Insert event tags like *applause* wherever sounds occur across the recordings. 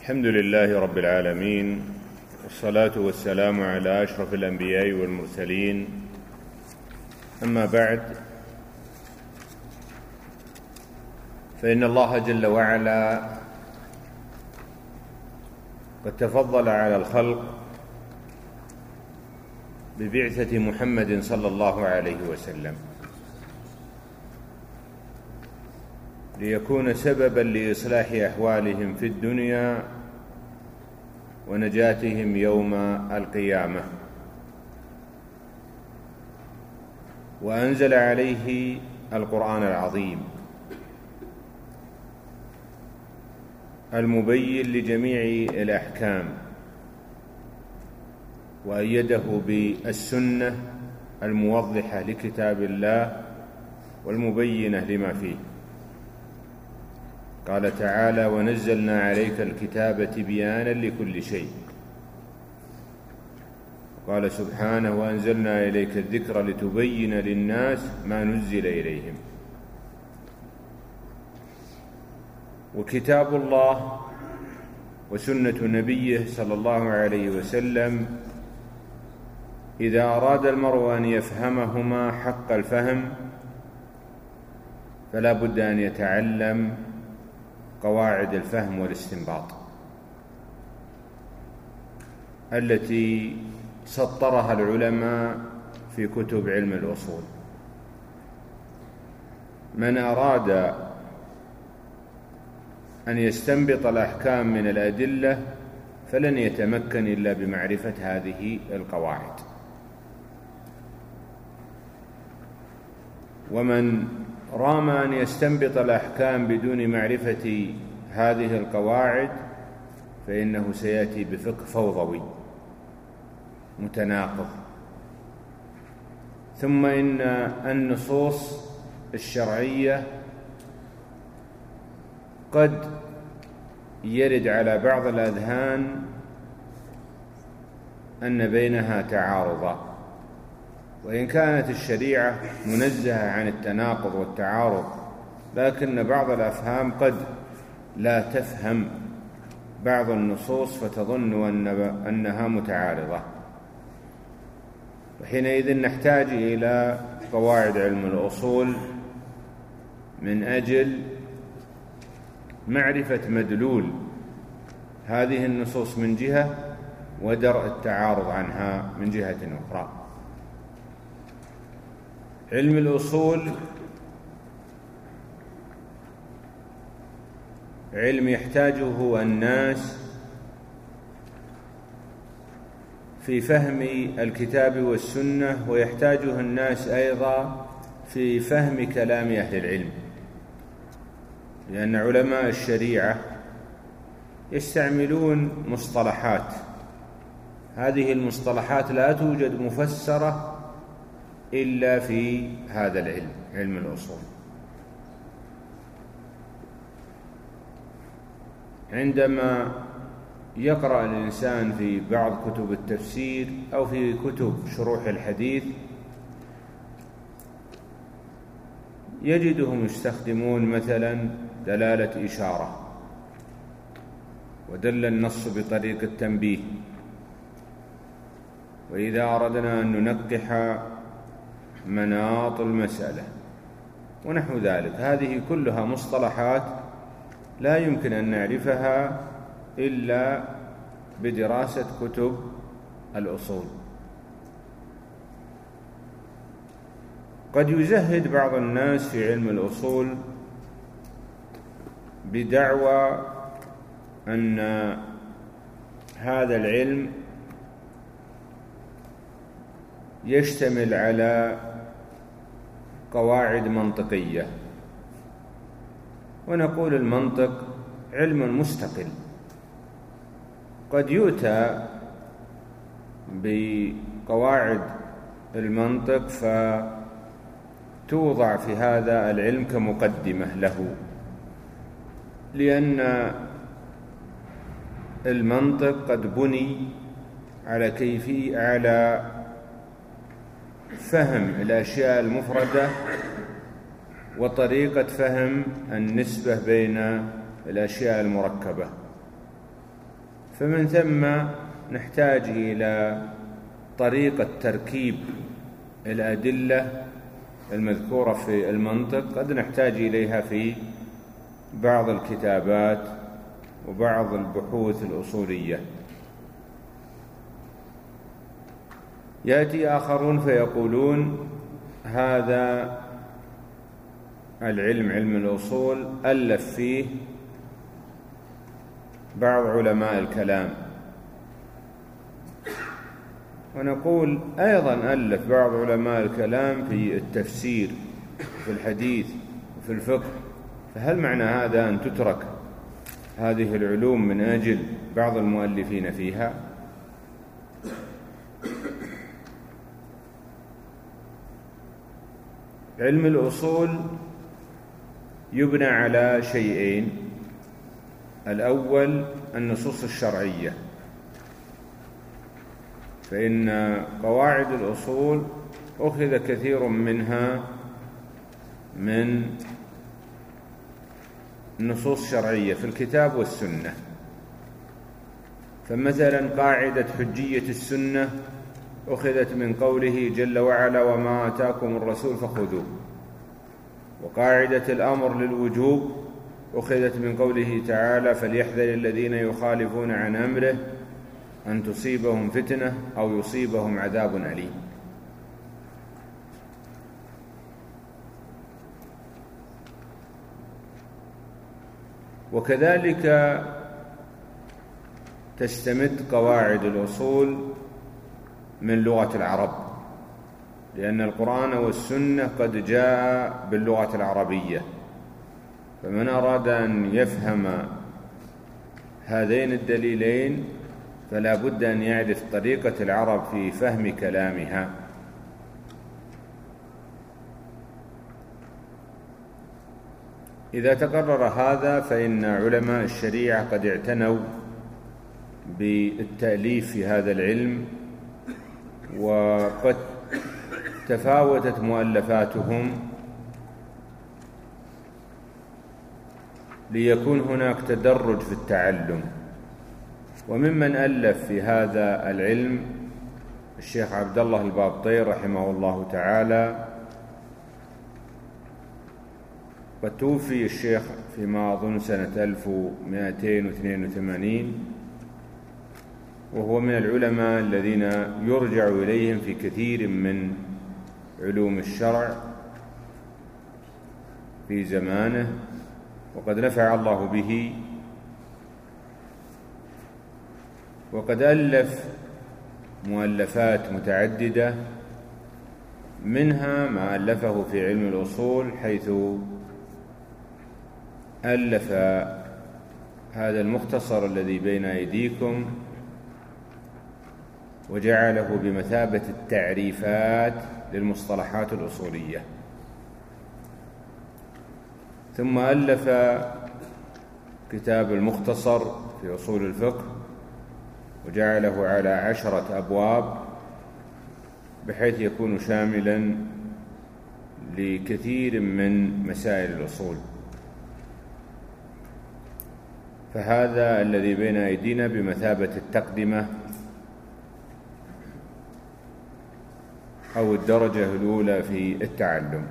الحمد لله رب العالمين والصلاة والسلام على أشرف الأنبياء والمرسلين. أما بعد فإن الله جل وعلا قد تفضل على الخلق ببعثة محمد صلى الله عليه وسلم. ليكون سببا لإصلاح أحوالهم في الدنيا ونجاتهم يوم القيامة. وأنزل عليه القرآن العظيم المبين لجميع الأحكام وأيده بالسنة الموضحة لكتاب الله والمبينة لما فيه. قال تعالى ونزلنا عليك الكتاب تبيانا لكل شيء. قال سبحانه وأنزلنا إليك الذكر لتبين للناس ما نزل إليهم. وكتاب الله وسنة نبيه صلى الله عليه وسلم إذا أراد المرء أن يفهمهما حق الفهم فلا بد أن يتعلم قواعد الفهم والاستنباط التي سطرها العلماء في كتب علم الأصول. من أراد أن يستنبط الأحكام من الأدلة فلن يتمكن إلا بمعرفة هذه القواعد. ومن رام أن يستنبط الأحكام بدون معرفة هذه القواعد فإنه سيأتي بفقه فوضوي متناقض. ثم إن النصوص الشرعية قد يرد على بعض الأذهان أن بينها تعارضا. وإن كانت الشريعة منزهة عن التناقض والتعارض لكن بعض الأفهام قد لا تفهم بعض النصوص فتظن أن أنها متعارضة. وحينئذ نحتاج إلى قواعد علم الأصول من أجل معرفة مدلول هذه النصوص من جهة ودرء التعارض عنها من جهة أخرى. علم الأصول علم يحتاجه الناس في فهم الكتاب والسنة ويحتاجه الناس أيضا في فهم كلام أهل العلم. لأن علماء الشريعة يستعملون مصطلحات. هذه المصطلحات لا توجد مفسرة إلا في هذا العلم علم الأصول. عندما يقرأ الإنسان في بعض كتب التفسير أو في كتب شروح الحديث يجدهم يستخدمون مثلا دلالة إشارة ودل النص بطريق التنبيه. وإذا أردنا أن ننقح مناط المسألة ونحو ذلك. هذه كلها مصطلحات لا يمكن أن نعرفها إلا بدراسة كتب الأصول. قد يزهد بعض الناس في علم الأصول بدعوى أن هذا العلم يشتمل على قواعد منطقية. ونقول المنطق علم مستقل. قد يؤتى بقواعد المنطق فتوضع في هذا العلم كمقدمة له. لأن المنطق قد بني على كيفية على فهم الأشياء المفردة وطريقة فهم النسبة بين الأشياء المركبة. فمن ثم نحتاج إلى طريقة تركيب الأدلة المذكورة في المنطق. قد نحتاج إليها في بعض الكتابات وبعض البحوث الأصولية. يأتي آخرون فيقولون هذا العلم علم الأصول ألف فيه بعض علماء الكلام. ونقول أيضا ألف بعض علماء الكلام في التفسير في الحديث وفي الفقه. فهل معنى هذا أن تترك هذه العلوم من أجل بعض المؤلفين فيها؟ علم الأصول يبنى على شيئين. الأول النصوص الشرعية. فإن قواعد الأصول أخذ كثير منها من نصوص شرعية في الكتاب والسنة. فمثلا قاعدة حجية السنة أخذت من قوله جل وعلا وما آتاكم الرسول فخذوه. وقاعدة الأمر للوجوب أخذت من قوله تعالى فليحذر الذين يخالفون عن أمره أن تصيبهم فتنة أو يصيبهم عذاب أليم. وكذلك تستمد قواعد الأصول من لغة العرب. لأن القرآن والسنة قد جاء باللغة العربية. فمن أراد أن يفهم هذين الدليلين فلا بد أن يعرف طريقة العرب في فهم كلامها. إذا تقرر هذا فإن علماء الشريعة قد اعتنوا بالتأليف في هذا العلم. وقد تفاوتت مؤلفاتهم ليكون هناك تدرج في التعلم. وممن ألف في هذا العلم الشيخ عبد الله البابطي رحمه الله تعالى قد توفي الشيخ فيما أظن سنة 1282 وهو من العلماء الذين يرجع إليهم في كثير من علوم الشرع في زمانه وقد نفع الله به وقد ألف مؤلفات متعددة منها ما ألفه في علم الأصول حيث ألف هذا المختصر الذي بين أيديكم وجعله بمثابة التعريفات للمصطلحات الأصولية. ثم ألف كتاب المختصر في أصول الفقه وجعله على عشرة أبواب بحيث يكون شاملا لكثير من مسائل الأصول. فهذا الذي بين أيدينا بمثابة التقدمة أو الدرجة الأولى في التعلم.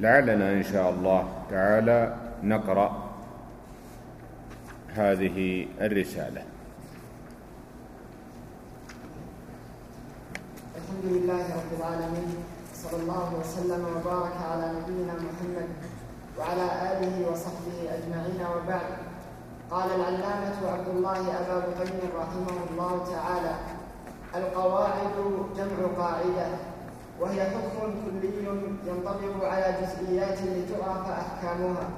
لعلنا إن شاء الله تعالى نقرأ هذه الرسالة. الحمد لله رب العالمين صلى الله وسلم وبارك على نبينا محمد وعلى آله وصحبه أجمعين وبعد. قال العلامة عبد الله أبا بكر رحمه الله تعالى القواعد جمع قاعدة وهي حكم كلي ينطبق على جزئيات لتعرف أحكامها.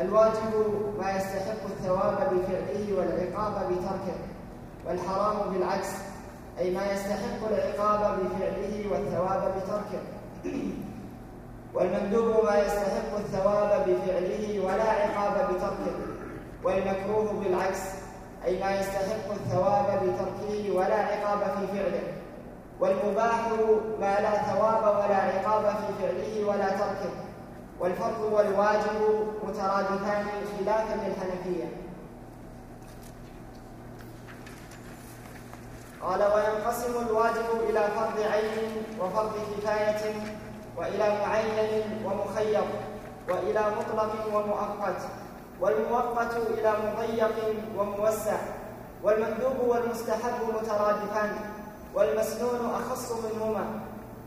الواجب ما يستحق الثواب بفعله والعقاب بتركه والحرام بالعكس أي ما يستحق العقاب بفعله والثواب بتركه. والمندوب ما يستحق الثواب بفعله ولا عقاب بتركه والمكروه بالعكس أي ما يستحق الثواب بتركه ولا عقاب في فعله والمباح ما لا ثواب ولا عقاب في فعله ولا تركه والفرض والواجب مترادفان خلافا للحنفية. قال وينقسم الواجب إلى فرض عين وفرض كفاية وإلى معين ومخير وإلى مطلق ومؤقت. والمؤقت إلى مضيق وموسع والمندوب والمستحب مترادفان والمسنون أخص منهما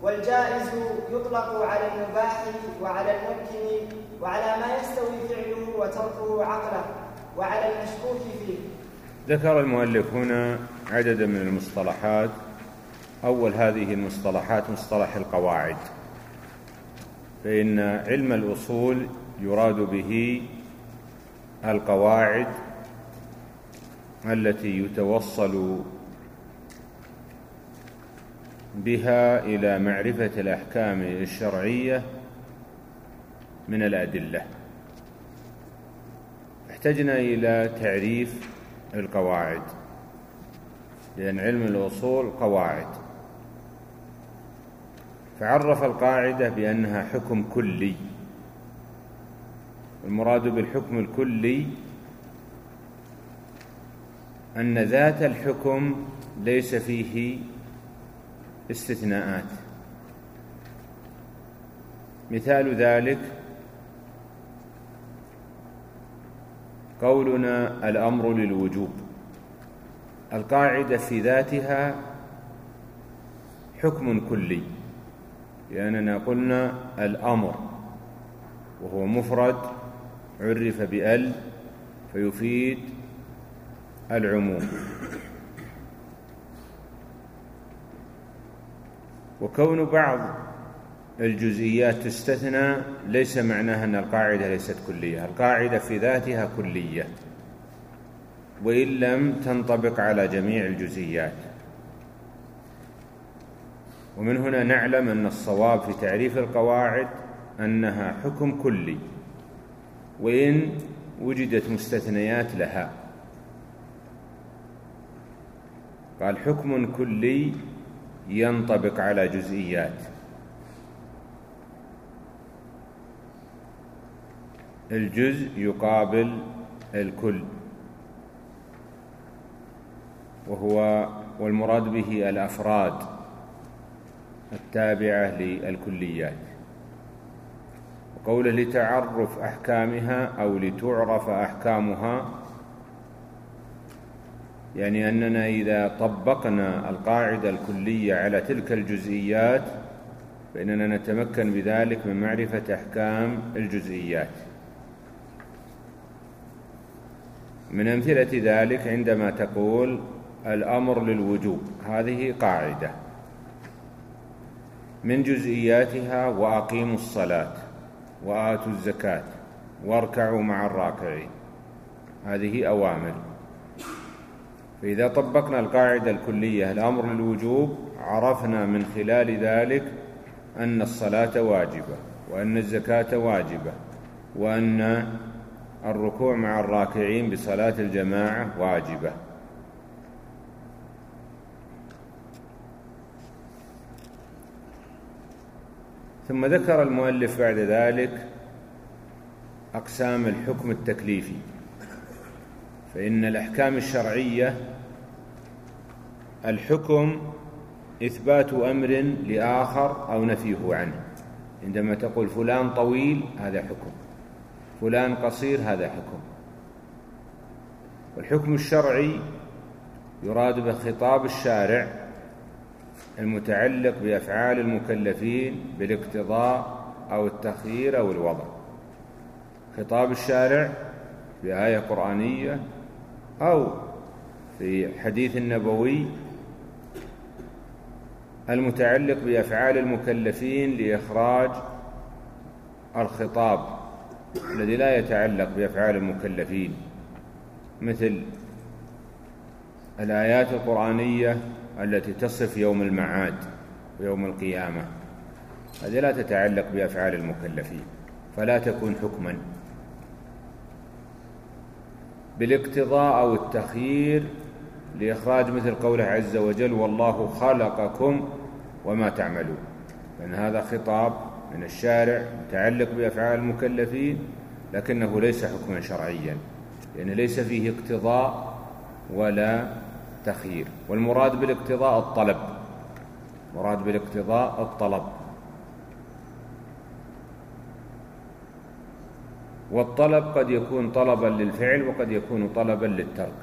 والجائز يطلق على المباح وعلى الممكن وعلى ما يستوي فعله وتركه عقله وعلى المشكوك فيه. ذكر المؤلف هنا عددا من المصطلحات. أول هذه المصطلحات مصطلح القواعد فإن علم الأصول يراد به القواعد التي يتوصل بها إلى معرفة الأحكام الشرعية من الأدلة. احتجنا إلى تعريف القواعد لأن علم الأصول قواعد. فعرف القاعدة بأنها حكم كلي. المراد بالحكم الكلي أن ذات الحكم ليس فيه استثناءات. مثال ذلك قولنا الأمر للوجوب. القاعدة في ذاتها حكم كلي لأننا قلنا الأمر وهو مفرد عرف بأل فيفيد العموم. وكون بعض الجزئيات تستثنى ليس معناها أن القاعدة ليست كلية القاعدة في ذاتها كلية وإن لم تنطبق على جميع الجزئيات. ومن هنا نعلم أن الصواب في تعريف القواعد أنها حكم كلي. وإن وجدت مستثنيات لها. قال حكم كلي ينطبق على جزئيات. الجزء يقابل الكل. وهو والمراد به الأفراد التابعة للكليات. وقوله لتعرف أحكامها أو لتعرف أحكامها. يعني أننا إذا طبقنا القاعدة الكلية على تلك الجزئيات فإننا نتمكن بذلك من معرفة أحكام الجزئيات. من أمثلة ذلك عندما تقول الأمر للوجوب هذه قاعدة. من جزئياتها وأقيموا الصلاة. وآتوا الزكاة واركعوا مع الراكعين. هذه أوامر. فإذا طبقنا القاعدة الكلية الأمر للوجوب عرفنا من خلال ذلك أن الصلاة واجبة وأن الزكاة واجبة وأن الركوع مع الراكعين بصلاة الجماعة واجبة. ثم ذكر المؤلف بعد ذلك أقسام الحكم التكليفي. فإن الأحكام الشرعية الحكم إثبات أمر لآخر أو نفيه عنه. عندما تقول فلان طويل هذا حكم. فلان قصير هذا حكم. والحكم الشرعي يراد به خطاب الشارع المتعلق بأفعال المكلفين بالاقتضاء أو التخيير أو الوضع. خطاب الشارع بآية قرآنية أو في حديث النبوي المتعلق بأفعال المكلفين لإخراج الخطاب الذي لا يتعلق بأفعال المكلفين مثل الآيات القرآنية التي تصف يوم المعاد ويوم القيامة. هذه لا تتعلق بأفعال المكلفين فلا تكون حكما. بالاقتضاء أو التخيير لإخراج مثل قوله عز وجل والله خلقكم وما تعملون لأن هذا خطاب من الشارع متعلق بأفعال المكلفين لكنه ليس حكما شرعيا لأن ليس فيه اقتضاء ولا تخيير والمراد بالاقتضاء الطلب. مراد بالاقتضاء الطلب. والطلب قد يكون طلبا للفعل وقد يكون طلبا للترك.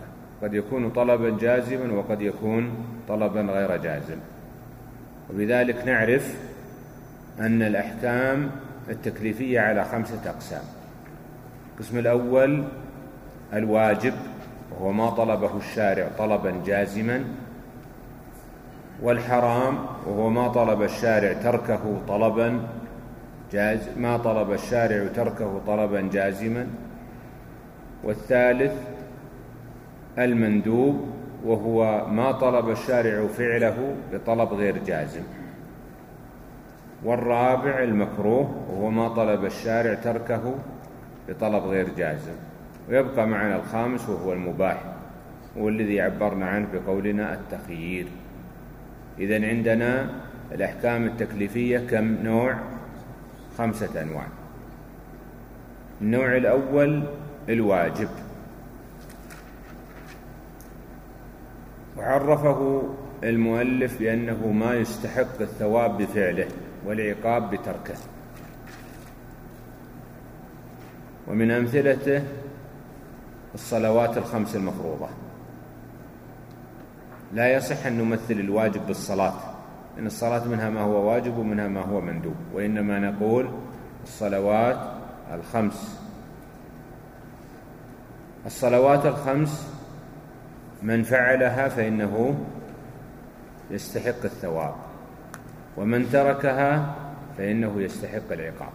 قد يكون طلبا جازما وقد يكون طلبا غير جازم. وبذلك نعرف أن الأحكام التكليفية على خمسة أقسام. القسم الأول الواجب. وهو ما طلبه الشارع طلبا جازما والحرام وهو ما طلب الشارع تركه طلبا جاز ما طلب الشارع تركه طلبا جازما. والثالث المندوب وهو ما طلب الشارع فعله بطلب غير جازم. والرابع المكروه وهو ما طلب الشارع تركه بطلب غير جازم. ويبقى معنا الخامس وهو المباح هو الذي عبرنا عنه بقولنا التخيير. إذا عندنا الأحكام التكليفية كم؟ نوع؟ خمسة أنواع. النوع الأول الواجب. وعرفه المؤلف بأنه ما يستحق الثواب بفعله والعقاب بتركه. ومن أمثلته الصلوات الخمس المفروضة. لا يصح أن نمثل الواجب بالصلاة إن الصلاة منها ما هو واجب ومنها ما هو مندوب وإنما نقول الصلوات الخمس. الصلوات الخمس من فعلها فإنه يستحق الثواب ومن تركها فإنه يستحق العقاب.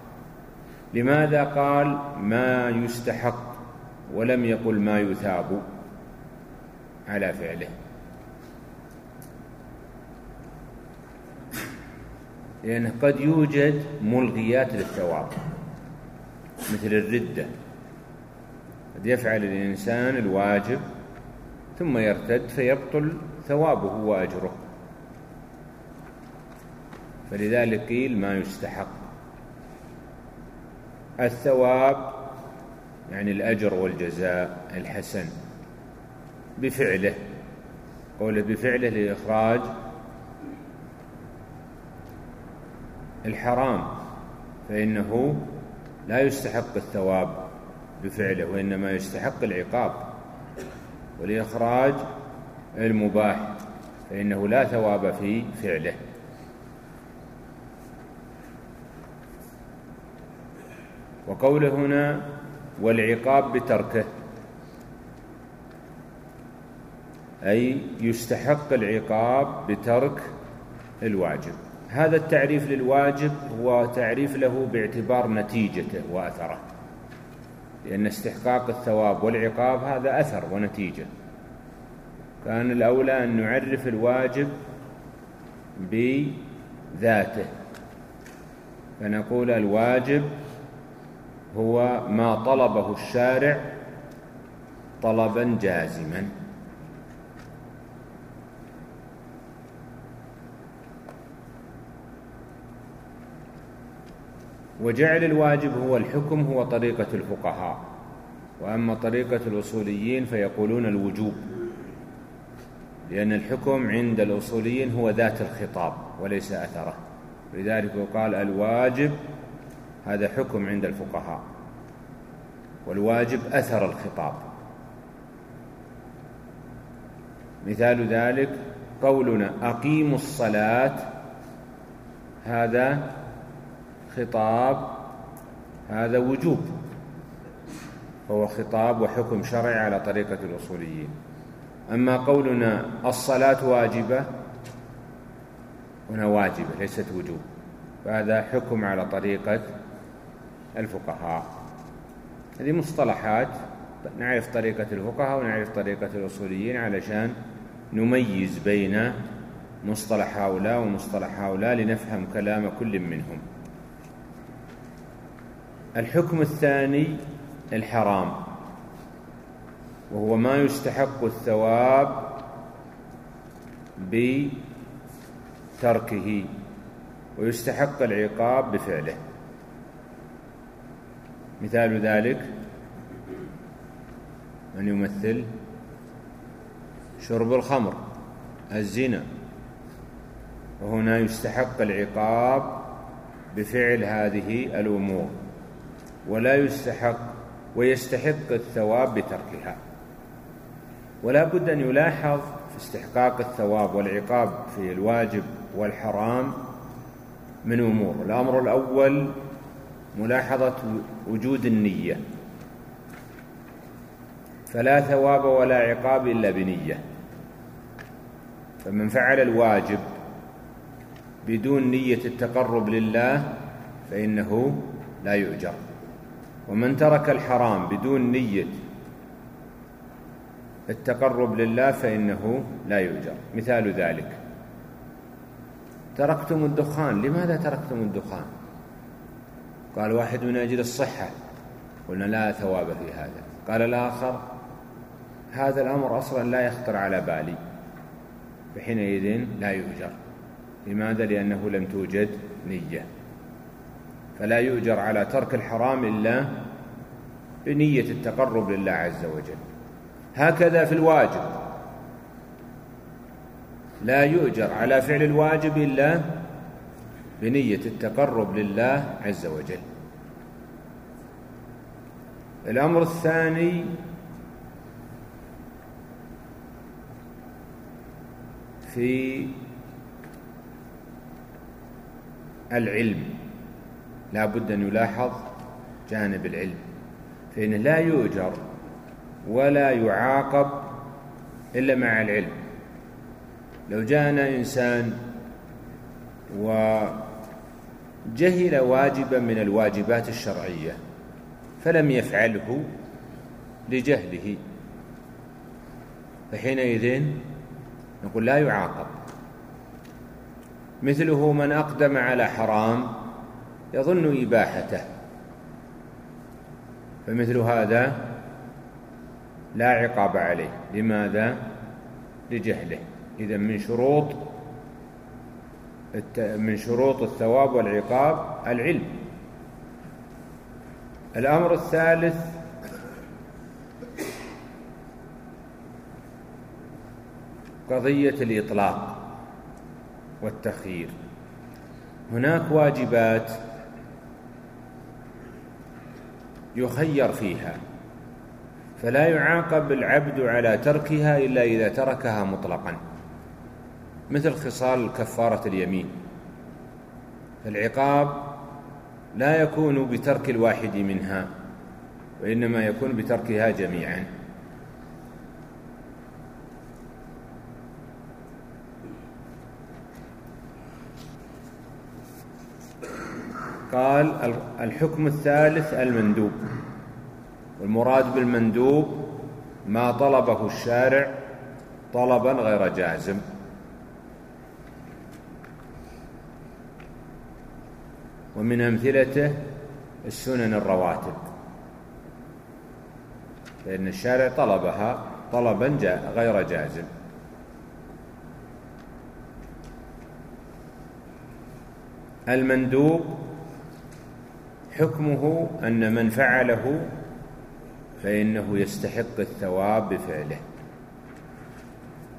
لماذا قال ما يستحق؟ ولم يقل ما يثاب على فعله. لأنه قد يوجد ملغيات للثواب مثل الردة. قد يفعل الإنسان الواجب ثم يرتد فيبطل ثوابه وأجره. فلذلك قيل ما يستحق. الثواب يعني الأجر والجزاء الحسن بفعله قوله بفعله لإخراج الحرام فإنه لا يستحق الثواب بفعله وإنما يستحق العقاب ولإخراج المباح فإنه لا ثواب في فعله. وقوله هنا والعقاب بتركه. أي يستحق العقاب بترك الواجب. هذا التعريف للواجب هو تعريف له باعتبار نتيجته وأثره. لأن استحقاق الثواب والعقاب هذا أثر ونتيجة. كان الأولى أن نعرف الواجب بذاته. فنقول الواجب هو ما طلبه الشارع طلبا جازما. وجعل الواجب هو الحكم هو طريقة الفقهاء. وأما طريقة الأصوليين فيقولون الوجوب لأن الحكم عند الأصوليين هو ذات الخطاب وليس أثره. لذلك يقال الواجب هذا حكم عند الفقهاء. والواجب أثر الخطاب. مثال ذلك قولنا أقيموا الصلاة. هذا خطاب هذا وجوب. فهو خطاب وحكم شرعي على طريقة الأصوليين. أما قولنا الصلاة واجبة هنا واجبة ليست وجوب. فهذا حكم على طريقة الفقهاء. هذه مصطلحات نعرف طريقة الفقهاء ونعرف طريقة الأصوليين علشان نميز بين مصطلح هؤلاء ومصطلح هؤلاء لنفهم كلام كل منهم. الحكم الثاني الحرام وهو ما يستحق الثواب بتركه ويستحق العقاب بفعله. مثال ذلك من يمثل شرب الخمر الزنا. وهنا يستحق العقاب بفعل هذه الأمور ولا يستحق ويستحق الثواب بتركها. ولا بد أن يلاحظ في استحقاق الثواب والعقاب في الواجب والحرام من أمور. الأمر الأول ملاحظة وجود النية. فلا ثواب ولا عقاب إلا بنية. فمن فعل الواجب بدون نية التقرب لله فإنه لا يؤجر. ومن ترك الحرام بدون نية التقرب لله فإنه لا يؤجر. مثال ذلك. تركتم الدخان لماذا تركتم الدخان؟ قال واحد من أجل الصحة. قلنا لا ثواب في هذا. قال الآخر هذا الأمر أصلا لا يخطر على بالي. فحينئذ لا يؤجر. لماذا؟ لأنه لم توجد نية. فلا يؤجر على ترك الحرام إلا بنية التقرب لله عز وجل. هكذا في الواجب. لا يؤجر على فعل الواجب إلا بنية التقرب لله عز وجل. الأمر الثاني في العلم. لا بد أن يلاحظ جانب العلم. فإنه لا يؤجر ولا يعاقب إلا مع العلم. لو جاءنا إنسان وجهل واجبا من الواجبات الشرعية فلم يفعله لجهله. فحينئذ نقول لا يعاقب. مثله من أقدم على حرام يظن إباحته. فمثل هذا لا عقاب عليه. لماذا؟ لجهله. إذا من شروط من شروط الثواب والعقاب العلم. الأمر الثالث قضية الإطلاق والتخيير. هناك واجبات يخير فيها فلا يعاقب العبد على تركها إلا إذا تركها مطلقا. مثل خصال كفارة اليمين. فالعقاب لا يكون بترك الواحد منها وإنما يكون بتركها جميعا. قال الحكم الثالث المندوب. والمراد بالمندوب ما طلبه الشارع طلبا غير جازم. ومن أمثلته السنن الرواتب. فإن الشارع طلبها طلبا غير جازم. المندوب حكمه أن من فعله فإنه يستحق الثواب بفعله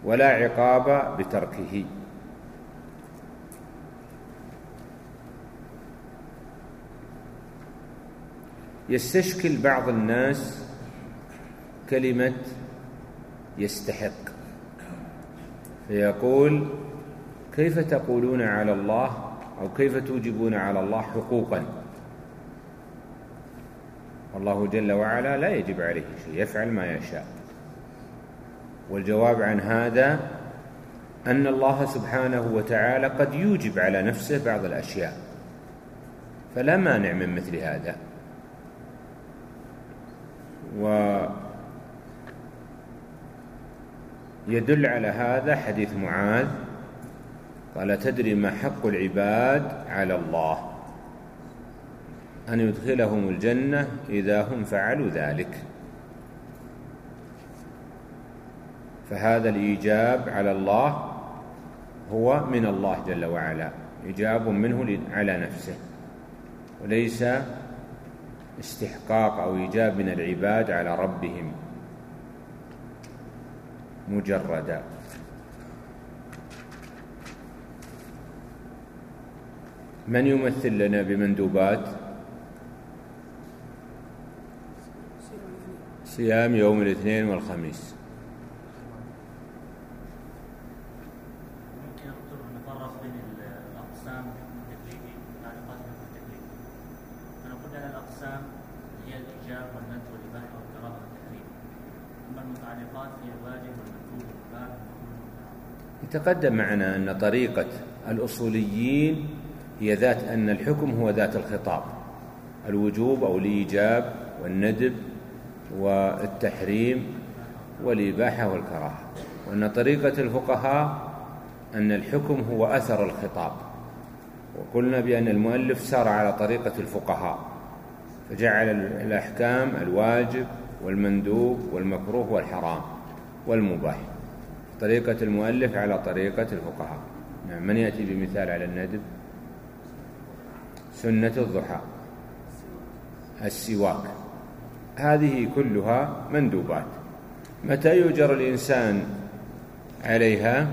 ولا عقاب بتركه. يستشكل بعض الناس كلمة يستحق. فيقول كيف تقولون على الله أو كيف توجبون على الله حقوقا؟ والله جل وعلا لا يجب عليه شيء يفعل ما يشاء. والجواب عن هذا أن الله سبحانه وتعالى قد يوجب على نفسه بعض الأشياء. فلا مانع من مثل هذا. ويدل على هذا حديث معاذ. قال تدري ما حق العباد على الله؟ أن يدخلهم الجنة إذا هم فعلوا ذلك. فهذا الإيجاب على الله هو من الله جل وعلا. إيجاب منه على نفسه وليس استحقاق أو إيجاب من العباد على ربهم. مجردا من يمثل لنا بمندوبات؟ صيام يوم الاثنين والخميس ممكن دكتور نفرق بين الاقسام التكليفي والمتعلقات بالتكليف فنقول ان الاقسام هي الايجاب والندب والاباحه والكراهه والتحريم اما المتعلقات هي الواجب والمندوب والمباح يتقدم معنا أن طريقة الأصوليين هي ذات أن الحكم هو ذات الخطاب. الوجوب أو الإيجاب والندب والتحريم والإباحة والكراهة. وأن طريقة الفقهاء أن الحكم هو أثر الخطاب. وقلنا بأن المؤلف سار على طريقة الفقهاء فجعل الأحكام الواجب والمندوب والمكروه والحرام والمباح. طريقة المؤلف على طريقة الفقهاء. نعم من يأتي بمثال على الندب؟ سنة الضحى السواك. هذه كلها مندوبات. متى يؤجر الإنسان عليها؟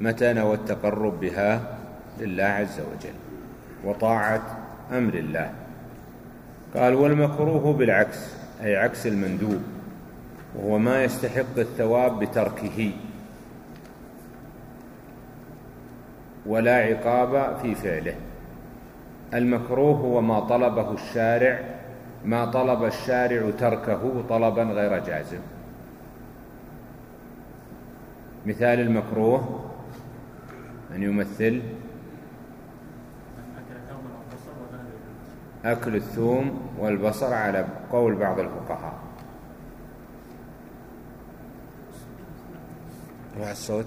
متى نوى التقرب بها لله عز وجل وطاعة أمر الله؟ قال والمكروه بالعكس أي عكس المندوب. وهو ما يستحق الثواب بتركه. ولا عقاب في فعله. المكروه هو ما طلبه الشارع ما طلب الشارع تركه طلبا غير جازم. مثال المكروه أن يمثل؟ أكل الثوم والبصر على قول بعض الفقهاء. رفع الصوت.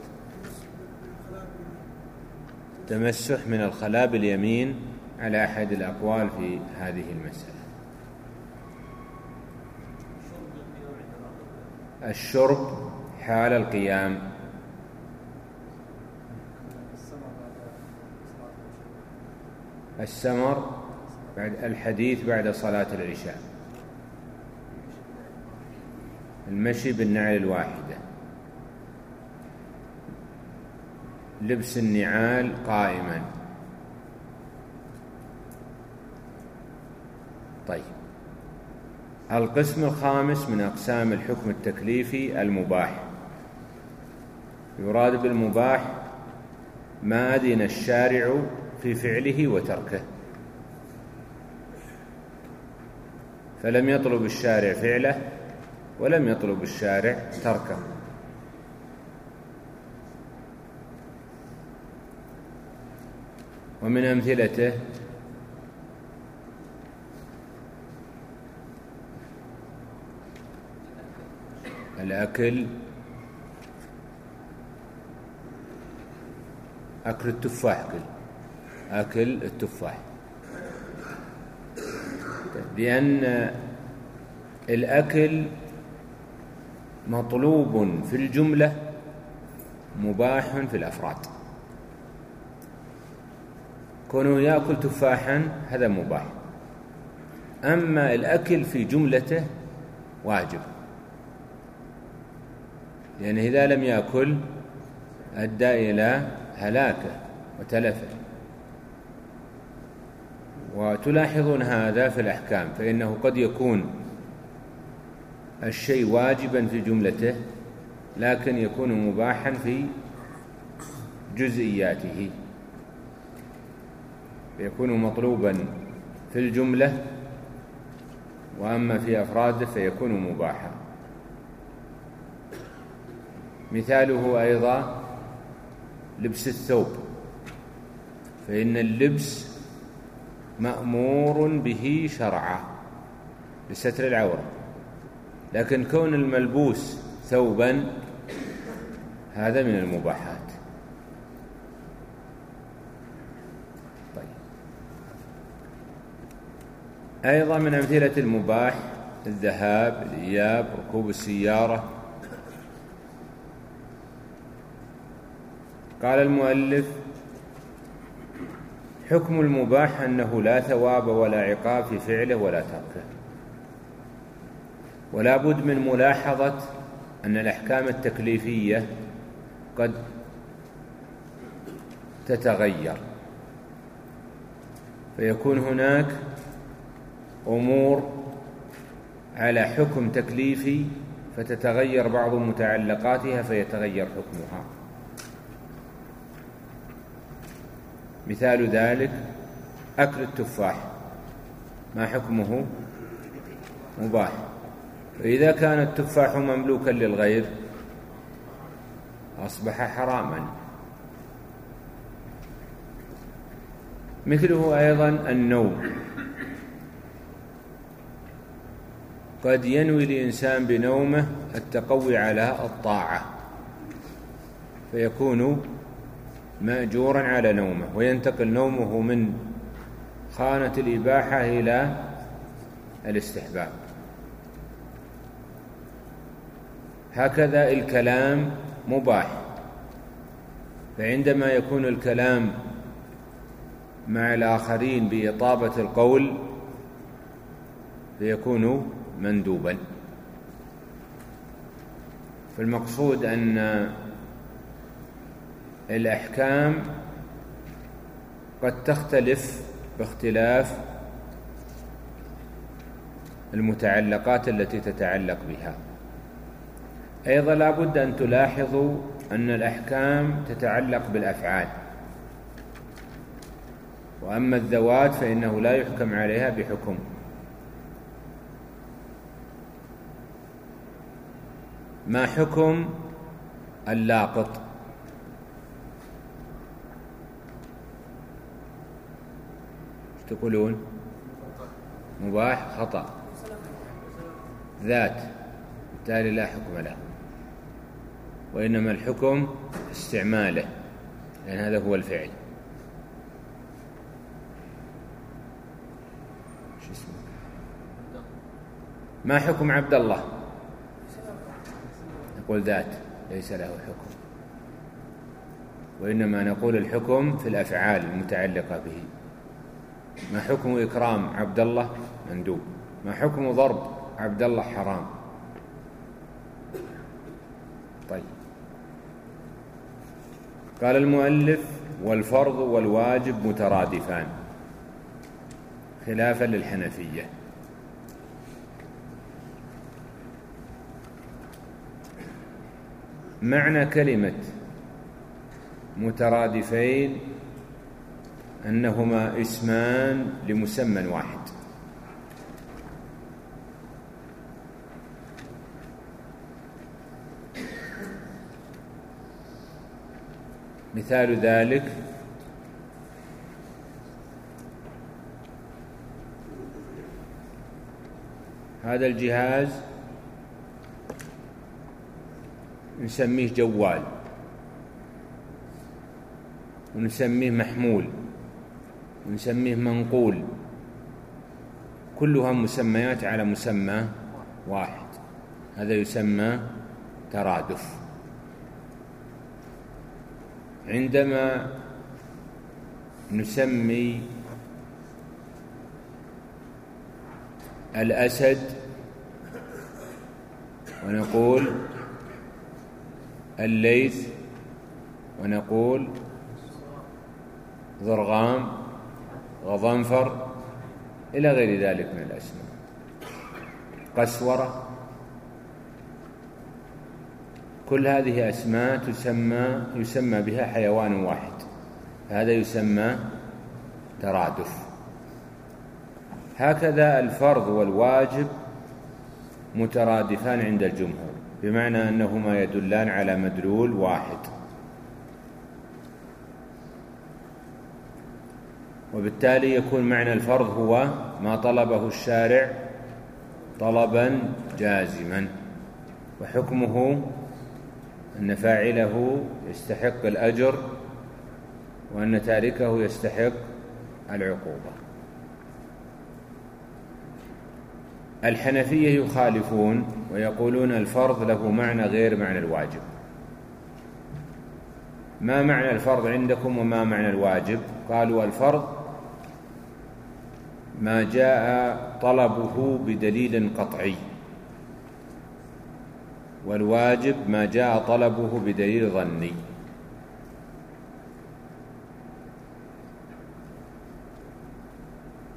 تمسح من الخلاء باليمين على أحد الأقوال في هذه المسألة. الشرب حال القيام. السمر بعد الحديث بعد صلاة العشاء. المشي بالنعل الواحدة. لبس النعال قائما. طيب. القسم الخامس من أقسام الحكم التكليفي المباح. يراد بالمباح ما أذن الشارع في فعله وتركه. فلم يطلب الشارع فعله ولم يطلب الشارع تركه. ومن أمثلته الأكل أكل التفاح كل أكل التفاح. لأن الأكل مطلوب في الجملة مباح في الأفراد. كونه يأكل تفاحا هذا مباح. أما الأكل في جملته واجب. لأنه إذا لم يأكل أدى إلى هلاكة وتلفة. وتلاحظون هذا في الأحكام فإنه قد يكون الشيء واجبا في جملته لكن يكون مباحا في جزئياته. فيكون مطلوبا في الجملة وأما في أفراده فيكون مباحا. مثاله أيضا لبس الثوب فإن اللبس مأمور به شرعا لستر العورة. لكن كون الملبوس ثوبا هذا من المباحات طيب أيضا من أمثلة المباح الذهاب الإياب ركوب السيارة. قال المؤلف حكم المباح أنه لا ثواب ولا عقاب في فعله ولا تركه. ولا بد من ملاحظة أن الأحكام التكليفية قد تتغير. فيكون هناك أمور على حكم تكليفي فتتغير بعض متعلقاتها فيتغير حكمها. مثال ذلك أكل التفاح. ما حكمه؟ مباح. فإذا كان التفاح مملوكا للغير أصبح حراما. مثله أيضا النوم. قد ينوي الإنسان بنومه التقوي على الطاعة فيكون مأجورا على نومه وينتقل نومه من خانة الإباحة إلى الاستحباب. هكذا الكلام مباح فعندما يكون الكلام مع الآخرين بإطابة القول فيكون مندوبا. فالمقصود أن الأحكام قد تختلف باختلاف المتعلقات التي تتعلق بها. أيضا لا بد أن تلاحظوا أن الأحكام تتعلق بالأفعال. وأما الذوات فإنه لا يحكم عليها بحكم. ما حكم اللاقط؟ تقولون؟ مباح خطأ. ذات. بالتالي لا حكم له. وإنما الحكم استعماله. لأن هذا هو الفعل. ما حكم عبد الله؟ نقول ذات ليس له حكم. وإنما نقول الحكم في الأفعال المتعلقة به. ما حكم إكرام عبد الله؟ مندوب. ما حكم ضرب عبد الله؟ حرام. طيب. قال المؤلف والفرض والواجب مترادفان. خلافا للحنفية. معنى كلمة مترادفين أنهما اسمان لمسمى واحد. مثال ذلك هذا الجهاز نسميه جوال. ونسميه محمول. ونسميه منقول. كلها مسميات على مسمى واحد. هذا يسمى ترادف. عندما نسمي الأسد ونقول الليث ونقول ضرغام غضنفر إلى غير ذلك من الأسماء. قسورة. كل هذه أسماء تسمى يسمى بها حيوان واحد. هذا يسمى ترادف. هكذا الفرض والواجب مترادفان عند الجمهور. بمعنى أنهما يدلان على مدلول واحد. وبالتالي يكون معنى الفرض هو ما طلبه الشارع طلبا جازما وحكمه أن فاعله يستحق الأجر وأن تاركه يستحق العقوبة. الحنفية يخالفون ويقولون الفرض له معنى غير معنى الواجب. ما معنى الفرض عندكم وما معنى الواجب؟ قالوا الفرض ما جاء طلبه بدليل قطعي. والواجب ما جاء طلبه بدليل ظني.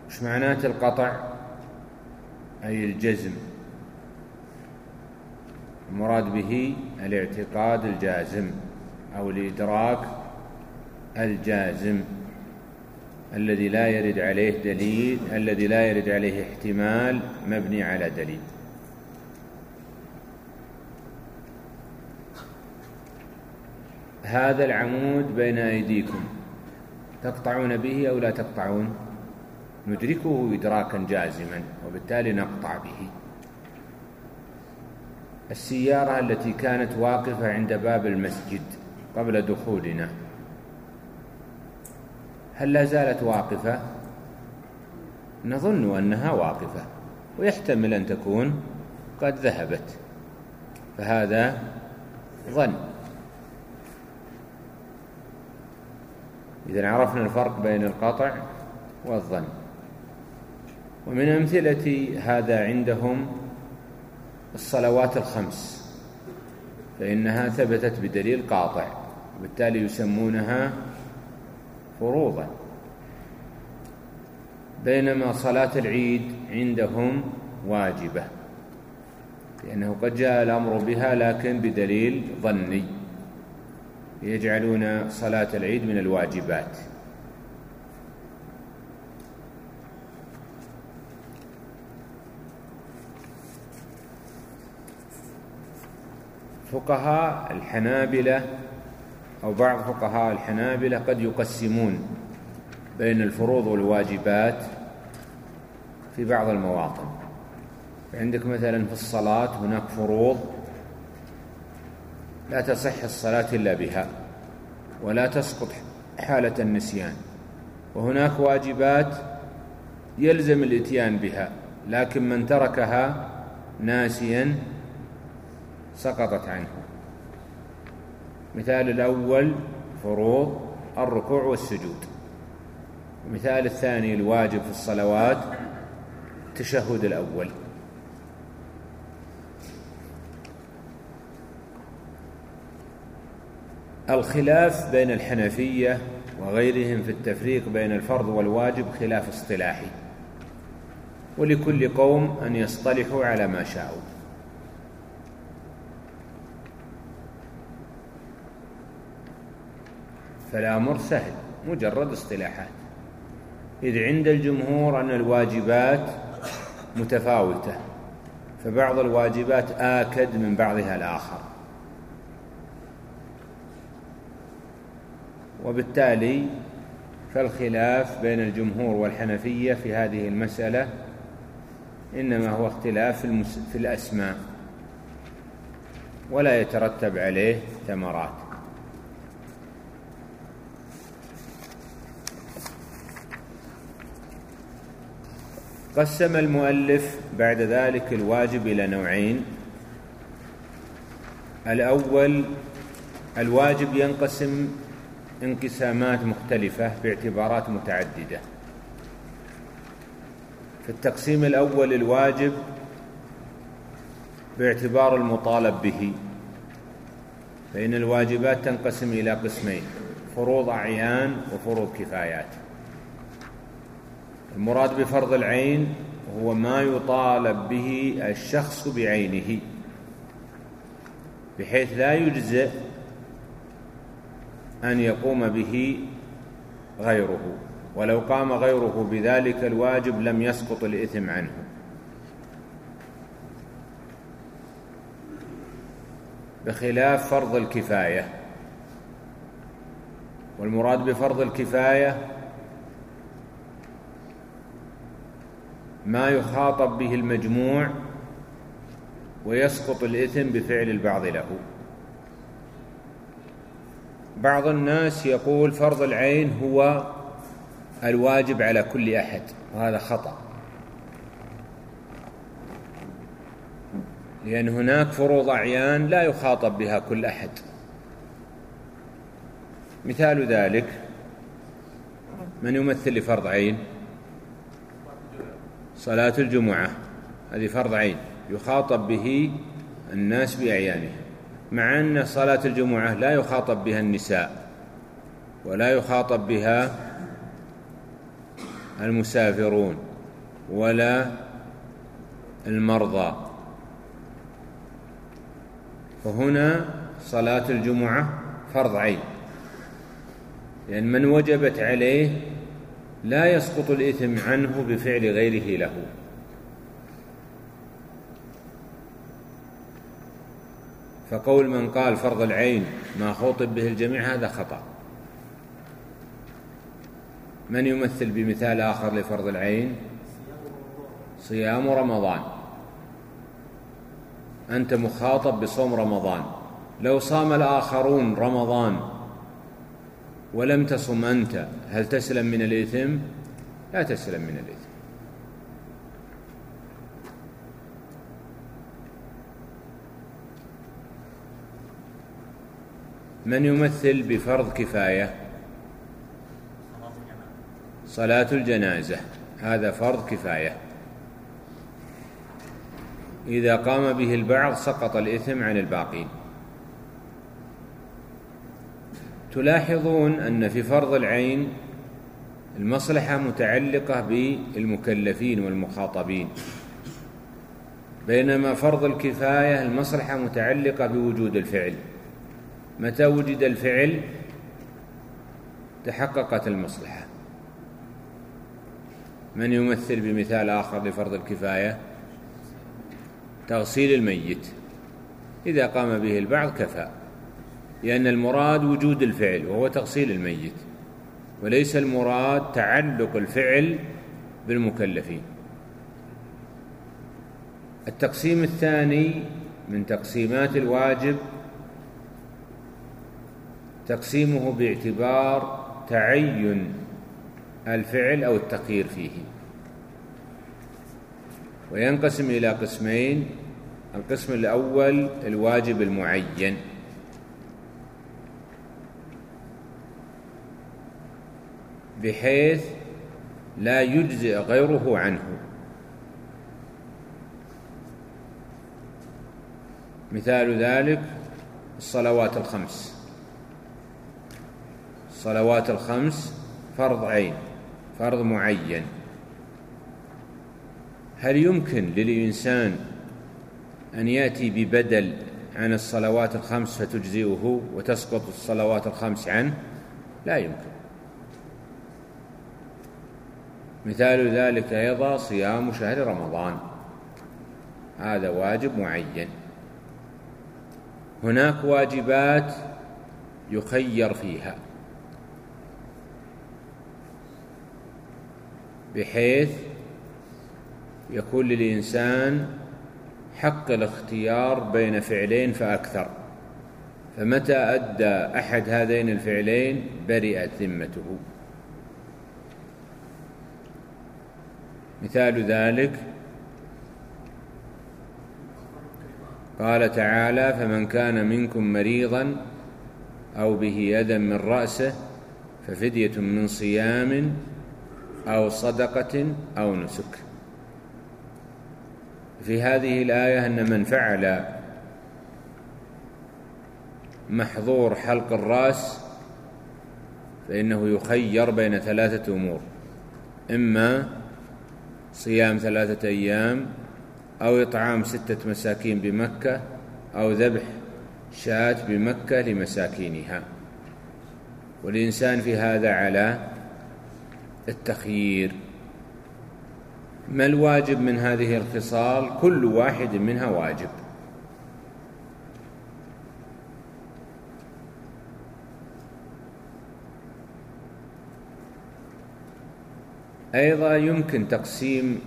وش معنات القطع؟ أي الجزم. المراد به الاعتقاد الجازم أو الإدراك الجازم الذي لا يرد عليه دليل الذي لا يرد عليه احتمال مبني على دليل. هذا العمود بين أيديكم تقطعون به أو لا تقطعون؟ ندركه إدراكا جازما وبالتالي نقطع به. السيارة التي كانت واقفة عند باب المسجد قبل دخولنا هل لا زالت واقفة؟ نظن أنها واقفة ويحتمل أن تكون قد ذهبت فهذا ظن. إذا عرفنا الفرق بين القطع والظن. ومن أمثلة هذا عندهم الصلوات الخمس فإنها ثبتت بدليل قاطع وبالتالي يسمونها فروضا. بينما صلاة العيد عندهم واجبة لأنه قد جاء الأمر بها لكن بدليل ظني يجعلون صلاة العيد من الواجبات. فقهاء الحنابلة أو بعض فقهاء الحنابلة قد يقسمون بين الفروض والواجبات في بعض المواطن. عندك مثلا في الصلاة هناك فروض لا تصح الصلاة إلا بها ولا تسقط حالة النسيان وهناك واجبات يلزم الإتيان بها لكن من تركها ناسيا سقطت عنه. مثال الأول فروض الركوع والسجود. المثال الثاني الواجب في الصلوات التشهد الأول. الخلاف بين الحنفية وغيرهم في التفريق بين الفرض والواجب خلاف اصطلاحي. ولكل قوم أن يصطلحوا على ما شاءوا. فالأمر سهل مجرد اصطلاحات. إذ عند الجمهور أن الواجبات متفاوتة فبعض الواجبات آكد من بعضها الآخر. وبالتالي فالخلاف بين الجمهور والحنفية في هذه المسألة إنما هو اختلاف في الأسماء ولا يترتب عليه ثمرات. قسم المؤلف بعد ذلك الواجب إلى نوعين. الأول الواجب ينقسم انقسامات مختلفة باعتبارات متعددة. في التقسيم الأول الواجب باعتبار المطالب به فإن الواجبات تنقسم إلى قسمين فروض أعيان وفروض كفايات. المراد بفرض العين هو ما يطالب به الشخص بعينه بحيث لا يجزئ أن يقوم به غيره. ولو قام غيره بذلك الواجب لم يسقط الإثم عنه. بخلاف فرض الكفاية. والمراد بفرض الكفاية ما يخاطب به المجموع ويسقط الإثم بفعل البعض له. بعض الناس يقول فرض العين هو الواجب على كل أحد وهذا خطأ. لأن هناك فروض أعيان لا يخاطب بها كل أحد. مثال ذلك من يمثل لفرض عين؟ صلاة الجمعة. هذه فرض عين. يخاطب به الناس بأعيانهم مع أن صلاة الجمعة لا يخاطب بها النساء ولا يخاطب بها المسافرون ولا المرضى. فهنا صلاة الجمعة فرض عين. لأن من وجبت عليه لا يسقط الإثم عنه بفعل غيره له. فقول من قال فرض العين ما خوطب به الجميع هذا خطأ. من يمثل بمثال آخر لفرض العين؟ صيام رمضان. أنت مخاطب بصوم رمضان. لو صام الآخرون رمضان ولم تصم أنت. هل تسلم من الإثم؟ لا تسلم من الإثم. من يمثل بفرض كفاية؟ صلاة الجنازة. هذا فرض كفاية. إذا قام به البعض سقط الإثم عن الباقين. تلاحظون أن في فرض العين المصلحة متعلقة بالمكلفين والمخاطبين. بينما فرض الكفاية المصلحة متعلقة بوجود الفعل. متى وجد الفعل؟ تحققت المصلحة. من يمثل بمثال آخر لفرض الكفاية؟ تغسيل الميت. إذا قام به البعض كفى. لأن المراد وجود الفعل وهو تغسيل الميت. وليس المراد تعلق الفعل بالمكلفين. التقسيم الثاني من تقسيمات الواجب تقسيمه باعتبار تعين الفعل أو التقيير فيه. وينقسم إلى قسمين القسم الأول الواجب المعين. بحيث لا يجزئ غيره عنه. مثال ذلك الصلوات الخمس. الصلوات الخمس فرض عين فرض معين. هل يمكن للإنسان أن يأتي ببدل عن الصلوات الخمس فتجزئه وتسقط الصلوات الخمس عنه؟ لا يمكن. مثال ذلك أيضا صيام شهر رمضان. هذا واجب معين. هناك واجبات يخير فيها. بحيث يكون للإنسان حق الاختيار بين فعلين فأكثر. فمتى أدى أحد هذين الفعلين برئت ذمته. مثال ذلك قال تعالى فمن كان منكم مريضا أو به أذى من رأسه ففدية من صيام أو صدقة أو نسك. في هذه الآية أن من فعل محظور حلق الرأس فإنه يخير بين ثلاثة أمور إما صيام ثلاثة أيام أو إطعام ستة مساكين بمكة أو ذبح شاة بمكة لمساكينها. والإنسان في هذا على التخيير. ما الواجب من هذه الخصال؟ كل واحد منها واجب. أيضا يمكن تقسيم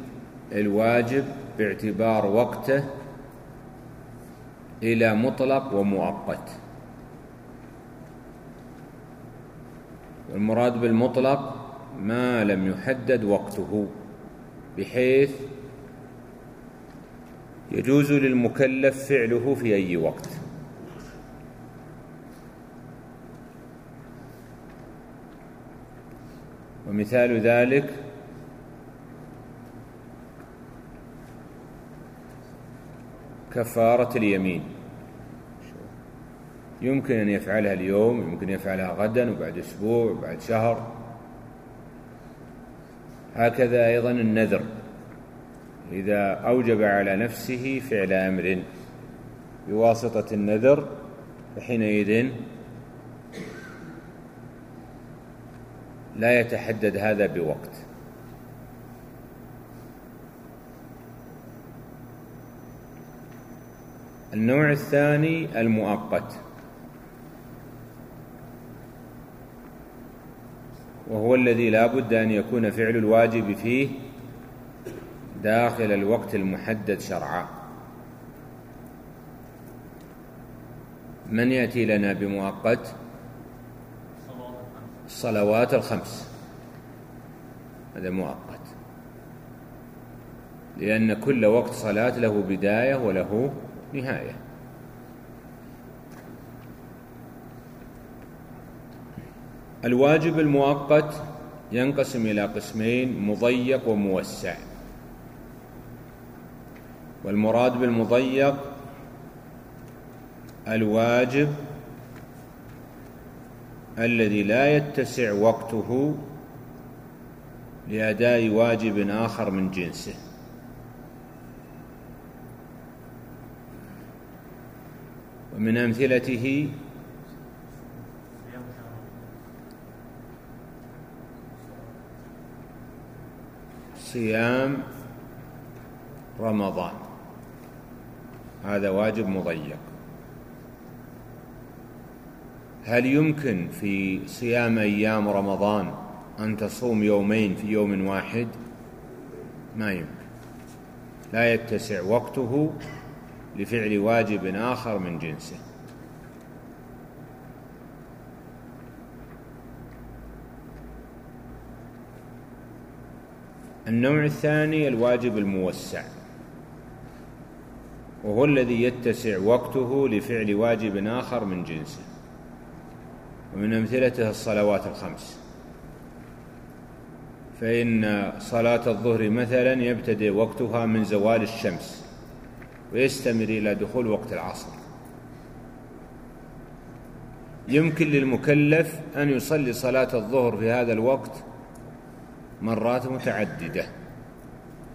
الواجب باعتبار وقته إلى مطلق ومؤقت. والمراد بالمطلق ما لم يحدد وقته بحيث يجوز للمكلف فعله في أي وقت. ومثال ذلك كفارة اليمين. يمكن أن يفعلها اليوم يمكن يفعلها غدا وبعد أسبوع وبعد شهر. هكذا أيضا النذر. إذا أوجب على نفسه فعل أمر. بواسطة النذر فحينئذ لا يتحدد هذا بوقت. النوع الثاني المؤقت. وهو الذي لا بد أن يكون فعل الواجب فيه داخل الوقت المحدد شرعا. من يأتي لنا بمؤقت؟ الصلوات الخمس. هذا مؤقت. لأن كل وقت صلاة له بداية وله نهاية. الواجب المؤقت ينقسم إلى قسمين مضيق وموسع. والمراد بالمضيق الواجب الذي لا يتسع وقته لأداء واجب آخر من جنسه. ومن أمثلته صيام رمضان. هذا واجب مضيق. هل يمكن في صيام أيام رمضان أن تصوم يومين في يوم واحد؟ ما يمكن. لا يتسع وقته لفعل واجب آخر من جنسه. النوع الثاني الواجب الموسع. وهو الذي يتسع وقته لفعل واجب آخر من جنسه. ومن أمثلته الصلوات الخمس. فإن صلاة الظهر مثلا يبتدئ وقتها من زوال الشمس. ويستمر إلى دخول وقت العصر. يمكن للمكلف أن يصلي صلاة الظهر في هذا الوقت مرات متعددة.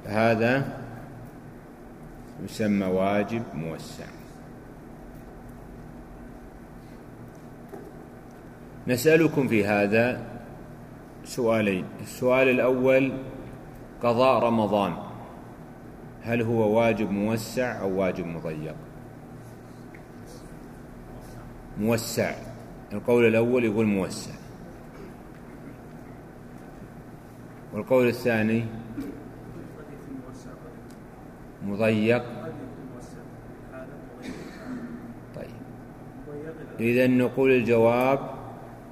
هذا يسمى واجب موسع. نسألكم في هذا سؤالين. السؤال الأول قضاء رمضان. هل هو واجب موسع أو واجب مضيق؟ موسع. القول الأول يقول موسع. والقول الثاني؟ مضيق. طيب. إذا نقول الجواب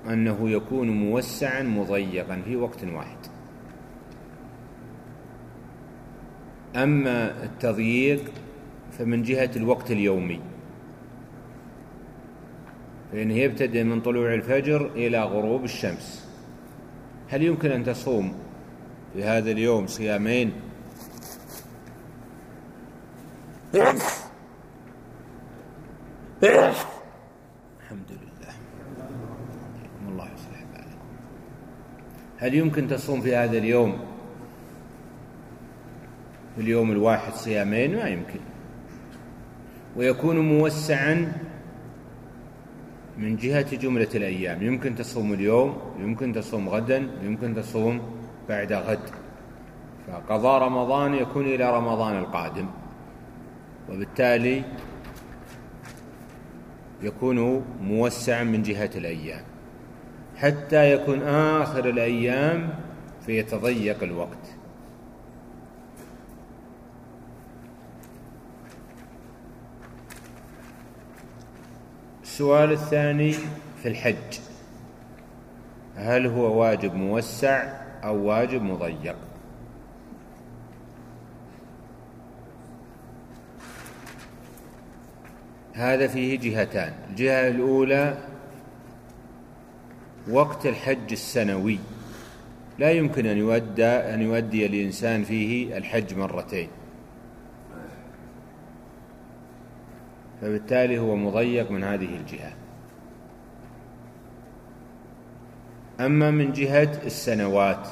أنه يكون موسعا مضيقا في وقت واحد. أما التضييق فمن جهة الوقت اليومي. فإنه يبتدئ من طلوع الفجر إلى غروب الشمس. هل يمكن أن تصوم في هذا اليوم صيامين؟ الحمد لله. الله يصلح بالك هل يمكن تصوم في هذا اليوم؟ في اليوم الواحد صيامين ما يمكن. ويكون موسعا من جهة جملة الأيام. يمكن تصوم اليوم يمكن تصوم غدا يمكن تصوم بعد غد. فقضاء رمضان يكون إلى رمضان القادم. وبالتالي يكون موسعا من جهة الأيام. حتى يكون آخر الأيام فيتضيق الوقت. السؤال الثاني في الحج. هل هو واجب موسع أو واجب مضيق؟ هذا فيه جهتان. الجهة الأولى وقت الحج السنوي. لا يمكن أن يؤدى أن يؤدي الإنسان فيه الحج مرتين. فبالتالي هو مضيق من هذه الجهة. أما من جهة السنوات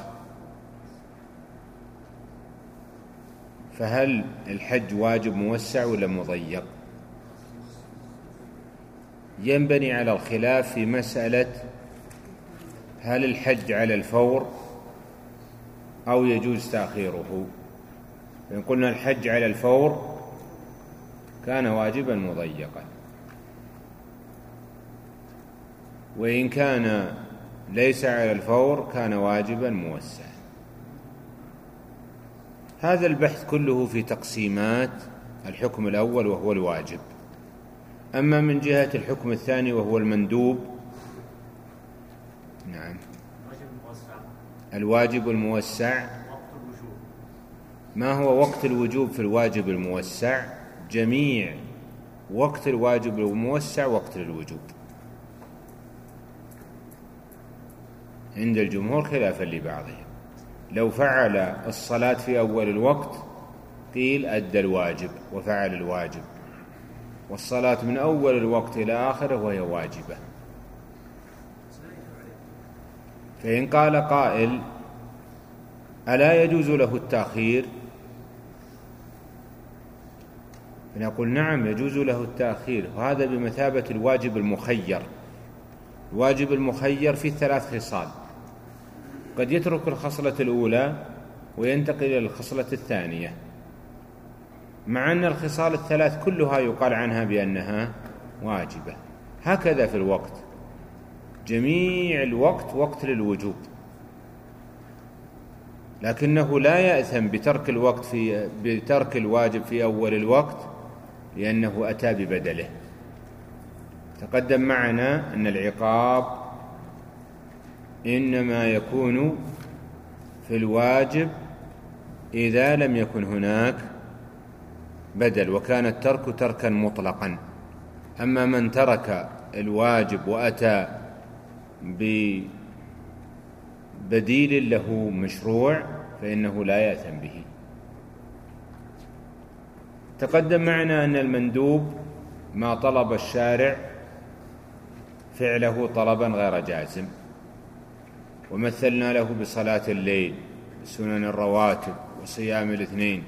فهل الحج واجب موسع ولا مضيق؟ ينبني على الخلاف في مسألة هل الحج على الفور أو يجوز تأخيره. فإن قلنا الحج على الفور كان واجبا مضيقا. وإن كان ليس على الفور كان واجبا موسعا. هذا البحث كله في تقسيمات الحكم الأول وهو الواجب. أما من جهة الحكم الثاني وهو المندوب نعم. الواجب الموسع. ما هو وقت الوجوب في الواجب الموسع؟ جميع وقت الواجب الموسع وقت الوجوب. عند الجمهور خلافا لبعضهم. لو فعل الصلاة في أول الوقت قيل أدى الواجب وفعل الواجب. والصلاة من أول الوقت إلى آخره وهي واجبة. فإن قال قائل ألا يجوز له التأخير؟ فنقول نعم يجوز له التأخير وهذا بمثابة الواجب المخير. الواجب المخير فيه ثلاث خصال. قد يترك الخصلة الأولى وينتقل إلى الخصلة الثانية. مع أن الخصال الثلاث كلها يقال عنها بأنها واجبة. هكذا في الوقت. جميع الوقت وقت للوجوب. لكنه لا يأثم بترك الوقت في بترك الواجب في أول الوقت لأنه أتى ببدله. تقدم معنا أن العقاب إنما يكون في الواجب إذا لم يكن هناك بدل وكان الترك تركا مطلقا. أما من ترك الواجب وأتى ببديل له مشروع فإنه لا يأثم به. تقدم معنا أن المندوب ما طلب الشارع فعله طلبا غير جازم. ومثلنا له بصلاة الليل سنن الرواتب وصيام الاثنين.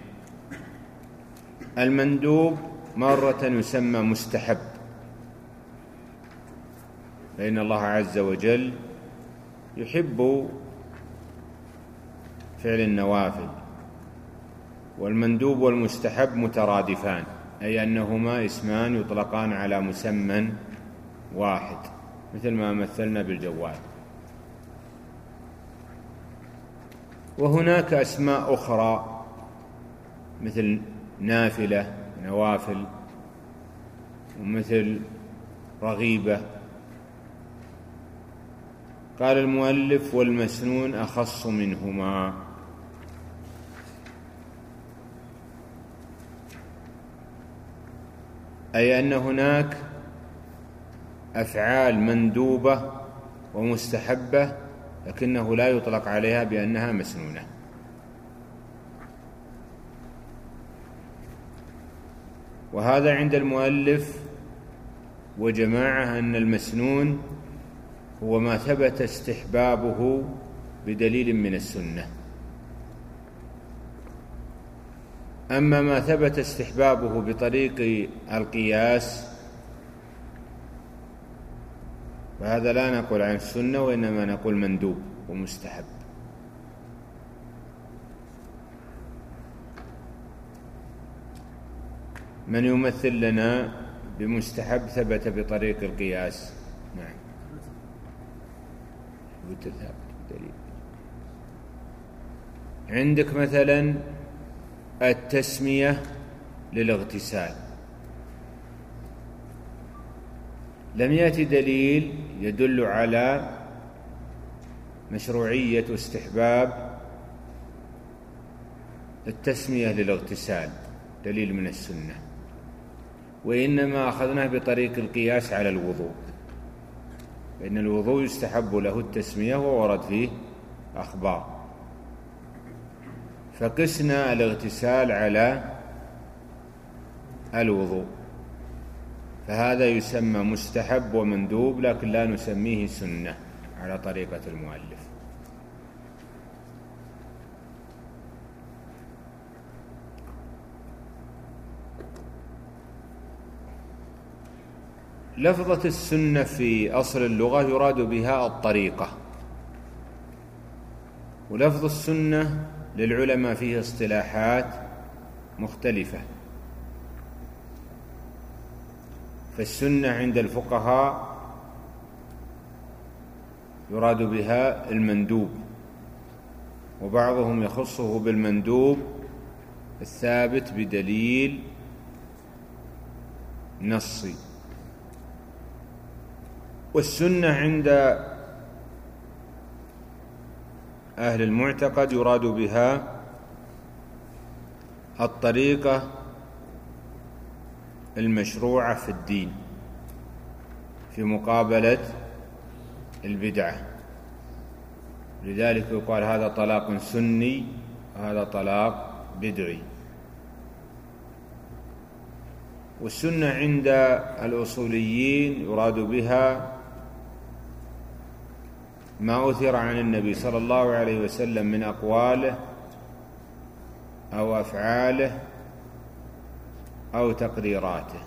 المندوب مرة يسمى مستحب فإن الله عز وجل يحب فعل النوافل. والمندوب والمستحب مترادفان أي أنهما اسمان يطلقان على مسمى واحد مثل ما مثلنا بالجوال. وهناك أسماء أخرى مثل نافلة نوافل ومثل رغيبة. قال المؤلف والمسنون أخص منهما. أي أن هناك أفعال مندوبة ومستحبة لكنه لا يطلق عليها بأنها مسنونة. وهذا عند المؤلف وجماعة أن المسنون هو ما ثبت استحبابه بدليل من السنة. أما ما ثبت استحبابه بطريق القياس فهذا لا نقول عن السنة وإنما نقول مندوب ومستحب. من يمثل لنا بمستحب ثبت بطريق القياس. نعم. وتذهب دليل عندك مثلا التسمية للاغتسال. لم يأتي دليل يدل على مشروعية واستحباب التسمية للاغتسال دليل من السنة. وإنما أخذناه بطريق القياس على الوضوء. فإن الوضوء يستحب له التسمية وورد فيه أخبار. فقسنا الاغتسال على الوضوء. فهذا يسمى مستحب ومندوب لكن لا نسميه سنة على طريقة المؤلف. لفظة السنة في أصل اللغة يراد بها الطريقة. ولفظ السنة للعلماء فيه اصطلاحات مختلفة. فالسنة عند الفقهاء يراد بها المندوب وبعضهم يخصه بالمندوب الثابت بدليل نصي. والسنة عند أهل المعتقد يراد بها الطريقة المشروعة في الدين في مقابلة البدعة. لذلك يقال هذا طلاق سني وهذا طلاق بدعي. والسنة عند الأصوليين يراد بها ما أثر عن النبي صلى الله عليه وسلم من أقواله أو أفعاله أو تقريراته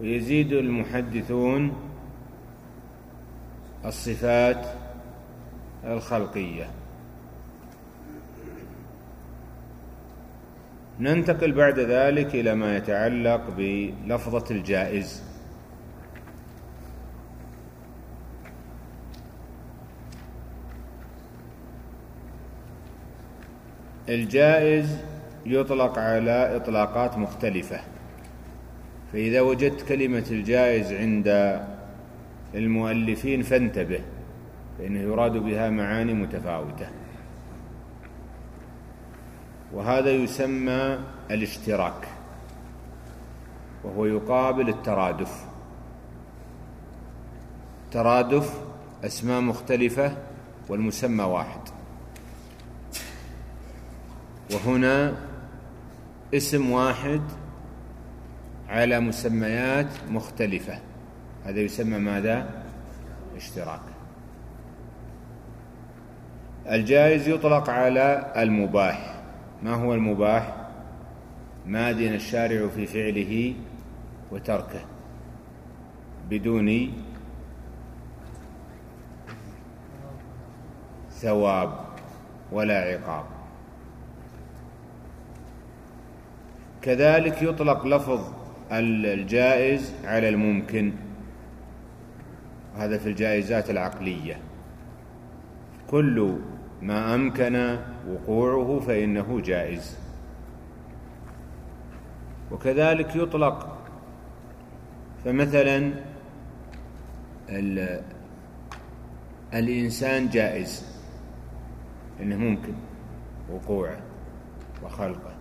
ويزيد المحدثون الصفات الخلقية. ننتقل بعد ذلك إلى ما يتعلق بلفظة الجائز. الجائز يطلق على إطلاقات مختلفة. فإذا وجدت كلمة الجائز عند المؤلفين فانتبه فإنه يراد بها معاني متفاوتة. وهذا يسمى الاشتراك وهو يقابل الترادف. ترادف أسماء مختلفة والمسمى واحد. وهنا اسم واحد على مسميات مختلفة هذا يسمى ماذا؟ اشتراك الجائز يطلق على المباح ما هو المباح؟ ما دين الشارع في فعله وتركه بدون ثواب ولا عقاب كذلك يطلق لفظ الجائز على الممكن. هذا في الجائزات العقلية. كل ما أمكن وقوعه فإنه جائز. وكذلك يطلق فمثلا الإنسان جائز. إنه ممكن وقوعه وخلقه.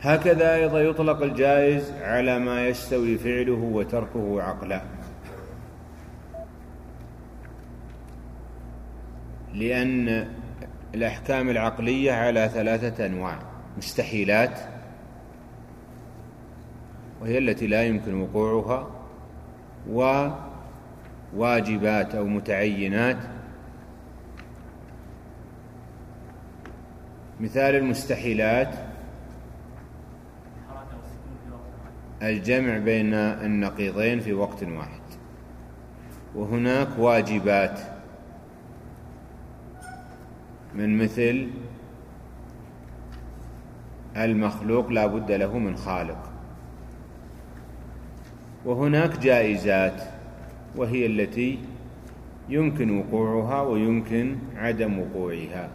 هكذا أيضا يطلق الجائز على ما يستوي فعله وتركه عقلا لأن الأحكام العقلية على ثلاثة أنواع مستحيلات وهي التي لا يمكن وقوعها وواجبات أو متعينات. مثال المستحيلات الجمع بين النقيضين في وقت واحد. وهناك واجبات. من مثل المخلوق لا بد له من خالق. وهناك جائزات وهي التي يمكن وقوعها ويمكن عدم وقوعها.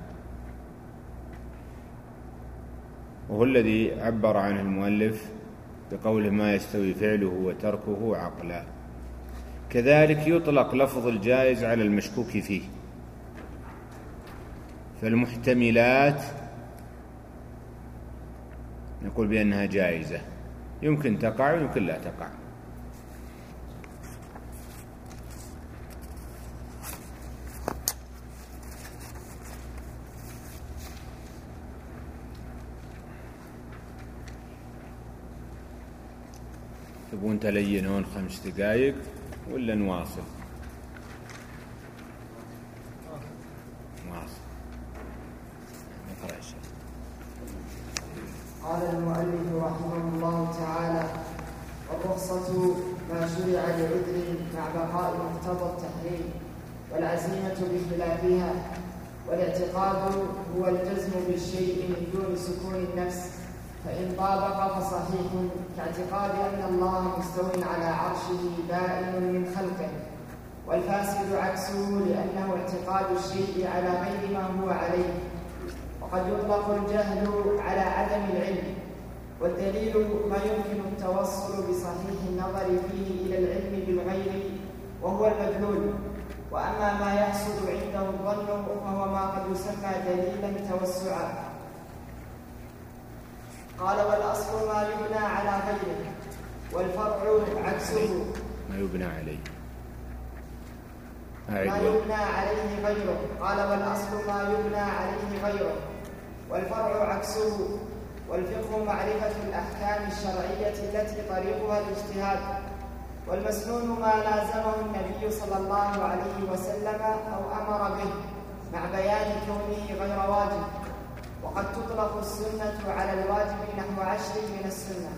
وهو الذي عبر عنه المؤلف بقوله ما يستوي فعله وتركه عقلا. كذلك يطلق لفظ الجائز على المشكوك فيه. فالمحتملات نقول بأنها جائزة. يمكن تقع ويمكن لا تقع. تبون تلينون خمس دقائق ولا نواصل؟ نواصل. نقرأ الشيء قال المؤلف رحمه الله تعالى الرخصة ما شرع لعذر مع بقاء مقتضى التحريم والعزيمة بخلافها والاعتقاد هو الجزم بالشيء من دون سكون النفس فإن طابق فصحيح كاعتقاد أن الله مستو على عرشه بائن من خلقه والفاسد عكسه لأنه اعتقاد الشيء على غير ما هو عليه. وقد يطلق الجهل على عدم العلم والدليل ما يمكن التوصل بصحيح النظر فيه إلى العلم بالغير وهو المدلول وأما ما يحصل عنده الظن فهو ما قد يسمى دليلا توسعا. قال والأصل ما يبنى على غيره والفرع عكسه. ما يبنى عليه. ما يبنى عليه غيره. قال والأصل ما يبنى عليه غيره والفرع عكسه. والفقه معرفة الأحكام الشرعية التي طريقها الاجتهاد. والمسنون ما لازمه النبي صلى الله عليه وسلم أو أمر به مع بيان كونه غير واجب. وقد تطلق السنة على الواجب نحو عشر من السنة.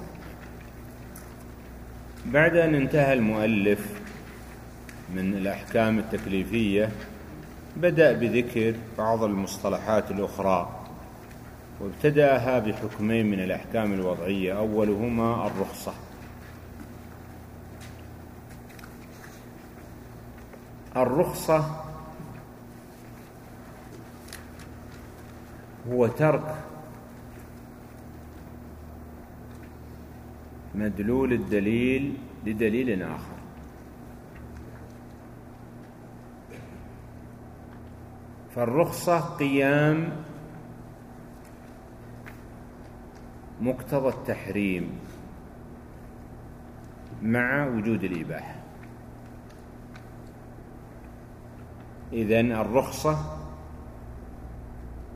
بعد أن انتهى المؤلف من الأحكام التكليفية بدأ بذكر بعض المصطلحات الأخرى وابتدأها بحكمين من الأحكام الوضعية أولهما الرخصة. الرخصة هو ترك مدلول الدليل لدليل آخر. فالرخصة قيام مقتضى التحريم مع وجود الإباحة. إذن الرخصة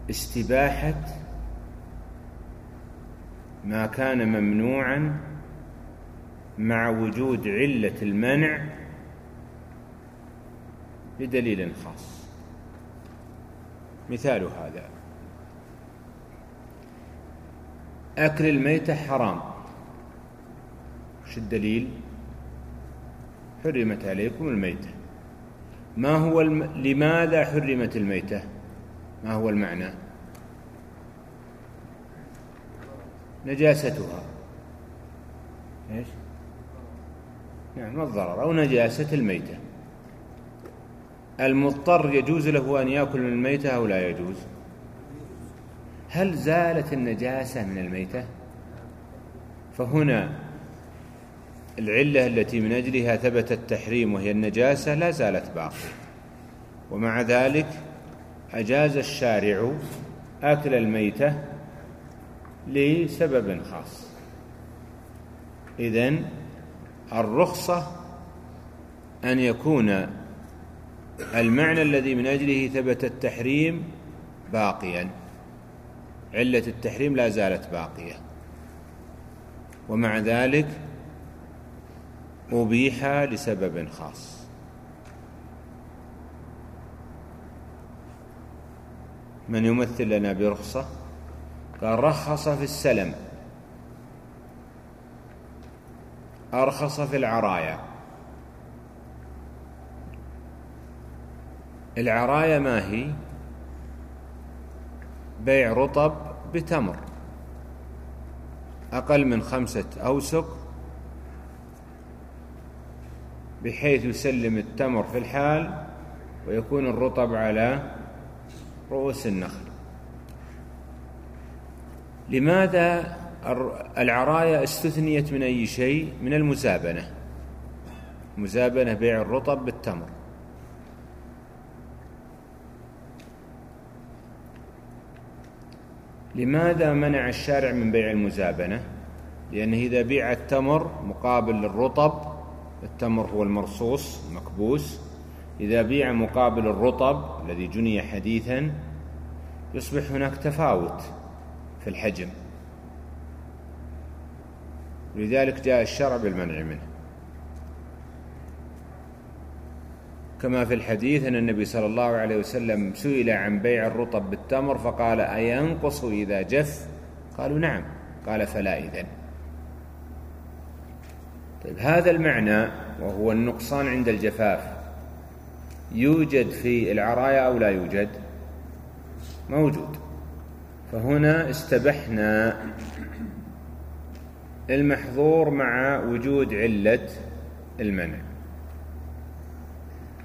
استباحة ما كان ممنوعا مع وجود علة المنع بدليل خاص. مثال هذا. أكل الميتة حرام. وش الدليل؟ حرمت عليكم الميتة. ما هو الم... لماذا حرمت الميتة؟ ما هو المعنى؟ نجاستها. إيش؟ نعم الضرر أو نجاسة الميتة. المضطر يجوز له أن يأكل من الميتة أو لا يجوز؟ هل زالت النجاسة من الميتة؟ فهنا العلة التي من أجلها ثبت التحريم وهي النجاسة لا زالت باقية. ومع ذلك أجاز الشارع أكل الميتة لسبب خاص. إذن الرخصة أن يكون المعنى الذي من أجله ثبت التحريم باقيا. علة التحريم لا زالت باقية. ومع ذلك أبيح لسبب خاص. من يمثل لنا برخصة؟ قال رخص في السلم. أرخص في العرايا. العرايا ما هي؟ بيع رطب بتمر. أقل من خمسة أوسق. بحيث يسلم التمر في الحال ويكون الرطب على رؤوس النخل. لماذا العرايا استثنيت من أي شيء؟ من المزابنة. مزابنة بيع الرطب بالتمر. لماذا منع الشارع من بيع المزابنة؟ لأنه إذا بيع التمر مقابل الرطب التمر هو المرصوص مكبوس. إذا بيع مقابل الرطب الذي جني حديثا يصبح هناك تفاوت في الحجم. لذلك جاء الشرع بالمنع منه. كما في الحديث أن النبي صلى الله عليه وسلم سئل عن بيع الرطب بالتمر فقال أينقص إذا جف؟ قالوا نعم. قال فلا إذن. طيب هذا المعنى وهو النقصان عند الجفاف. يوجد في العرايا أو لا يوجد؟ موجود. فهنا استبحنا المحظور مع وجود علة المنع.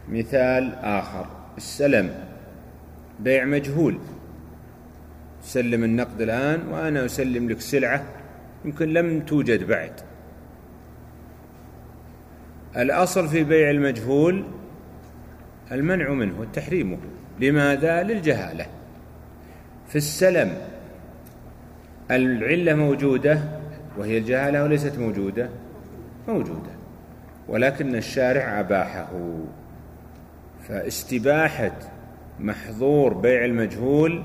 مثال آخر. السلم. بيع مجهول. سلم النقد الآن وأنا أسلم لك سلعة يمكن لم توجد بعد. الأصل في بيع المجهول المنع منه والتحريم لماذا؟ للجهالة. في السلم العلة موجودة وهي الجهالة وليست موجودة. موجودة. ولكن الشارع أباحه. فاستباحة محظور بيع المجهول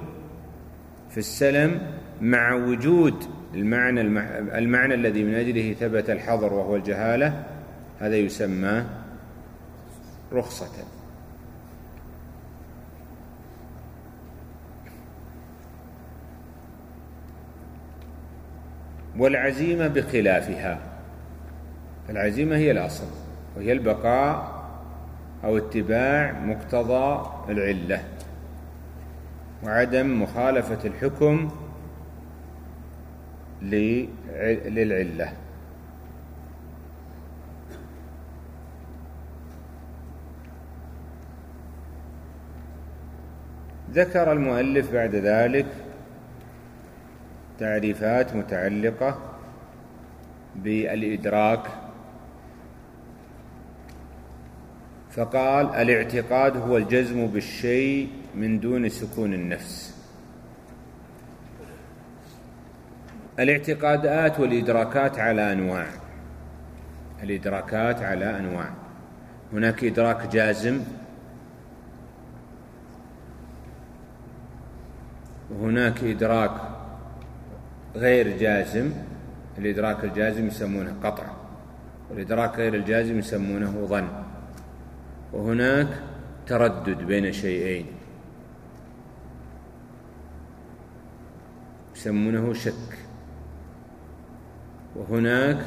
في السلم مع وجود المعنى المعنى الذي من أجله ثبت الحظر وهو الجهالة هذا يسمى رخصة. والعزيمة بخلافها. العزيمة هي الأصل وهي البقاء أو اتباع مقتضى العلة. وعدم مخالفة الحكم للعلة. ذكر المؤلف بعد ذلك تعريفات متعلقة بالإدراك. فقال الاعتقاد هو الجزم بالشيء من دون سكون النفس. الاعتقادات والإدراكات على أنواع. الإدراكات على أنواع. هناك إدراك جازم. وهناك إدراك غير جازم الإدراك الجازم يسمونه قطع. والإدراك غير الجازم يسمونه ظن. وهناك تردد بين شيئين. يسمونه شك. وهناك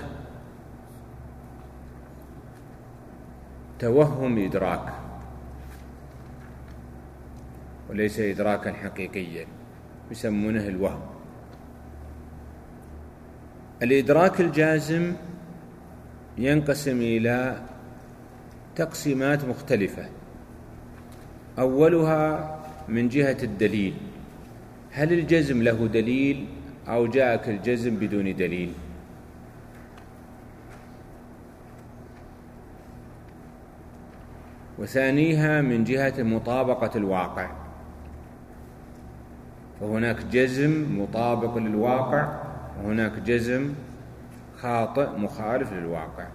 توهم إدراك. وليس إدراكا حقيقيا. يسمونه الوهم. الإدراك الجازم ينقسم إلى تقسيمات مختلفة. أولها من جهة الدليل. هل الجزم له دليل أو جاءك الجزم بدون دليل؟ وثانيها من جهة مطابقة الواقع. فهناك جزم مطابق للواقع. وهناك جزم خاطئ مخالف للواقع.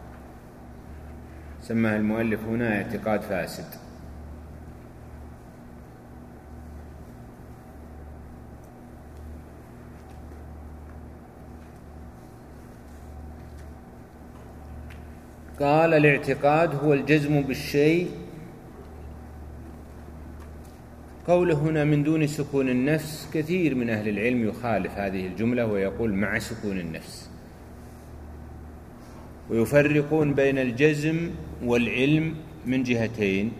سماه المؤلف هنا اعتقاد فاسد. قال الاعتقاد هو الجزم بالشيء قوله هنا من دون سكون النفس كثير من أهل العلم يخالف هذه الجملة ويقول مع سكون النفس. ويفرقون بين الجزم والعلم من جهتين.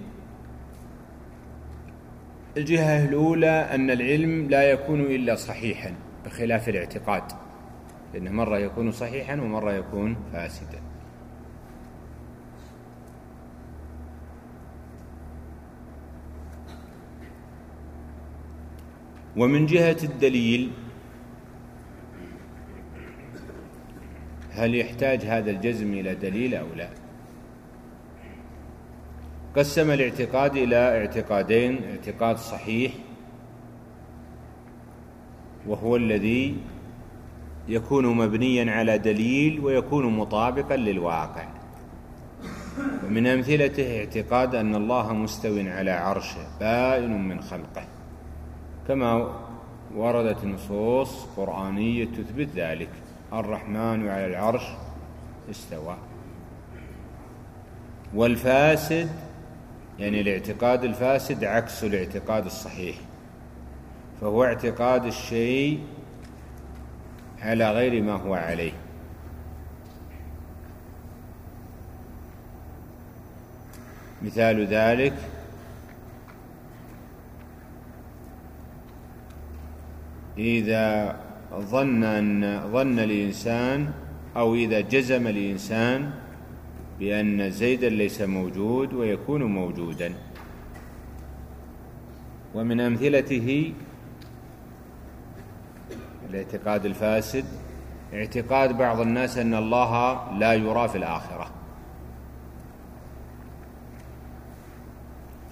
الجهة الأولى أن العلم لا يكون إلا صحيحا بخلاف الاعتقاد لأنه مرة يكون صحيحا ومرة يكون فاسدا. ومن جهة الدليل هل يحتاج هذا الجزم إلى دليل أو لا؟ قسم الاعتقاد إلى اعتقادين اعتقاد صحيح وهو الذي يكون مبنيا على دليل ويكون مطابقا للواقع. ومن أمثلته اعتقاد أن الله مستو على عرشه بائن من خلقه. كما وردت نصوص قرآنية تثبت ذلك. الرحمن على العرش استوى. والفاسد يعني الاعتقاد الفاسد عكس الاعتقاد الصحيح. فهو اعتقاد الشيء على غير ما هو عليه. مثال ذلك إذا ظن أن ظن الإنسان أو إذا جزم الإنسان بأن زيدا ليس موجود ويكون موجودا. ومن أمثلته الاعتقاد الفاسد اعتقاد بعض الناس أن الله لا يرى في الآخرة.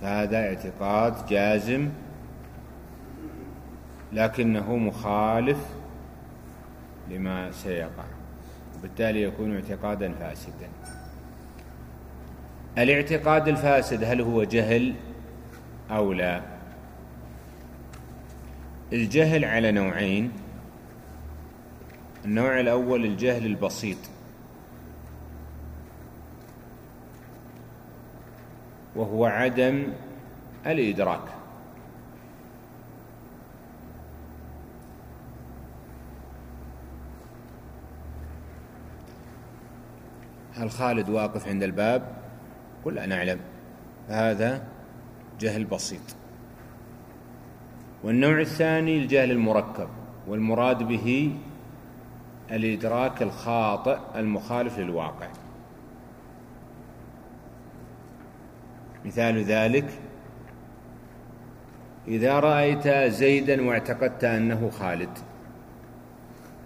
فهذا اعتقاد جازم لكنه مخالف لما سيقع. وبالتالي يكون اعتقادا فاسدا. الاعتقاد الفاسد هل هو جهل أو لا؟ الجهل على نوعين. النوع الأول الجهل البسيط. وهو عدم الإدراك. هل خالد واقف عند الباب؟ قل أنا أعلم. هذا جهل بسيط. والنوع الثاني الجهل المركب والمراد به الإدراك الخاطئ المخالف للواقع. مثال ذلك إذا رأيت زيدا واعتقدت أنه خالد.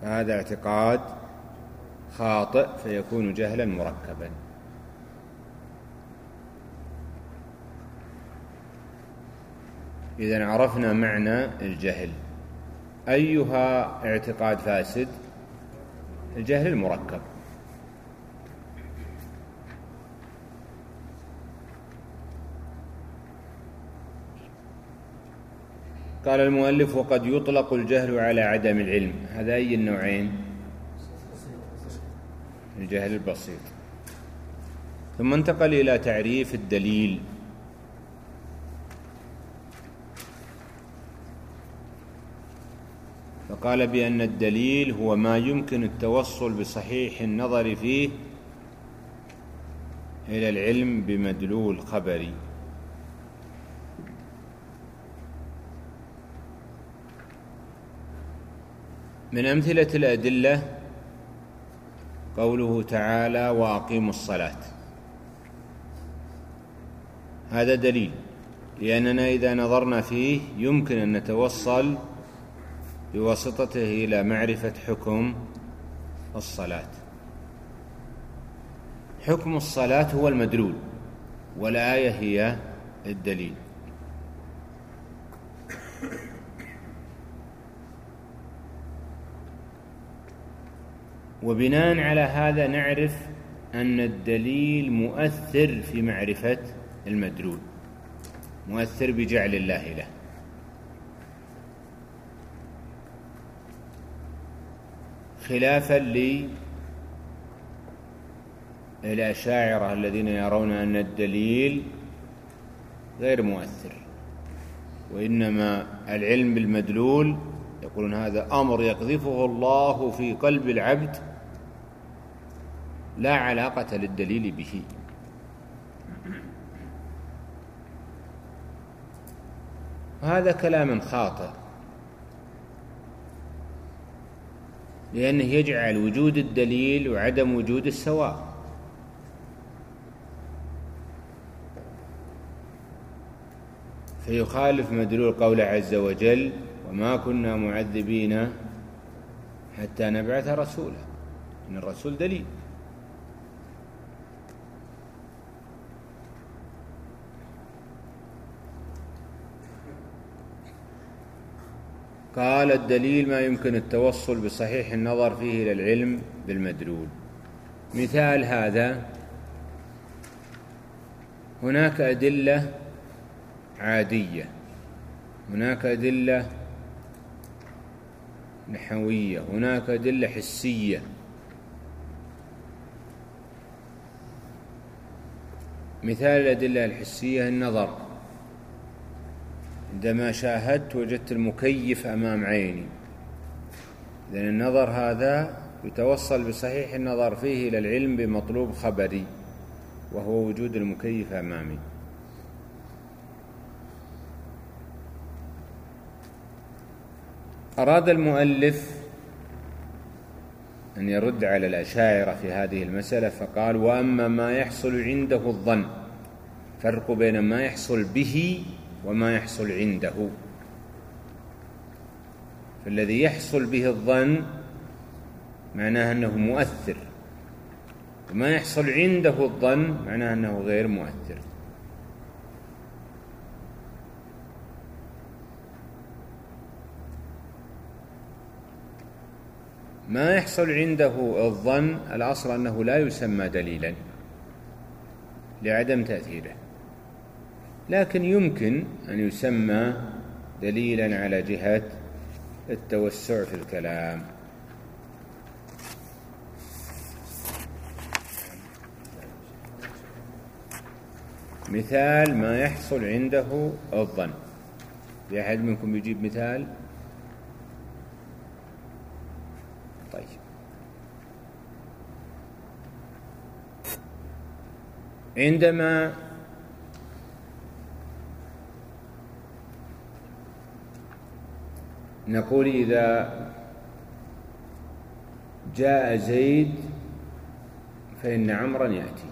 فهذا اعتقاد خاطئ فيكون جهلا مركبا. إذا عرفنا معنى الجهل. أيها اعتقاد فاسد؟ الجهل المركب. قال المؤلف وقد يطلق الجهل على عدم العلم. هذا أي النوعين؟ الجهل البسيط. ثم انتقل إلى تعريف الدليل. فقال بأن الدليل هو ما يمكن التوصل بصحيح النظر فيه إلى العلم بمدلول خبري. من أمثلة الأدلة قوله تعالى وأقيموا الصلاة. هذا دليل لأننا إذا نظرنا فيه يمكن أن نتوصل بواسطته إلى معرفة حكم الصلاة. حكم الصلاة هو المدلول والآية هي الدليل. وبناء على هذا نعرف أن الدليل مؤثر في معرفة المدلول مؤثر بجعل الله له. خلافا للأشاعرة الذين يرون أن الدليل غير مؤثر وإنما العلم بالمدلول يقولون هذا أمر يقذفه الله في قلب العبد لا علاقة للدليل به. هذا كلام خاطئ. لأنه يجعل وجود الدليل وعدم وجود السواء. فيخالف مدلول قوله عز وجل وما كنا معذبين حتى نبعث رسولا. من الرسول دليل. قال الدليل ما يمكن التوصل بصحيح النظر فيه إلى العلم بالمدلول. مثال هذا هناك أدلة عادية هناك أدلة نحوية هناك أدلة حسية. مثال الأدلة الحسية النظر. عندما شاهدت وجدت المكيف أمام عيني. إذن النظر هذا يتوصل بصحيح النظر فيه إلى العلم بمطلوب خبري وهو وجود المكيف أمامي. أراد المؤلف أن يرد على الأشاعرة في هذه المسألة فقال وأما ما يحصل عنده الظن فرق بين ما يحصل به وما يحصل عنده. فالذي يحصل به الظن معناه أنه مؤثر. وما يحصل عنده الظن معناه أنه غير مؤثر. ما يحصل عنده الظن الأصل أنه لا يسمى دليلا لعدم تأثيره. لكن يمكن أن يسمى دليلا على جهة التوسع في الكلام. مثال ما يحصل عنده الظن في أحد منكم يجيب مثال؟ طيب. عندما نقول إذا جاء زيد فإن عمرا يأتي.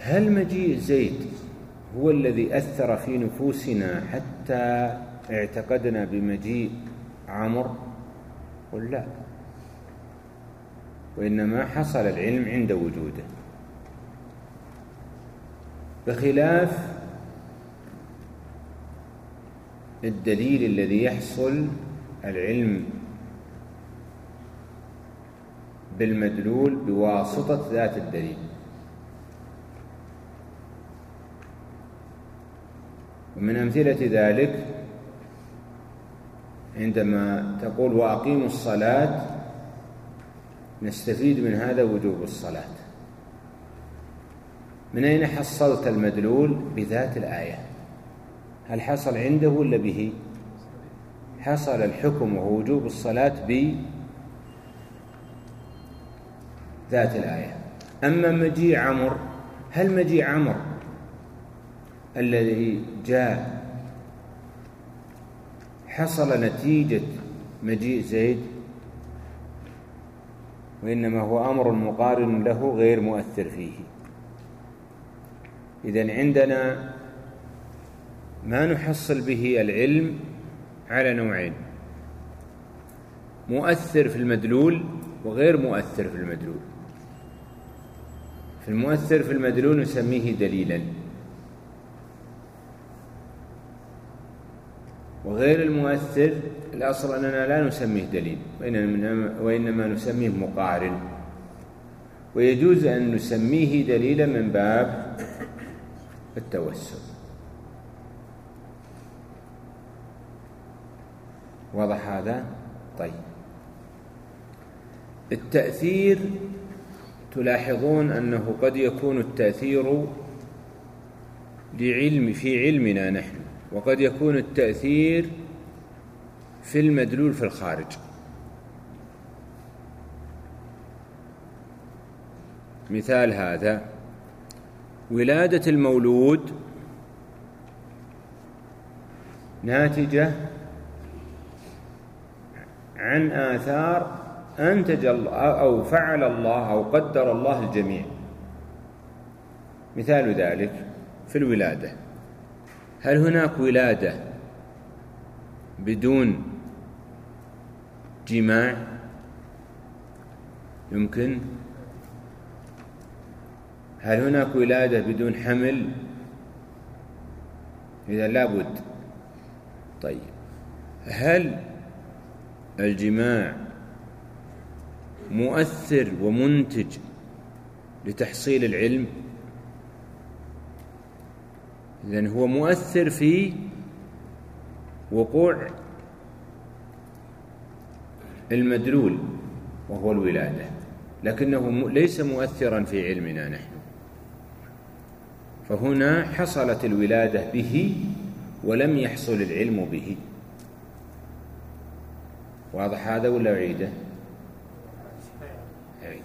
هل مجيء زيد هو الذي أثر في نفوسنا حتى اعتقدنا بمجيء عمر قل لا. وإنما حصل العلم عند وجوده. بخلاف الدليل الذي يحصل العلم بالمدلول بواسطة ذات الدليل. ومن أمثلة ذلك عندما تقول وأقيموا الصلاة نستفيد من هذا وجوب الصلاة. من أين حصلت المدلول بذات الآية؟ هل حصل عنده ولا به؟ حصل الحكم وهو وجوب الصلاة بذات الآية. أما مجيء عمر هل مجيء عمر الذي جاء حصل نتيجة مجيء زيد؟ وإنما هو أمر مقارن له غير مؤثر فيه. إذن عندنا ما نحصل به العلم على نوعين. مؤثر في المدلول وغير مؤثر في المدلول. في المؤثر في المدلول نسميه دليلا. وغير المؤثر الأصل أننا لا نسميه دليل وإنما نسميه مقارن. ويجوز أن نسميه دليلا من باب التوسل. واضح هذا؟ طيب. التأثير تلاحظون أنه قد يكون التأثير لعلم في علمنا نحن وقد يكون التأثير في المدلول في الخارج. مثال هذا. ولادة المولود ناتجة عن آثار أنتج الله أو فعل الله أو قدر الله الجميع. مثال ذلك في الولادة. هل هناك ولادة بدون جماع؟ يمكن. هل هناك ولادة بدون حمل؟ إذا لابد. طيب. هل الجماع مؤثر ومنتج لتحصيل العلم؟ إذن هو مؤثر في وقوع المدلول وهو الولادة لكنه ليس مؤثرا في علمنا نحن. فهنا حصلت الولادة به ولم يحصل العلم به. واضح هذا ولا أعيده؟ أعيد.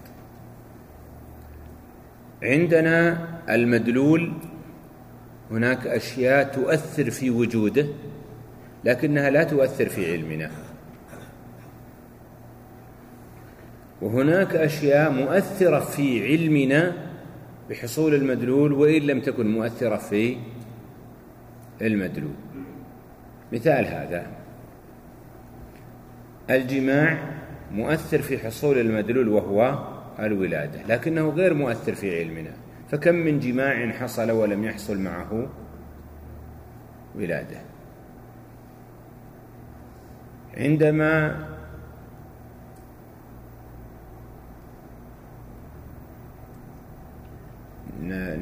عندنا المدلول هناك أشياء تؤثر في وجوده لكنها لا تؤثر في علمنا. وهناك أشياء مؤثرة في علمنا بحصول المدلول وإن لم تكن مؤثرة في المدلول. مثال هذا. الجماع مؤثر في حصول المدلول وهو الولادة لكنه غير مؤثر في علمنا. فكم من جماع حصل ولم يحصل معه ولادة؟ عندما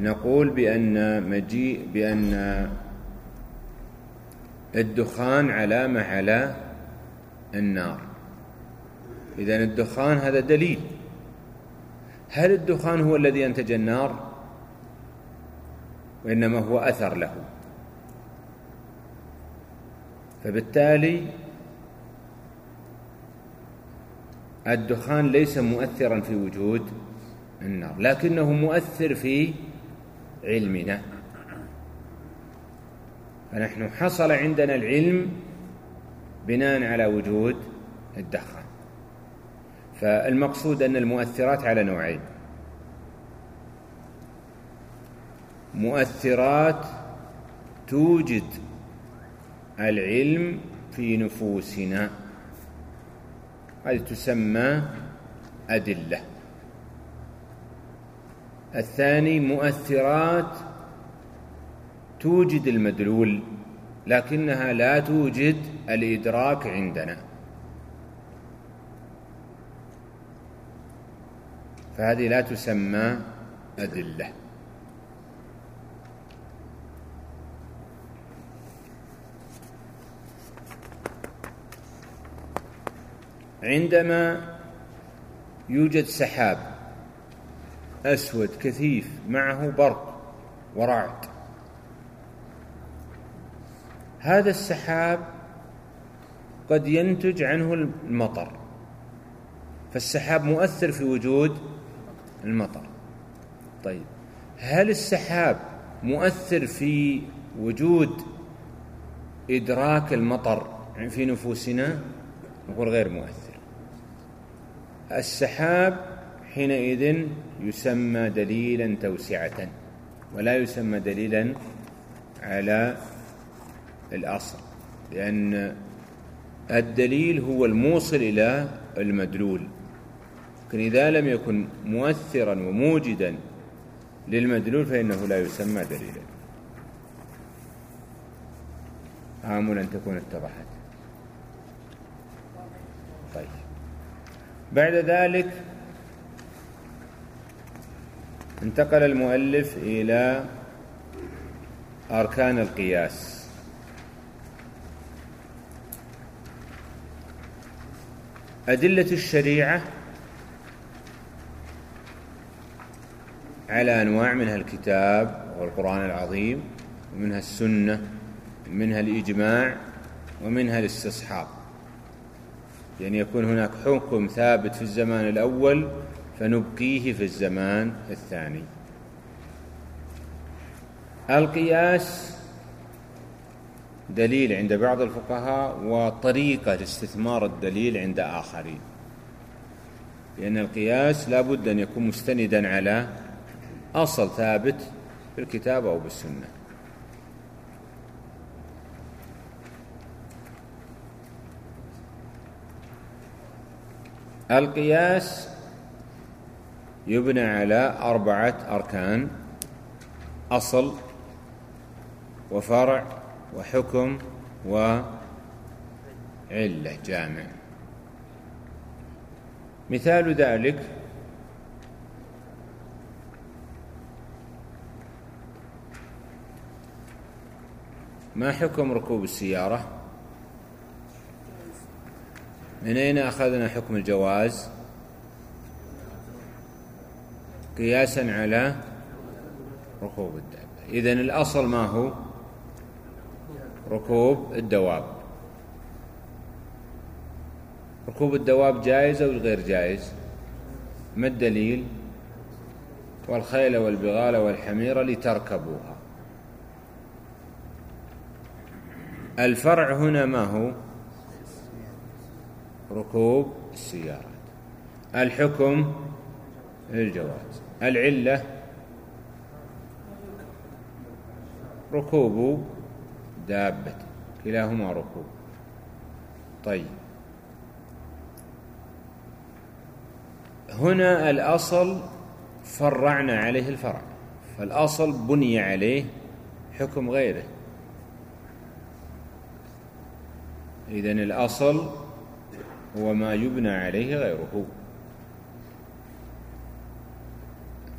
نقول بأن مجيء بأن الدخان علامة على النار. إذا الدخان هذا دليل. هل الدخان هو الذي أنتج النار؟ وإنما هو أثر له. فبالتالي الدخان ليس مؤثرا في وجود النار. لكنه مؤثر في علمنا. فنحن حصل عندنا العلم بناء على وجود الدخان. فالمقصود أن المؤثرات على نوعين. مؤثرات توجد العلم في نفوسنا. هذه تسمى أدلة. الثاني مؤثرات توجد المدلول لكنها لا توجد الإدراك عندنا. فهذه لا تسمى أدلة. عندما يوجد سحاب أسود كثيف معه برق ورعد. هذا السحاب قد ينتج عنه المطر. فالسحاب مؤثر في وجود المطر. طيب هل السحاب مؤثر في وجود إدراك المطر في نفوسنا؟ نقول غير مؤثر. السحاب حينئذ يسمى دليلا توسعة ولا يسمى دليلا على الأصل لأن الدليل هو الموصل إلى المدلول. لكن إذا لم يكن مؤثرا وموجدا للمدلول فإنه لا يسمى دليلا. آمل أن تكون اتضحت. طيب. بعد ذلك انتقل المؤلف إلى أركان القياس. أدلة الشريعة على أنواع منها الكتاب والقرآن العظيم ومنها السنة ومنها الإجماع ومنها الاستصحاب. يعني يكون هناك حكم ثابت في الزمان الأول فنبقيه في الزمان الثاني. القياس دليل عند بعض الفقهاء وطريقة لاستثمار الدليل عند آخرين. لأن القياس لا بد أن يكون مستندا على أصل ثابت في الكتاب أو بالسنة. القياس يبنى على أربعة أركان أصل وفرع وحكم وعلة جامع. مثال ذلك ما حكم ركوب السيارة؟ من أين أخذنا حكم الجواز؟ قياسا على ركوب الدابة. إذن الأصل ما هو؟ ركوب الدواب. ركوب الدواب جائز أو غير جائز؟ ما الدليل؟ والخيل والبغال والحمير لتركبوها. الفرع هنا ما هو؟ ركوب السيارات. الحكم للجواز. العلة. ركوب دابة. كلاهما ركوب. طيب. هنا الأصل فرعنا عليه الفرع. فالأصل بني عليه حكم غيره. إذن الأصل هو ما يبنى عليه غيره.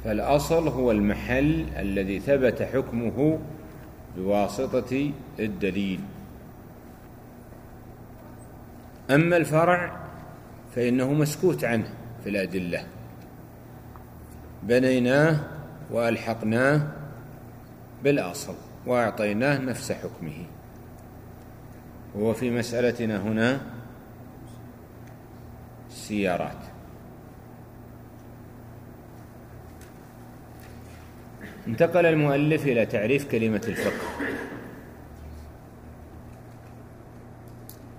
فالأصل هو المحل الذي ثبت حكمه بواسطة الدليل. أما الفرع فإنه مسكوت عنه في الأدلة. بنيناه وألحقناه بالأصل وأعطيناه نفس حكمه. هو في مسألتنا هنا السيارات انتقل المؤلف إلى تعريف كلمة الفقه.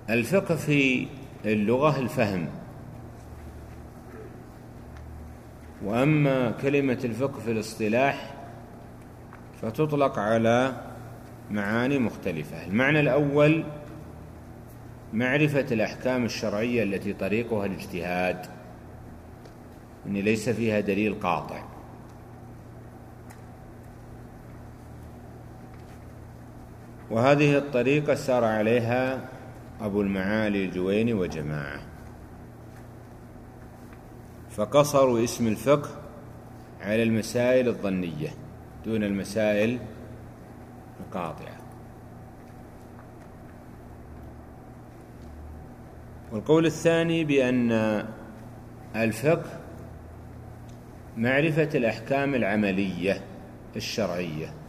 الفقه في اللغة الفهم. وأما كلمة الفقه في الاصطلاح فتطلق على معاني مختلفة. المعنى الأول معرفة الأحكام الشرعية التي طريقها الاجتهاد أن ليس فيها دليل قاطع. وهذه الطريقة سار عليها أبو المعالي الجويني وجماعة. فقصروا اسم الفقه على المسائل الظنية دون المسائل القاطعة. والقول الثاني بأن الفقه معرفة الأحكام العملية الشرعية.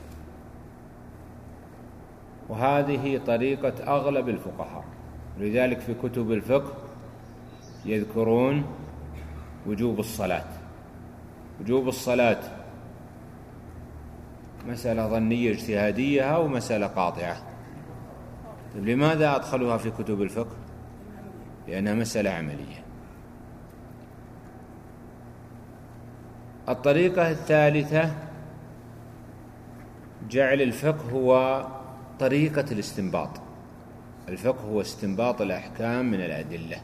وهذه طريقة أغلب الفقهاء. لذلك في كتب الفقه يذكرون وجوب الصلاة. وجوب الصلاة مسألة ظنية اجتهادية أو مسألة قاطعة. طيب لماذا أدخلوها في كتب الفقه؟ لأنها مسألة عملية. الطريقة الثالثة جعل الفقه هو طريقة الاستنباط. الفقه هو استنباط الأحكام من الأدلة.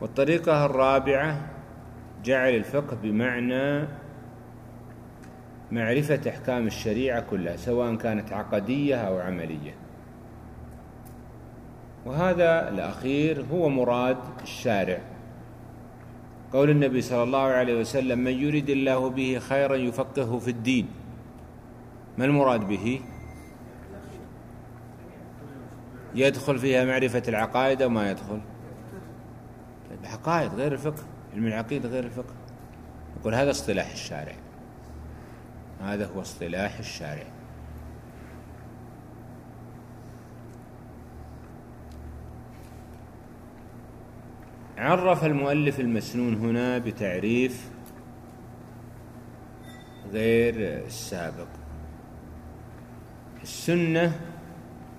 والطريقة الرابعة جعل الفقه بمعنى معرفة أحكام الشريعة كلها سواء كانت عقدية أو عملية. وهذا الأخير هو مراد الشارع. قول النبي صلى الله عليه وسلم من يريد الله به خيرا يفقهه في الدين. ما المراد به؟ يدخل فيها معرفة العقائد أو ما يدخل؟ العقائد غير الفقه علم العقيدة غير الفقه. يقول هذا اصطلاح الشارع. هذا هو اصطلاح الشارع. عرف المؤلف المسنون هنا بتعريف غير السابق. السنة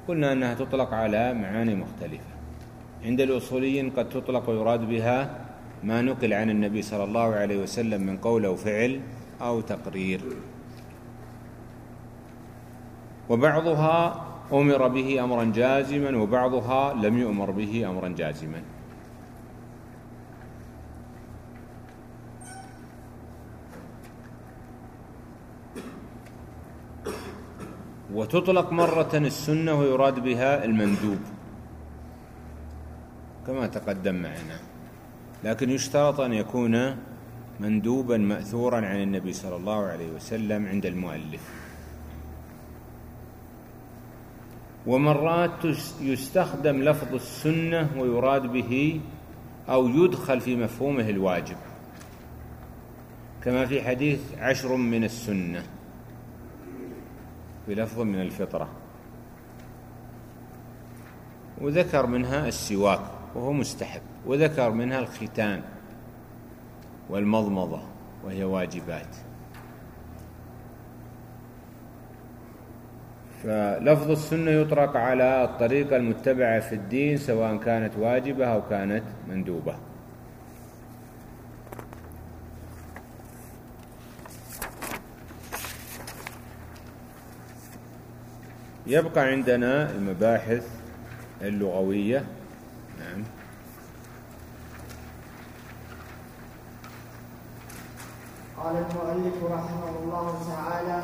قلنا أنها تطلق على معاني مختلفة. عند الأصوليين قد تطلق ويراد بها ما نقل عن النبي صلى الله عليه وسلم من قول أو فعل أو تقرير. وبعضها أمر به أمرا جازما وبعضها لم يؤمر به أمرا جازما. وتطلق مرة السنة ويراد بها المندوب. كما تقدم معنا. لكن يشترط أن يكون مندوبا مأثورا عن النبي صلى الله عليه وسلم عند المؤلف. ومرات يستخدم لفظ السنة ويراد به أو يدخل في مفهومه الواجب. كما في حديث عشر من السنة. بلفظ من الفطرة. وذكر منها السواك وهو مستحب. وذكر منها الختان والمضمضة وهي واجبات. فلفظ السنة يطلق على الطريقة المتبعة في الدين سواء كانت واجبة أو كانت مندوبة. يبقى عندنا المباحث اللغوية. نعم. قال المؤلف رحمه الله تعالى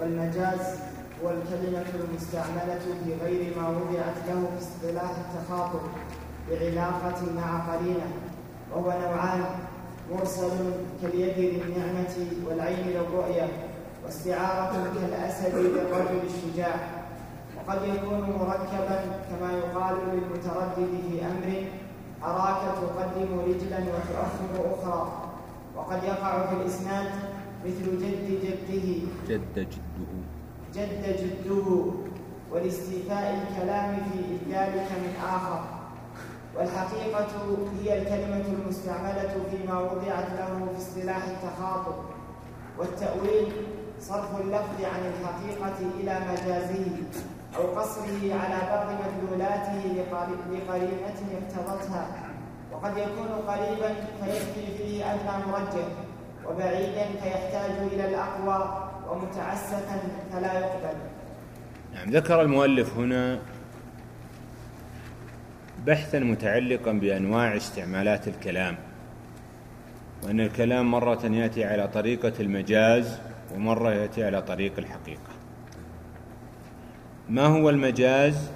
والمجاز هو الكلمة المستعملة في غير ما وضعت له في اصطلاح التخاطب بعلاقة مع قرينة وهو نوعان مرسل كاليد للنعمة والعين للرؤية واستعارة كالأسد للرجل الشجاع. وقد يكون مركبا كما يقال للمتردد في أمر أراك تقدم رجلا وتؤخر أخرى. وقد يقع في الإسناد مثل جد جده. جد جده. جد جده. ولاستيفاء الكلام في ذلك من آخر. والحقيقة هي الكلمة المستعملة فيما وضعت له في اصطلاح التخاطب. والتأويل صرف اللفظ عن الحقيقة إلى مجازه. أو قصره على بعض مدلولاته لقرينة اقتضتها. وقد يكون قريبا فيكفي فيه أدنى مرجح وبعيدا فيحتاج إلى الأقوى ومتعسفا فلا يقبل. نعم ذكر المؤلف هنا بحثا متعلقا بأنواع استعمالات الكلام وأن الكلام مرة يأتي على طريقة المجاز ومرة يأتي على طريق الحقيقة. ما هو المجاز؟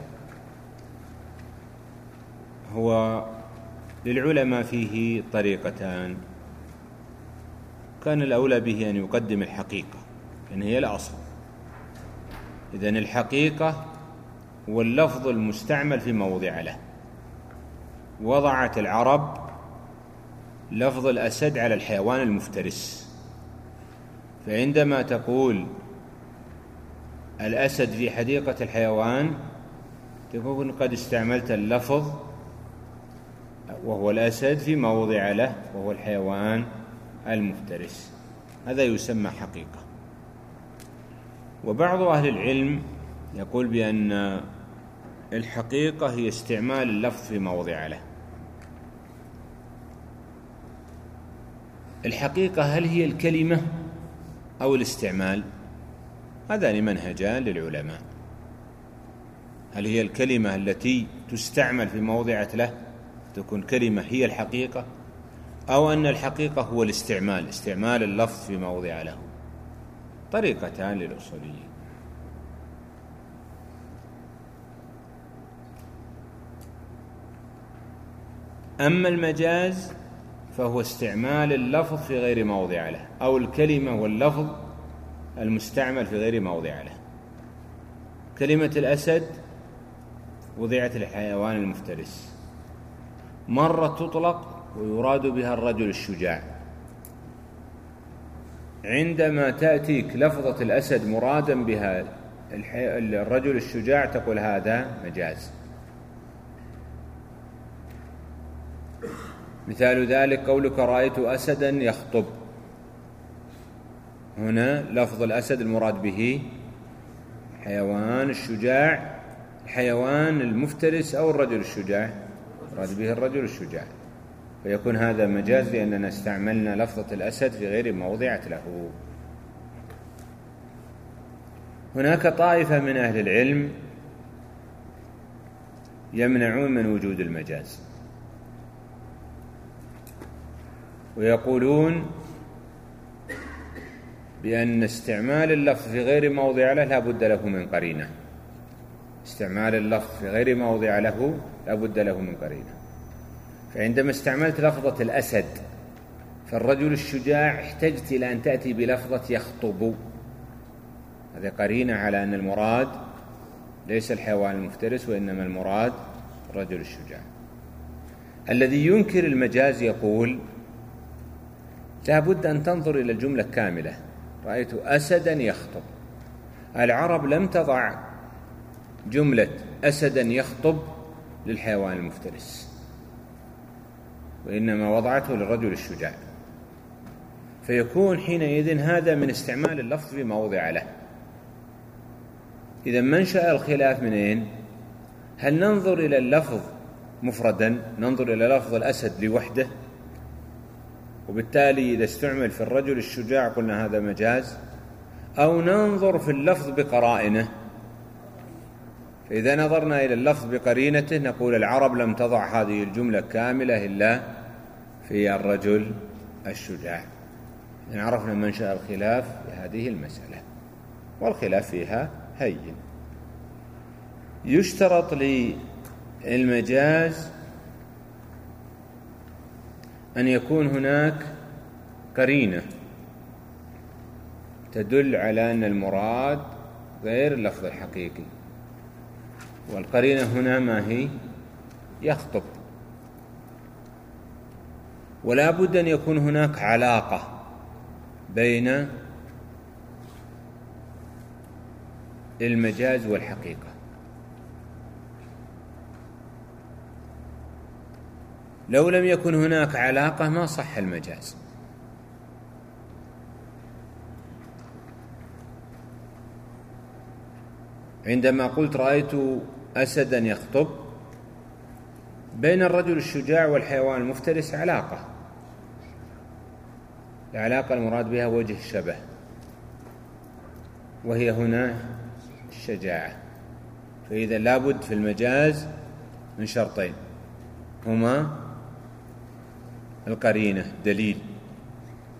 هو للعلماء فيه طريقتان. كان الأولى به أن يقدم الحقيقة لأن هي الأصل. إذا الحقيقة هو اللفظ المستعمل في موضع له. وضعت العرب لفظ الأسد على الحيوان المفترس. فعندما تقول الأسد في حديقة الحيوان. تكون قد استعملت اللفظ وهو الأسد في موضع له وهو الحيوان المفترس. هذا يسمى حقيقة. وبعض أهل العلم يقول بأن الحقيقة هي استعمال اللفظ في موضع له. الحقيقة هل هي الكلمة أو الاستعمال؟ هذان منهجان للعلماء. هل هي الكلمة التي تستعمل في موضع له تكون كلمة هي الحقيقة أو أن الحقيقة هو الاستعمال استعمال اللفظ في موضع له؟ طريقتان للأصوليين. أما المجاز فهو استعمال اللفظ في غير موضع له أو الكلمة واللفظ المستعمل في غير موضع له. كلمة الأسد وضعت للحيوان المفترس. مرة تطلق ويراد بها الرجل الشجاع. عندما تأتيك لفظة الأسد مرادا بها الرجل الشجاع تقول هذا مجاز. مثال ذلك قولك رأيت أسدا يخطب. هنا لفظ الأسد المراد به حيوان الشجاع الحيوان المفترس أو الرجل الشجاع مراد به الرجل الشجاع. فيكون هذا مجاز لأننا استعملنا لفظة الأسد في غير موضعة له. هناك طائفة من أهل العلم يمنعون من وجود المجاز. ويقولون بأن استعمال اللفظ في غير موضع له لا بد له من قرينة. استعمال اللفظ في غير موضع له لا بد له من قرينة. فعندما استعملت لفظة الأسد فالرجل الشجاع احتجت إلى أن تأتي بلفظة يخطب. هذه قرينة على أن المراد ليس الحيوان المفترس وإنما المراد الرجل الشجاع. الذي ينكر المجاز يقول لا بد أن تنظر إلى الجملة كاملة. رأيت أسدا يخطب. العرب لم تضع جملة أسدا يخطب للحيوان المفترس وإنما وضعته للرجل الشجاع. فيكون حينئذ هذا من استعمال اللفظ في موضع له. إذا منشأ الخلاف منين؟ هل ننظر إلى اللفظ مفردا؟ ننظر إلى لفظ الأسد لوحده؟ وبالتالي إذا استعمل في الرجل الشجاع قلنا هذا مجاز. أو ننظر في اللفظ بقرائنه. فإذا نظرنا إلى اللفظ بقرينته نقول العرب لم تضع هذه الجملة كاملة إلا في الرجل الشجاع. إن عرفنا منشأ الخلاف في هذه المسألة. والخلاف فيها هين. يشترط للمجاز أن يكون هناك قرينة تدل على أن المراد غير اللفظ الحقيقي. والقرينة هنا ما هي؟ يخطب. ولا بد أن يكون هناك علاقة بين المجاز والحقيقة. لو لم يكن هناك علاقة ما صح المجاز. عندما قلت رأيت أسدا يخطب بين الرجل الشجاع والحيوان المفترس علاقة. العلاقة المراد بها وجه الشبه وهي هنا الشجاعة. فإذا لابد في المجاز من شرطين هما القرينة دليل.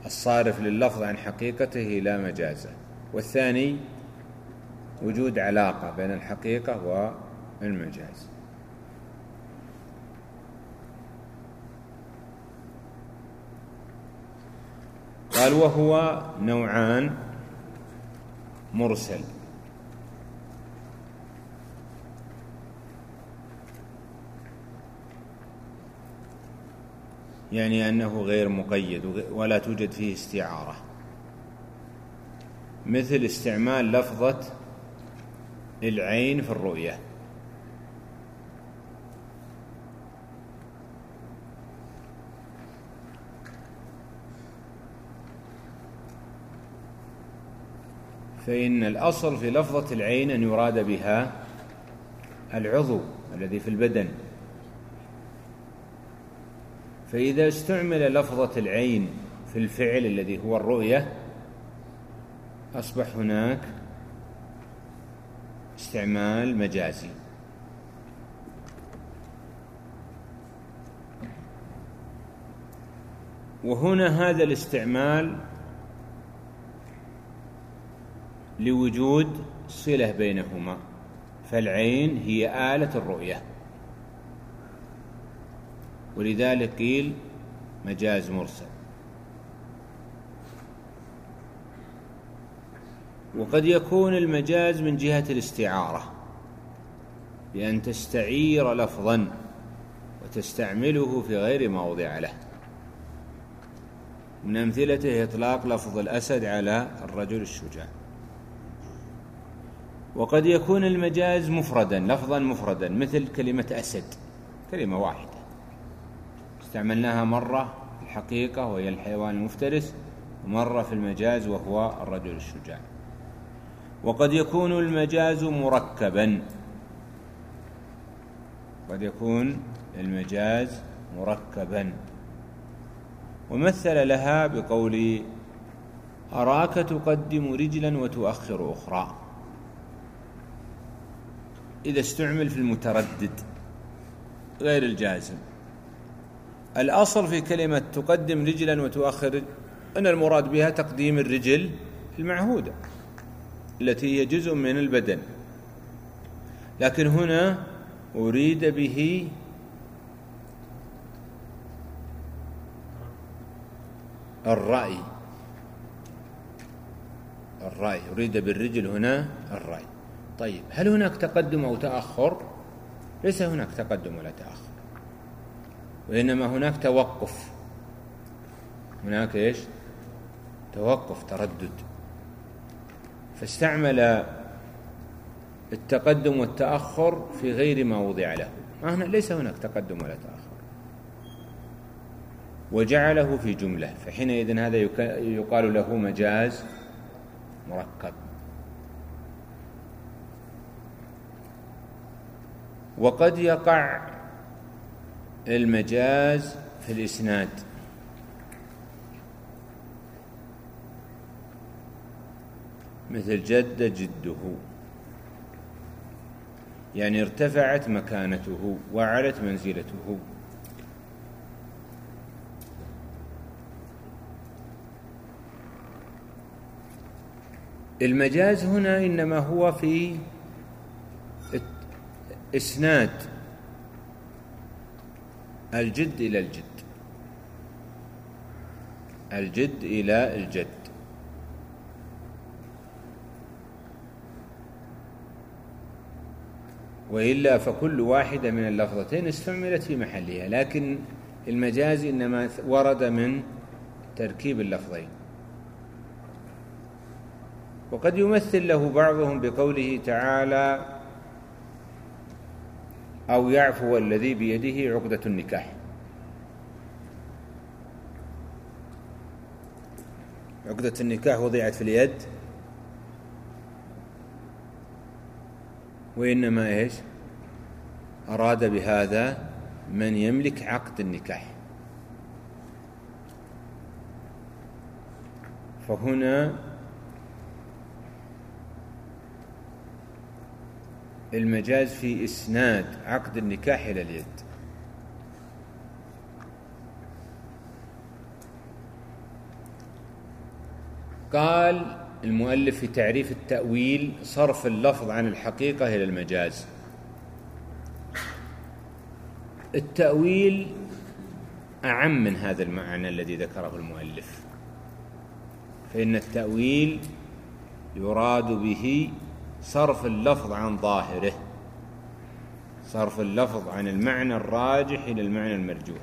الصارف لللفظ عن حقيقته لا مجازه والثاني وجود علاقة بين الحقيقة والمجاز. قال وهو نوعان مرسل. يعني أنه غير مقيد ولا توجد فيه استعارة. مثل استعمال لفظة العين في الرؤية. فإن الأصل في لفظة العين أن يراد بها العضو الذي في البدن. فإذا استعمل لفظة العين في الفعل الذي هو الرؤية أصبح هناك استعمال مجازي. وهنا هذا الاستعمال لوجود صلة بينهما فالعين هي آلة الرؤية. ولذلك قيل مجاز مرسل. وقد يكون المجاز من جهة الاستعارة بأن تستعير لفظا وتستعمله في غير موضع له. من أمثلته إطلاق لفظ الأسد على الرجل الشجاع. وقد يكون المجاز مفردا لفظا مفردا مثل كلمة أسد كلمة واحدة. استعملناها مرة في الحقيقة وهي الحيوان المفترس ومرة في المجاز وهو الرجل الشجاع. وقد يكون المجاز مركبا. قد يكون المجاز مركبا. ومثل لها بقول أراك تقدم رجلا وتؤخر أخرى. إذا استعمل في المتردد غير الجازم. الأصل في كلمة تقدم رجلا وتؤخر أن المراد بها تقديم الرجل المعهودة التي هي جزء من البدن. لكن هنا أريد به الرأي. الرأي أريد بالرجل هنا الرأي. طيب هل هناك تقدم أو تأخر؟ ليس هناك تقدم ولا تأخر. وإنما هناك توقف. هناك إيش؟ توقف تردد. فاستعمل التقدم والتأخر في غير ما وضع له. ما هنا ليس هناك تقدم ولا تأخر. وجعله في جملة. فحينئذ هذا يقال له مجاز مركب. وقد يقع المجاز في الإسناد. مثل جد جده. يعني ارتفعت مكانته وعلت منزلته. المجاز هنا إنما هو في إسناد. الجد إلى الجد. الجد إلى الجد. وإلا فكل واحدة من اللفظتين استعملت في محلها لكن المجاز إنما ورد من تركيب اللفظين. وقد يمثل له بعضهم بقوله تعالى أو يعفو الذي بيده عقدة النكاح. عقدة النكاح وضعت في اليد. وإنما إيش؟ أراد بهذا من يملك عقد النكاح. فهنا المجاز في إسناد عقد النكاح إلى اليد. قال المؤلف في تعريف التأويل صرف اللفظ عن الحقيقة إلى المجاز. التأويل أعم من هذا المعنى الذي ذكره المؤلف. فإن التأويل يراد به صرف اللفظ عن ظاهره. صرف اللفظ عن المعنى الراجح إلى المعنى المرجوح.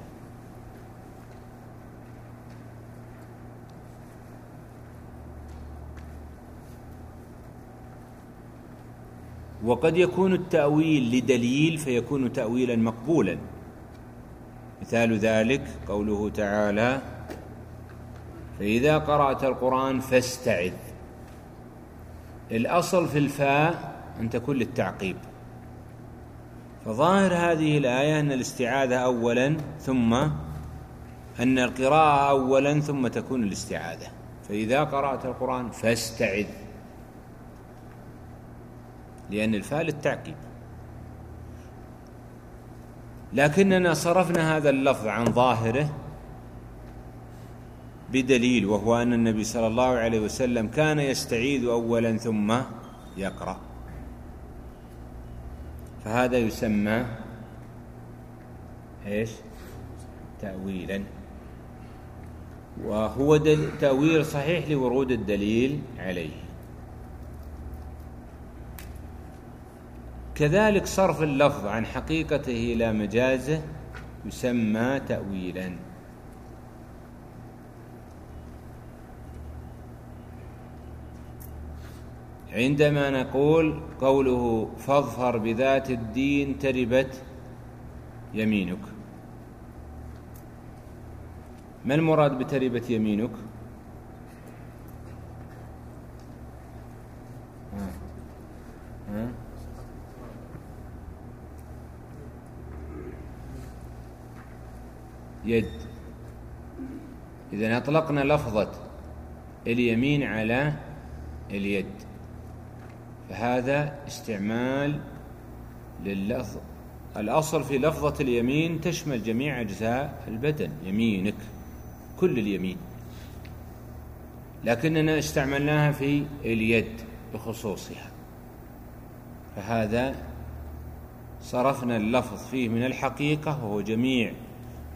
وقد يكون التأويل لدليل فيكون تأويلا مقبولا. مثال ذلك قوله تعالى فإذا قرأت القرآن فاستعذ. الأصل في الفاء أن تكون للتعقيب. فظاهر هذه الآية أن الاستعاذة أولا ثم أن القراءة أولا ثم تكون الاستعاذة. فإذا قرأت القرآن فاستعذ. لأن الفاء للتعقيب. لكننا صرفنا هذا اللفظ عن ظاهره بدليل وهو أن النبي صلى الله عليه وسلم كان يستعيذ أولا ثم يقرأ. فهذا يسمى إيش؟ تأويلا. وهو تأويل صحيح لورود الدليل عليه. كذلك صرف اللفظ عن حقيقته إلى مجازه يسمى تأويلا. عندما نقول قوله فاظفر بذات الدين تربت يمينك ما المراد بتربت يمينك ها. ها. يد إذا أطلقنا لفظة اليمين على اليد فهذا استعمال لللفظ. الأصل في لفظة اليمين تشمل جميع أجزاء البدن يمينك كل اليمين. لكننا استعملناها في اليد بخصوصها. فهذا صرفنا اللفظ فيه من الحقيقة وهو جميع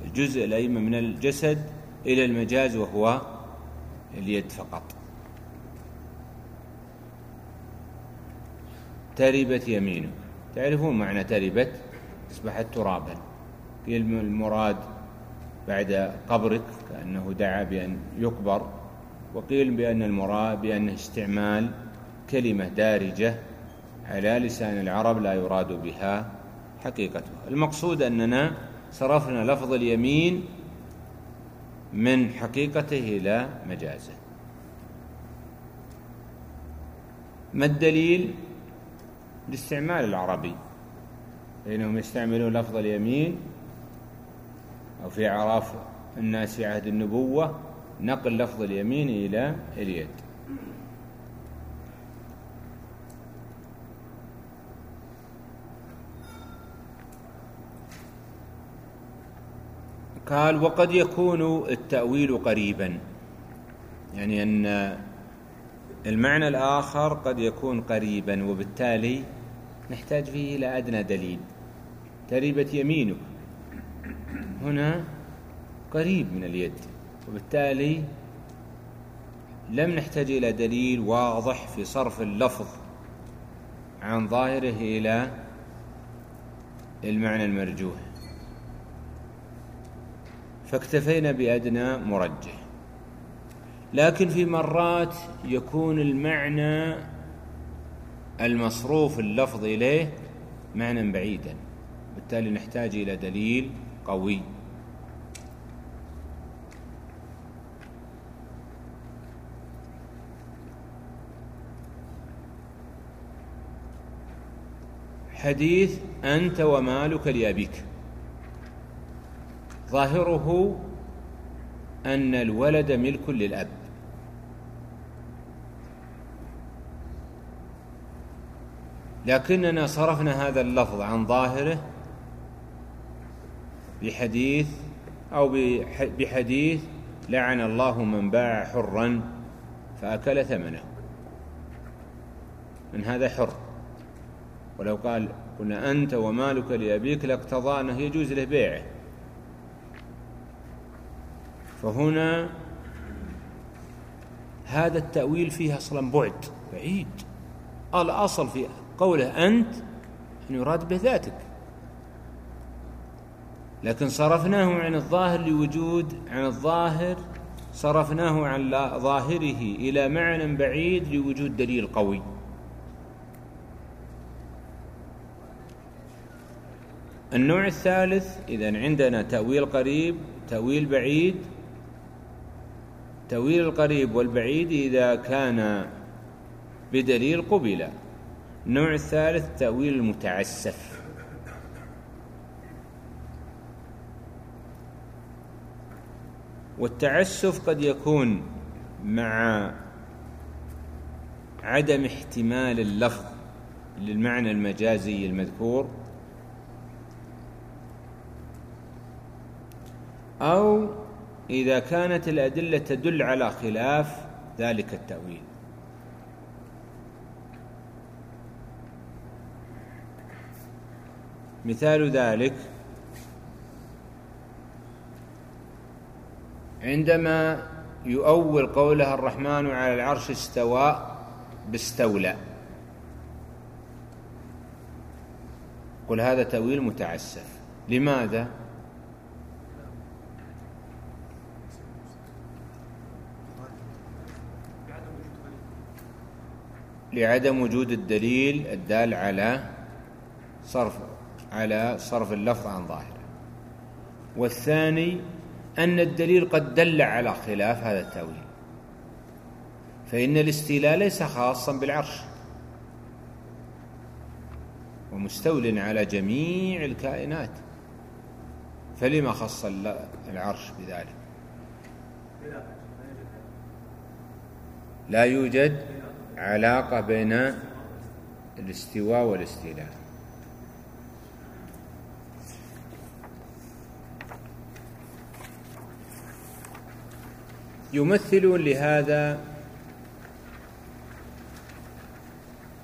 الجزء الأيمن من الجسد إلى المجاز وهو اليد فقط. تربت يمينك تعرفون معنى تربت أصبحت ترابا. قيل المراد بعد قبرك كأنه دعا بأن يقبر وقيل بأن المراد بأنه استعمال كلمة دارجة على لسان العرب لا يراد بها حقيقتها. المقصود أننا صرفنا لفظ اليمين من حقيقته إلى مجازه. ما الدليل؟ الاستعمال العربي. فإنهم يستعملون لفظ اليمين أو في أعراف الناس في عهد النبوة نقل لفظ اليمين إلى اليد. قال وقد يكون التأويل قريبا. يعني أن المعنى الآخر قد يكون قريبا وبالتالي نحتاج فيه إلى أدنى دليل. تربت يمينك هنا قريب من اليد وبالتالي لم نحتاج إلى دليل واضح في صرف اللفظ عن ظاهره إلى المعنى المرجوح. فاكتفينا بأدنى مرجح. لكن في مرات يكون المعنى المصروف اللفظ إليه معنى بعيدا. بالتالي نحتاج إلى دليل قوي. حديث أنت ومالك لأبيك. ظاهره أن الولد ملك للأب. لكننا صرفنا هذا اللفظ عن ظاهره بحديث أو بحديث لعن الله من باع حرا فأكل ثمنه. من هذا حر. ولو قال قلنا أنت ومالك لأبيك لاقتضى أنه يجوز له بيعه. فهنا هذا التأويل فيه أصلا بعد بعيد. الأصل في قوله أنت أن يراد به ذاتك. لكن صرفناه عن الظاهر لوجود عن الظاهر صرفناه عن ظاهره إلى معنى بعيد لوجود دليل قوي. النوع الثالث إذا عندنا تأويل قريب تأويل بعيد. تأويل القريب والبعيد إذا كان بدليل قبل. النوع الثالث تأويل المتعسف. والتعسف قد يكون مع عدم احتمال اللفظ للمعنى المجازي المذكور أو إذا كانت الأدلة تدل على خلاف ذلك التأويل. مثال ذلك عندما يؤول قوله الرحمن على العرش استوى باستولى. قل هذا تأويل متعسف. لماذا؟ لعدم وجود الدليل الدال على صرف على صرف اللفظ عن ظاهره. والثاني أن الدليل قد دل على خلاف هذا التأويل. فإن الاستيلاء ليس خاصا بالعرش. ومستول على جميع الكائنات. فلما خص العرش بذلك؟ لا يوجد علاقة بين الاستواء والاستيلاء. يمثلون لهذا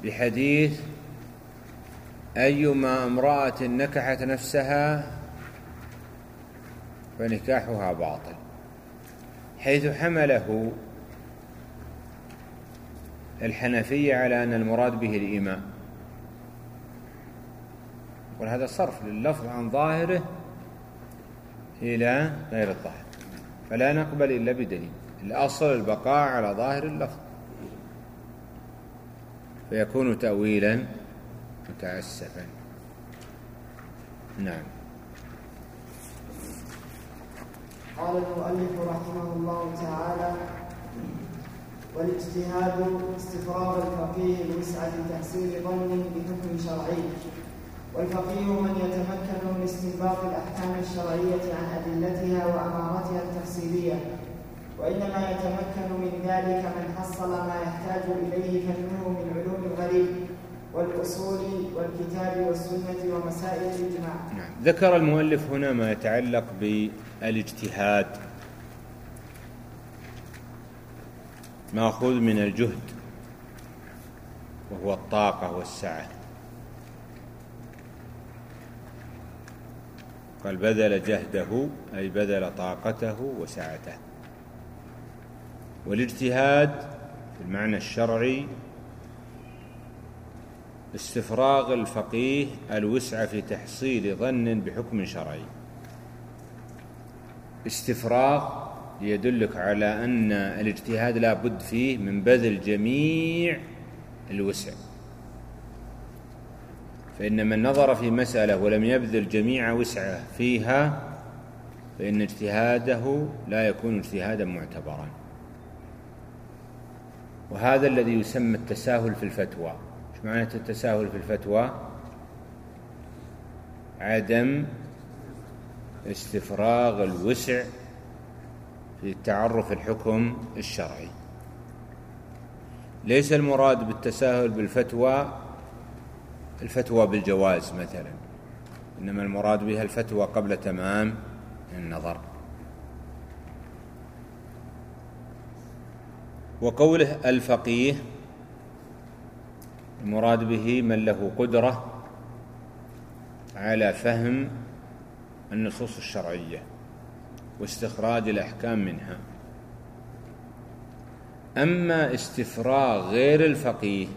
بحديث أيما امرأة نكحت نفسها فنكاحها باطل حيث حمله الحنفية على أن المراد به الإيمان. وهذا صرف لللفظ عن ظاهره إلى غير الظاهر فلا نقبل إلا بدليل. الأصل البقاء على ظاهر اللفظ. فيكون تأويلا متعسفا. نعم. قال المؤلف رحمه الله تعالى والاجتهاد استفراغ الفقيه الوسع لتحصيل ظن بحكم شرعي والفقيه من يتمكن من استنباط الأحكام الشرعية عن أدلتها وأمارتها التفصيلية وإنما يتمكن من ذلك من حصل ما يحتاج إليه فنه من علوم الغريب والأصول والكتاب والسنة ومسائل الإجماع. نعم. ذكر المؤلف هنا ما يتعلق بالإجتهاد. ماخوذ من الجهد وهو الطاقة والسعة. قال بذل جهده أي بذل طاقته وسعته. والاجتهاد في المعنى الشرعي استفراغ الفقيه الوسع في تحصيل ظن بحكم شرعي. استفراغ يدلك على أن الاجتهاد لا بد فيه من بذل جميع الوسع. فإن من نظر في مسألة ولم يبذل جميع وسعه فيها فإن اجتهاده لا يكون اجتهادا معتبرا. وهذا الذي يسمى التساهل في الفتوى. إيش معنى التساهل في الفتوى؟ عدم استفراغ الوسع في تعرف الحكم الشرعي. ليس المراد بالتساهل بالفتوى الفتوى بالجواز مثلا إنما المراد بها الفتوى قبل تمام النظر. وقوله الفقيه المراد به من له قدرة على فهم النصوص الشرعية واستخراج الأحكام منها. أما استفراغ غير الفقيه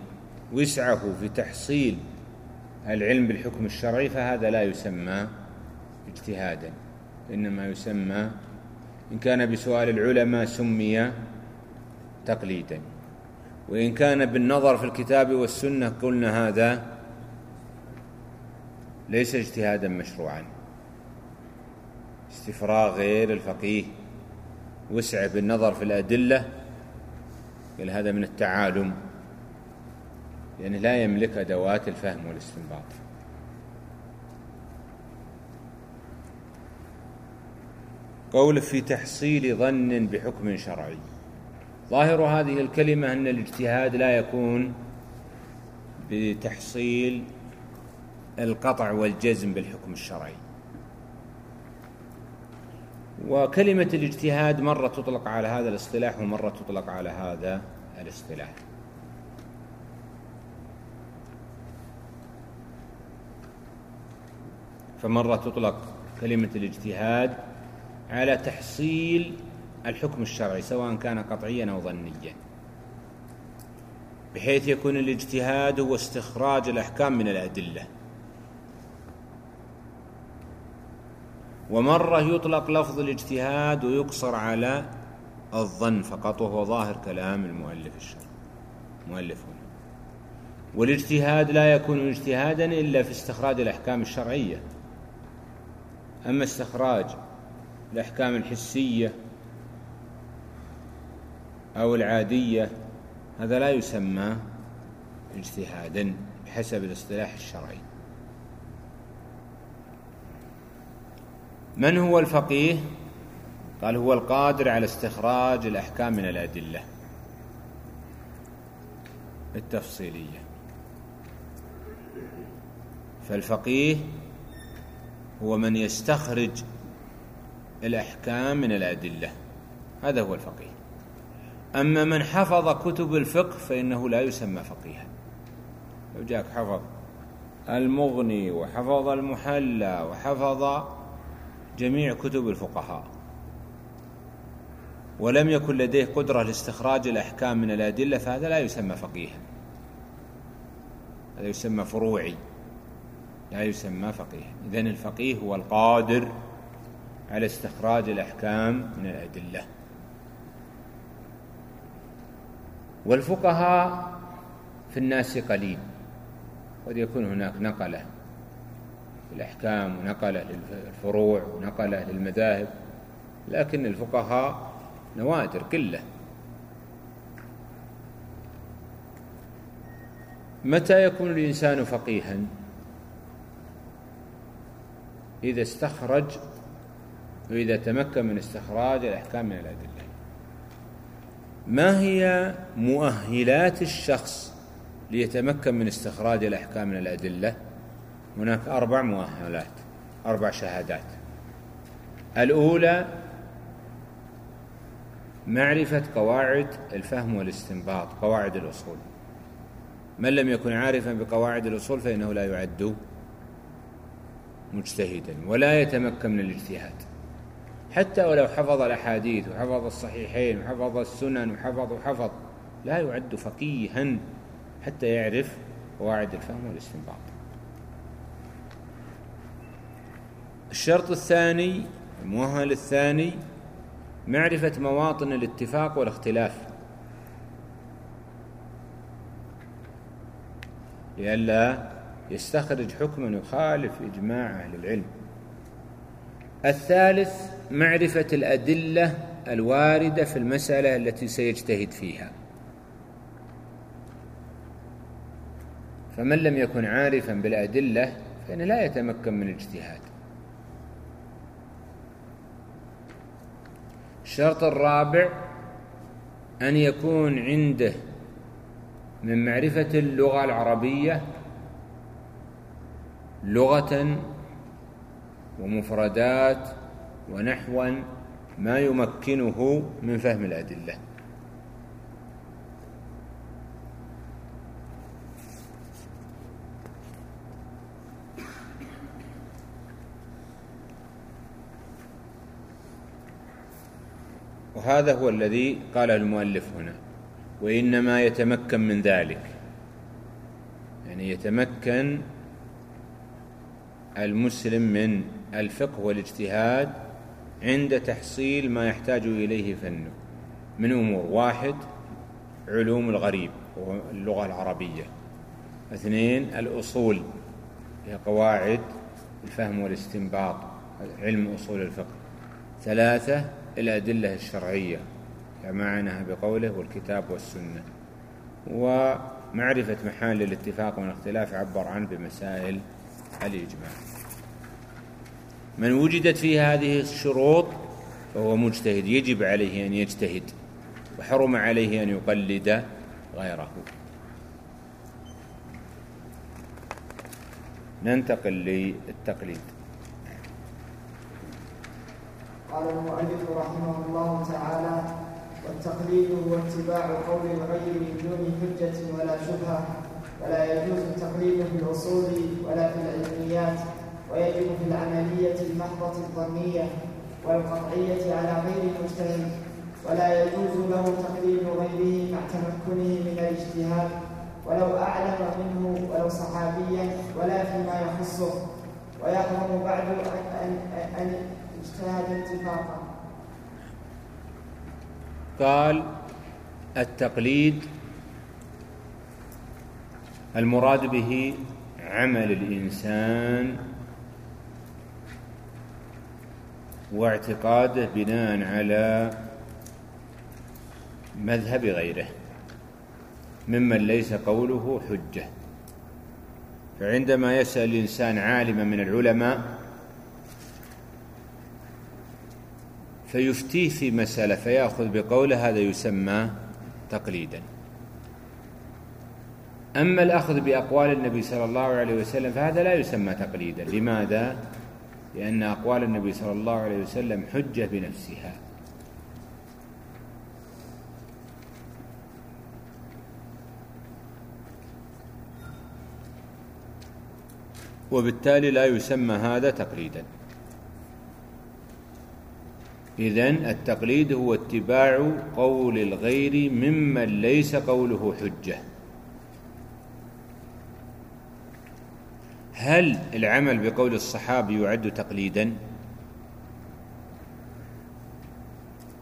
وسعه في تحصيل العلم بالحكم الشرعي فهذا لا يسمى اجتهادا إنما يسمى إن كان بسؤال العلماء سمي تقليدا. وإن كان بالنظر في الكتاب والسنة قلنا هذا ليس اجتهادا مشروعا. استفراغ غير الفقيه وسع بالنظر في الأدلة قال هذا من التعالم. يعني لا يملك أدوات الفهم والاستنباط. قول في تحصيل ظن بحكم شرعي. ظاهر هذه الكلمة أن الاجتهاد لا يكون بتحصيل القطع والجزم بالحكم الشرعي. وكلمة الاجتهاد مرة تطلق على هذا الاصطلاح ومرة تطلق على هذا الاصطلاح. فمرة تطلق كلمة الاجتهاد على تحصيل الحكم الشرعي سواء كان قطعيا أو ظنيا. بحيث يكون الاجتهاد هو استخراج الأحكام من الأدلة. ومرة يطلق لفظ الاجتهاد ويقصر على الظن فقط وهو ظاهر كلام المؤلف الشرعي مؤلف هنا. والاجتهاد لا يكون اجتهادا إلا في استخراج الأحكام الشرعية. أما استخراج الأحكام الحسية أو العادية هذا لا يسمى اجتهادا بحسب الاصطلاح الشرعي. من هو الفقيه؟ قال هو القادر على استخراج الأحكام من الأدلة. التفصيلية. فالفقيه هو من يستخرج الأحكام من الأدلة. هذا هو الفقيه. أما من حفظ كتب الفقه فإنه لا يسمى فقيها. لو جاك حفظ المغني وحفظ المحلى وحفظ جميع كتب الفقهاء ولم يكن لديه قدرة لاستخراج الأحكام من الأدلة فهذا لا يسمى فقيها. هذا يسمى فروعي لا يسمى فقيها. إذن الفقيه هو القادر على استخراج الأحكام من الأدلة. والفقهاء في الناس قليل. قد يكون هناك نقلة في الأحكام ونقلة للفروع ونقلة للمذاهب لكن الفقهاء نوادر كلة. متى يكون الإنسان فقيها؟ إذا استخرج وإذا تمكن من استخراج الأحكام من الأدلة. ما هي مؤهلات الشخص ليتمكن من استخراج الأحكام من الأدلة؟ هناك أربع مؤهلات أربع شهادات. الأولى معرفة قواعد الفهم والاستنباط قواعد الأصول. من لم يكن عارفا بقواعد الأصول فإنه لا يعد مجتهدا ولا يتمكن من الاجتهاد. حتى ولو حفظ الأحاديث وحفظ الصحيحين وحفظ السنن وحفظ وحفظ لا يعد فقيها حتى يعرف قواعد الفهم والاستنباط. الشرط الثاني المؤهل الثاني معرفة مواطن الاتفاق والاختلاف. لئلا يستخرج حكما يخالف إجماع أهل العلم. الثالث معرفة الأدلة الواردة في المسألة التي سيجتهد فيها. فمن لم يكن عارفا بالأدلة فإنه لا يتمكن من الاجتهاد. الشرط الرابع أن يكون عنده من معرفة اللغة العربية لغة ومفردات ونحوا ما يمكنه من فهم الأدلة. وهذا هو الذي قاله المؤلف هنا وإنما يتمكن من ذلك. يعني يتمكن المسلم من الفقه والاجتهاد عند تحصيل ما يحتاج إليه فنه من أمور واحد علوم الغريب واللغة العربية. اثنين الأصول هي قواعد الفهم والاستنباط علم أصول الفقه. ثلاثة الأدلة الشرعية كما عنها بقوله والكتاب والسنة. ومعرفة محال الاتفاق والإختلاف عبر عنه بمسائل الإجماع. من وجدت فيه هذه الشروط فهو مجتهد يجب عليه أن يجتهد وحرم عليه أن يقلد غيره. ننتقل للتقليد. قال المؤلف رحمه الله تعالى والتقليد هو اتباع قول الغير بدون حجة ولا شبهة ولا يجوز التقليد في الأصول ولا في العلميات ويجب في العملية المحضة الظنية والقطعية على غير المجتهد ولا يجوز له تقليد غيره مع تمكنه من الاجتهاد ولو أعلم منه ولو صحابيا ولا فيما يخصه. ويحرم بعد أن, أن اجتهد اتفاقا قال التقليد المراد به عمل الإنسان واعتقاده بناء على مذهب غيره ممن ليس قوله حجة. فعندما يسأل الإنسان عالما من العلماء فيفتيه في مسألة فيأخذ بقوله هذا يسمى تقليدا. أما الأخذ بأقوال النبي صلى الله عليه وسلم فهذا لا يسمى تقليدا. لماذا؟ لأن أقوال النبي صلى الله عليه وسلم حجة بنفسها. وبالتالي لا يسمى هذا تقليدا. إذن التقليد هو اتباع قول الغير ممن ليس قوله حجة. هل العمل بقول الصحابي يعد تقليدا؟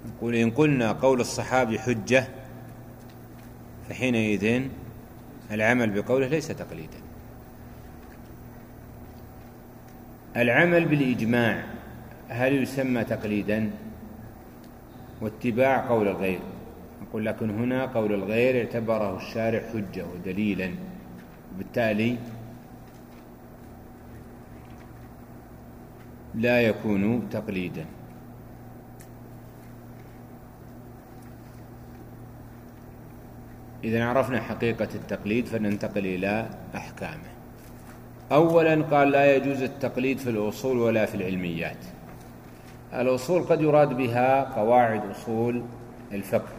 نقول إن قلنا قول الصحابي حجة فحينئذ العمل بقوله ليس تقليدا. العمل بالإجماع هل يسمى تقليدا؟ واتباع قول الغير. نقول لكن هنا قول الغير اعتبره الشارع حجة ودليلا. بالتالي لا يكون تقليدا. إذا عرفنا حقيقة التقليد فننتقل إلى أحكامه. أولا قال لا يجوز التقليد في الأصول ولا في العلميات. الأصول قد يراد بها قواعد أصول الفقه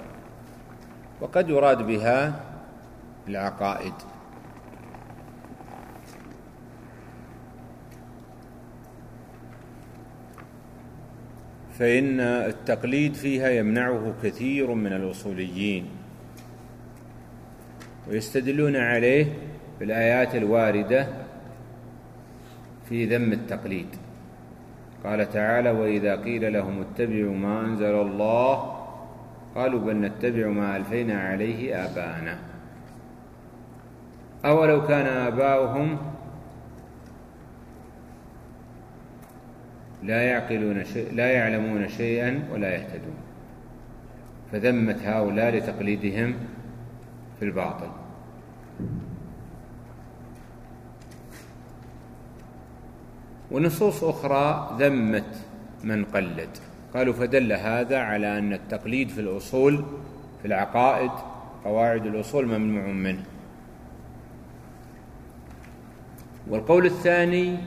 وقد يراد بها العقائد. فإن التقليد فيها يمنعه كثير من الأصوليين. ويستدلون عليه بالآيات الواردة في ذم التقليد. قال تعالى وإذا قيل لهم اتبعوا ما أنزل الله قالوا بل نتبع ما ألفينا عليه آباءنا. أولو كان آباؤهم لا يعقلون شيء لا يعلمون شيئا ولا يهتدون. فذمت هؤلاء لتقليدهم في الباطل. ونصوص أخرى ذمت من قلد. قالوا فدل هذا على أن التقليد في الأصول في العقائد قواعد الأصول ممنوع منه. والقول الثاني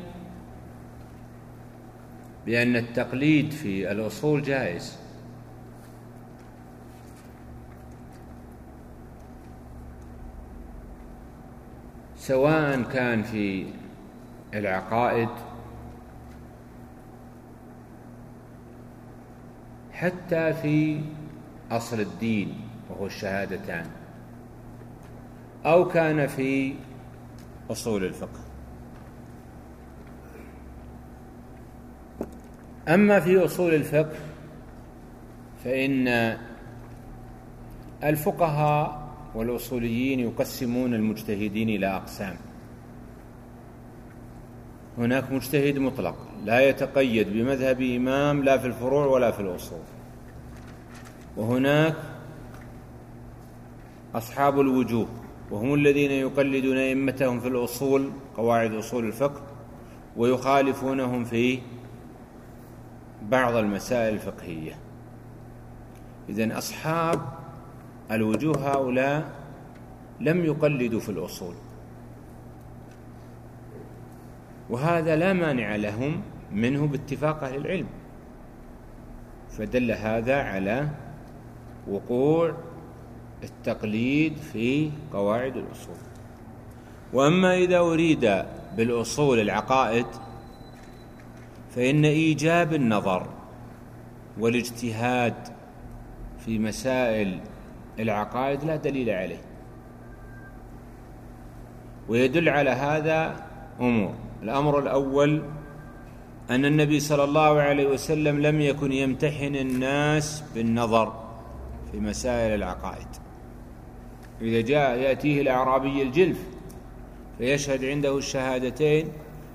بأن التقليد في الأصول جائز. سواء كان في العقائد حتى في أصل الدين وهو الشهادتان أو كان في أصول الفقه. أما في أصول الفقه فإن الفقهاء والأصوليين يقسمون المجتهدين إلى أقسام. هناك مجتهد مطلق لا يتقيد بمذهب إمام لا في الفروع ولا في الأصول. وهناك أصحاب الوجوه وهم الذين يقلدون أئمتهم في الأصول قواعد أصول الفقه ويخالفونهم في بعض المسائل الفقهية. إذن أصحاب الوجوه هؤلاء لم يقلدوا في الأصول. وهذا لا مانع لهم منه باتفاق أهل العلم. فدل هذا على وقوع التقليد في قواعد الأصول. وأما إذا أريد بالأصول العقائد فإن إيجاب النظر والاجتهاد في مسائل العقائد لا دليل عليه. ويدل على هذا أمور. الأمر الأول أن النبي صلى الله عليه وسلم لم يكن يمتحن الناس بالنظر في مسائل العقائد. إذا جاء يأتيه الأعرابي الجلف فيشهد عنده الشهادتين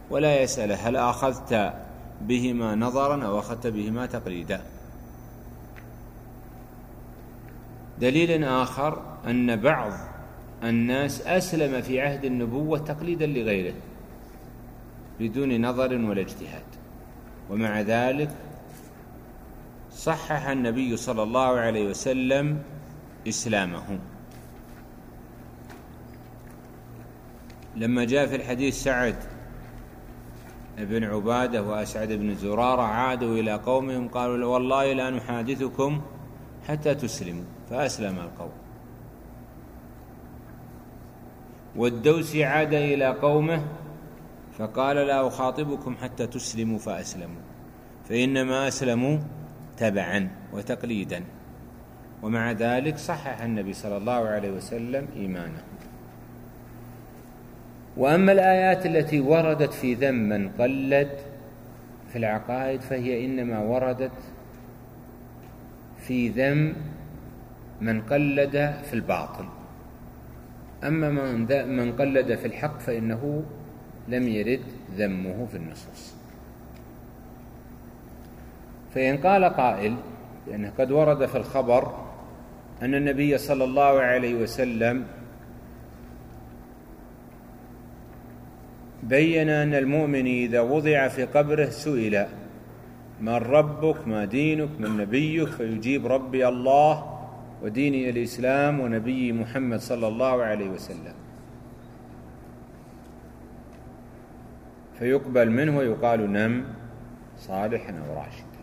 ولا يسأله هل أخذت بهما نظرا أو أخذت بهما تقليدا. دليل آخر أن بعض الناس أسلم في عهد النبوة تقليدا لغيره بدون نظر ولا اجتهاد. ومع ذلك صحح النبي صلى الله عليه وسلم إسلامه. لما جاء في الحديث سعد بن عبادة وأسعد بن زرارة عادوا إلى قومهم قالوا والله لا نحادثكم حتى تسلموا فأسلم القوم. والدوسي عاد إلى قومه فقال لا أخاطبكم حتى تسلموا فأسلموا فإنما أسلموا تبعا وتقليدا ومع ذلك صحح النبي صلى الله عليه وسلم إيمانه. وأما الآيات التي وردت في ذم من قلد في العقائد فهي إنما وردت في ذم من قلد في الباطل. أما من من قلد في الحق فإنه لم يرد ذمه في النصوص. فإن قال قائل لأنه قد ورد في الخبر أن النبي صلى الله عليه وسلم بين أن المؤمن إذا وضع في قبره سئل من ربك؟ ما دينك؟ من نبيك؟ فيجيب ربي الله وديني الإسلام ونبي محمد صلى الله عليه وسلم. فيقبل منه ويقال نم صالحا أو راشدا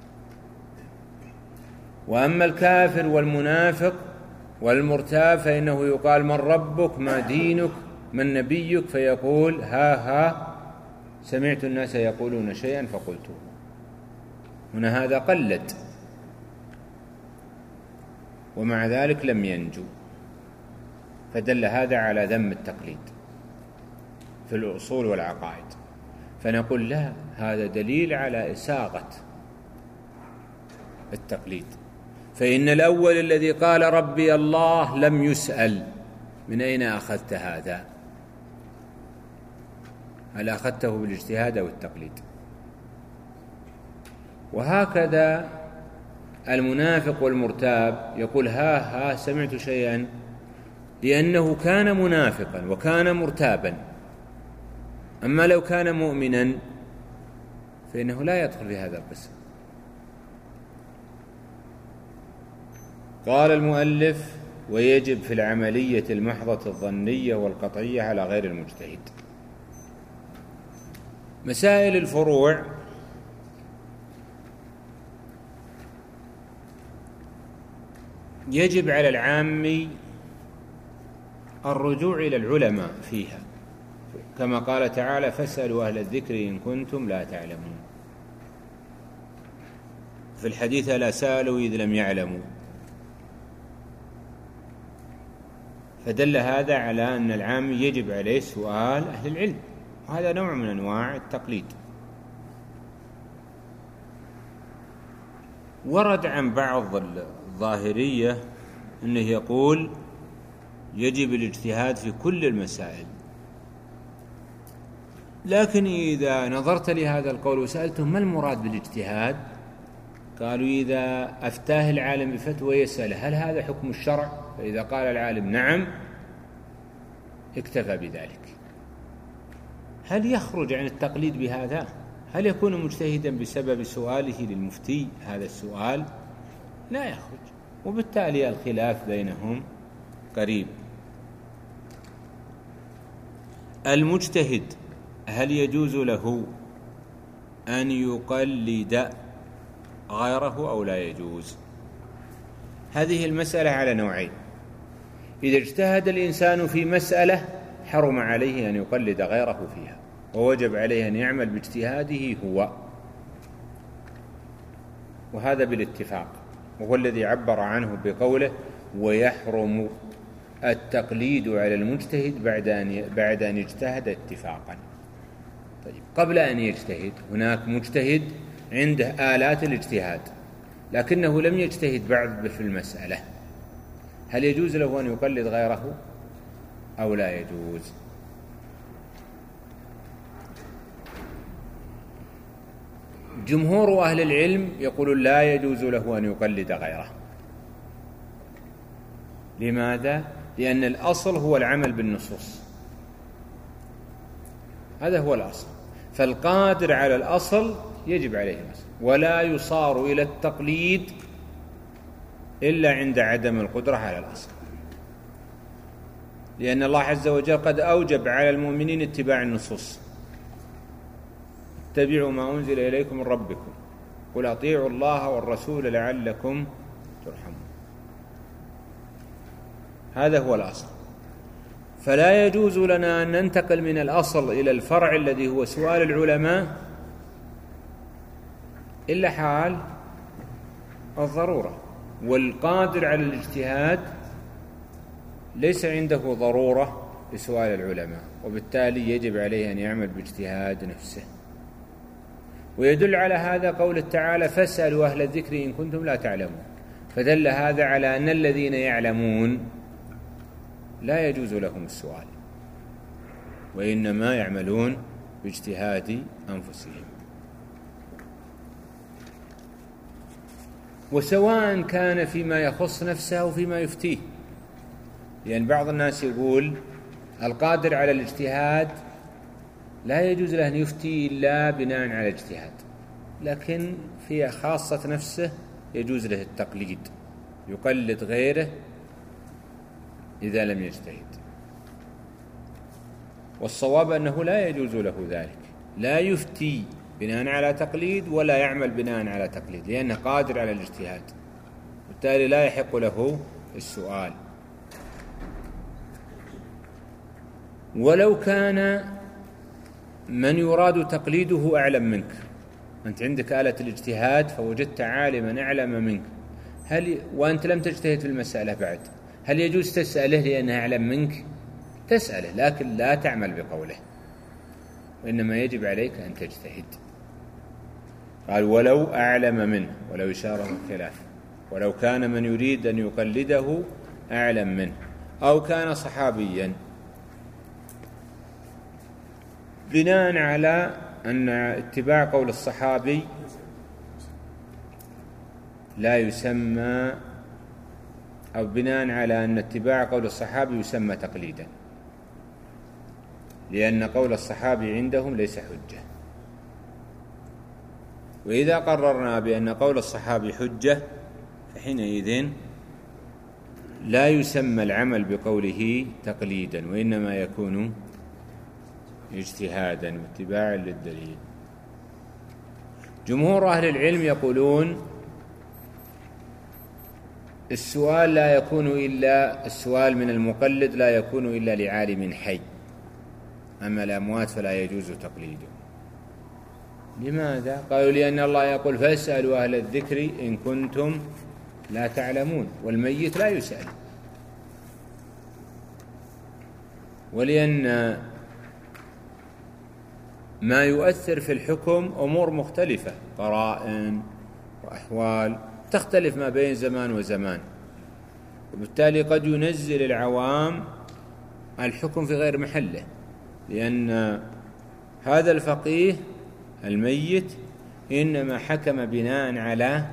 وأما الكافر والمنافق والمرتاب فإنه يقال من ربك؟ ما دينك؟ من نبيك فيقول ها ها سمعت الناس يقولون شيئا فقلته هنا هذا قلد ومع ذلك لم ينجو. فدل هذا على ذم التقليد في الأصول والعقائد. فنقول لا هذا دليل على إساغة التقليد. فإن الأول الذي قال ربي الله لم يسأل من أين أخذت هذا؟ هل أخذته بالاجتهاد أو التقليد. وهكذا المنافق والمرتاب يقول ها ها سمعت شيئا لأنه كان منافقا وكان مرتابا. أما لو كان مؤمنا فإنه لا يدخل في هذا القسم. قال المؤلف ويجب في العملية المحضة الظنية والقطعية على غير المجتهد. مسائل الفروع. يجب على العام الرجوع إلى العلماء فيها. كما قال تعالى فاسألوا أهل الذكر إن كنتم لا تعلمون. في الحديث لا سألوا إذ لم يعلموا. فدل هذا على أن العام يجب عليه سؤال أهل العلم. وهذا نوع من أنواع التقليد. ورد عن بعض الظاهرية أنه يقول يجب الاجتهاد في كل المسائل. لكن إذا نظرت لهذا القول وسألتهم ما المراد بالاجتهاد؟ قالوا إذا أفتاه العالم بفتوى يسأل هل هذا حكم الشرع؟ فإذا قال العالم نعم اكتفى بذلك. هل يخرج عن التقليد بهذا؟ هل يكون مجتهدا بسبب سؤاله للمفتي؟ هذا السؤال لا يخرج. وبالتالي الخلاف بينهم قريب. المجتهد هل يجوز له أن يقلد غيره أو لا يجوز؟ هذه المسألة على نوعين. إذا اجتهد الإنسان في مسألة حرم عليه أن يقلد غيره فيها. ووجب عليه أن يعمل باجتهاده هو. وهذا بالاتفاق. وهو الذي عبر عنه بقوله ويحرم التقليد على المجتهد بعد أن بعد أن اجتهد اتفاقا. طيب قبل أن يجتهد هناك مجتهد عنده آلات الاجتهاد لكنه لم يجتهد بعد في المسألة. هل يجوز له أن يقلد غيره أو لا يجوز؟ جمهور أهل العلم يقول لا يجوز له أن يقلد غيره. لماذا؟ لأن الأصل هو العمل بالنصوص. هذا هو الأصل. فالقادر على الأصل يجب عليه الأصل ولا يصار إلى التقليد إلا عند عدم القدرة على الأصل. لأن الله عز وجل قد أوجب على المؤمنين اتباع النصوص. اتبعوا ما أنزل إليكم من ربكم. قل أطيعوا الله والرسول لعلكم ترحمون. هذا هو الأصل. فلا يجوز لنا أن ننتقل من الأصل إلى الفرع الذي هو سؤال العلماء. إلا حال الضرورة. والقادر على الاجتهاد ليس عنده ضرورة لسؤال العلماء. وبالتالي يجب عليه أن يعمل باجتهاد نفسه. ويدل على هذا قول تعالى فاسألوا أهل الذكر إن كنتم لا تعلمون. فدل هذا على أن الذين يعلمون لا يجوز لهم السؤال وإنما يعملون باجتهاد أنفسهم. وسواء كان فيما يخص نفسه أو فيما يفتيه لأن بعض الناس يقول القادر على الاجتهاد لا يجوز له أن يفتي إلا بناء على اجتهاد. لكن في خاصة نفسه يجوز له التقليد يقلد غيره إذا لم يجتهد. والصواب أنه لا يجوز له ذلك. لا يفتي بناء على تقليد ولا يعمل بناء على تقليد لأنه قادر على الاجتهاد. بالتالي لا يحق له السؤال. ولو كان من يراد تقليده أعلم منك؟ أنت عندك آلة الاجتهاد فوجدت عالما أعلم منك. هل وأنت لم تجتهد في المسألة بعد. هل يجوز تسأله لأنه أعلم منك؟ تسأله لكن لا تعمل بقوله. وإنما يجب عليك أن تجتهد. قال ولو أعلم منه. ولو إشارة الخلاف ولو كان من يريد أن يقلده أعلم منه. أو كان صحابيا. بناء على أن اتباع قول الصحابي لا يسمى أو بناء على أن اتباع قول الصحابي يسمى تقليدا. لأن قول الصحابي عندهم ليس حجة. وإذا قررنا بأن قول الصحابي حجة فحينئذ لا يسمى العمل بقوله تقليدا وإنما يكون اجتهادا واتباعا للدليل. جمهور أهل العلم يقولون السؤال لا يكون إلا السؤال من المقلد لا يكون إلا لعالم حي. أما الأموات فلا يجوز تقليده. لماذا؟ قالوا لأن الله يقول فاسألوا أهل الذكر إن كنتم لا تعلمون والميت لا يسأل. ولأن ما يؤثر في الحكم أمور مختلفة قرائن وأحوال تختلف ما بين زمان وزمان. وبالتالي قد ينزل العوام الحكم في غير محله لأن هذا الفقيه الميت إنما حكم بناء على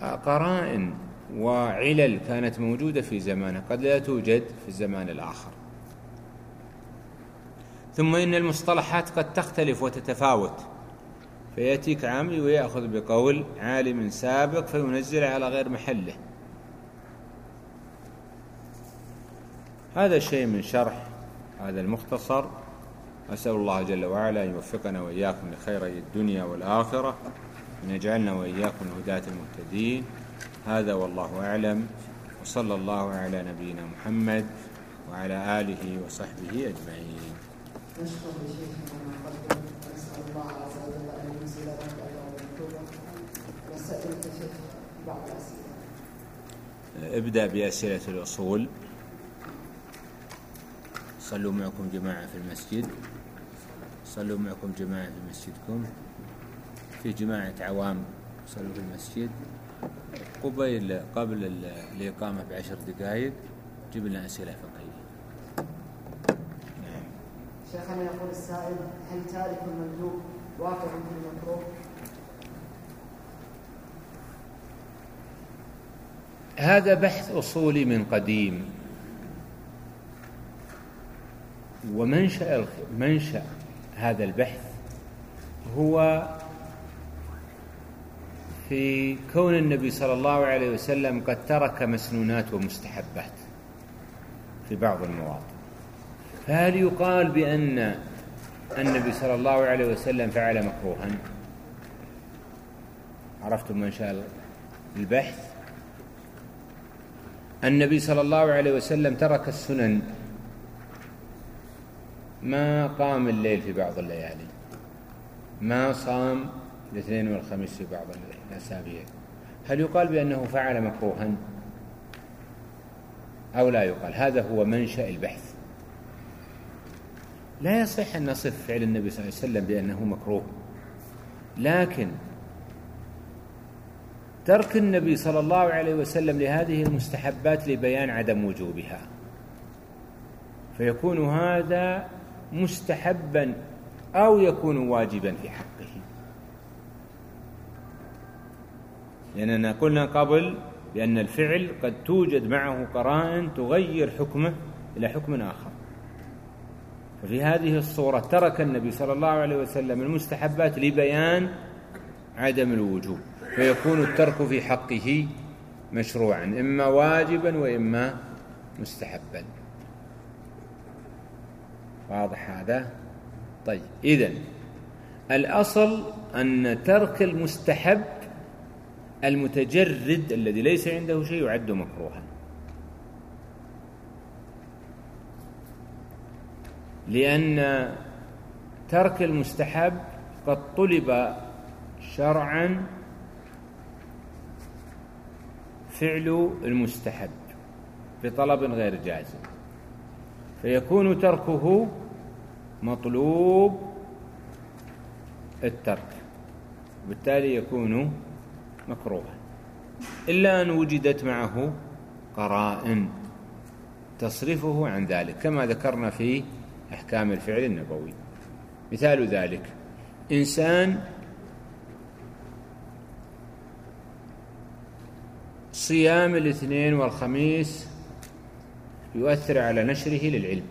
قرائن وعلل كانت موجودة في زمانه قد لا توجد في الزمان الآخر. ثم إن المصطلحات قد تختلف وتتفاوت. فيأتيك عامي ويأخذ بقول عالم سابق فينزل على غير محله. هذا شيء من شرح هذا المختصر. أسأل الله جل وعلا أن يوفقنا وإياكم لخيري الدنيا والآخرة وأن يجعلنا وإياكم هداة المهتدين هذا والله أعلم. وصلى الله على نبينا محمد وعلى آله وصحبه أجمعين. نشكر لشيخنا ما قدم ونسأل الله عز وجل أن ينزل له أجرا ومكتوبا ونستأذنك شيخ بعض الأسئلة. ابدأ بأسئلة الأصول. صلوا معكم جماعة في المسجد. صلوا معكم جماعة في مسجدكم. في جماعة عوام صلوا في المسجد. قبيل قبل الإقامة بعشر دقائق أسئلة فقهية نعم شيخنا يقول السائل هل تارك المندوب واقع في المكروه؟ هذا بحث أصولي من قديم ومنشأ الخ- منشأ هذا البحث هو في كون النبي صلى الله عليه وسلم قد ترك مسنونات ومستحبات في بعض المواطن فهل يقال بأن النبي صلى الله عليه وسلم فعل مكروها. عرفتم منشأ البحث؟ النبي صلى الله عليه وسلم ترك السنن. ما قام الليل في بعض الليالي؟ ما صام الاثنين والخميس في بعض الأسابيع؟ هل يقال بأنه فعل مكروها؟ أو لا يقال؟ هذا هو منشأ البحث. لا يصح أن نصف فعل النبي صلى الله عليه وسلم بأنه مكروه. لكن ترك النبي صلى الله عليه وسلم لهذه المستحبات لبيان عدم وجوبها. فيكون هذا مستحبا أو يكون واجبا في حقه. لأننا قلنا قبل بأن الفعل قد توجد معه قرائن تغير حكمه إلى حكم آخر. ففي هذه الصورة ترك النبي صلى الله عليه وسلم المستحبات لبيان عدم الوجوب فيكون الترك في حقه مشروعا إما واجبا وإما مستحبا. واضح هذا؟ طيب إذن الأصل أن ترك المستحب المتجرد الذي ليس عنده شيء يعد مكروها. لأن ترك المستحب قد طلب شرعا فعل المستحب بطلب غير جازم فيكون تركه مطلوب الترك بالتالي يكون مكروها إلا أن وجدت معه قرائن تصرفه عن ذلك كما ذكرنا في أحكام الفعل النبوي. مثال ذلك إنسان صيام الاثنين والخميس يؤثر على نشره للعلم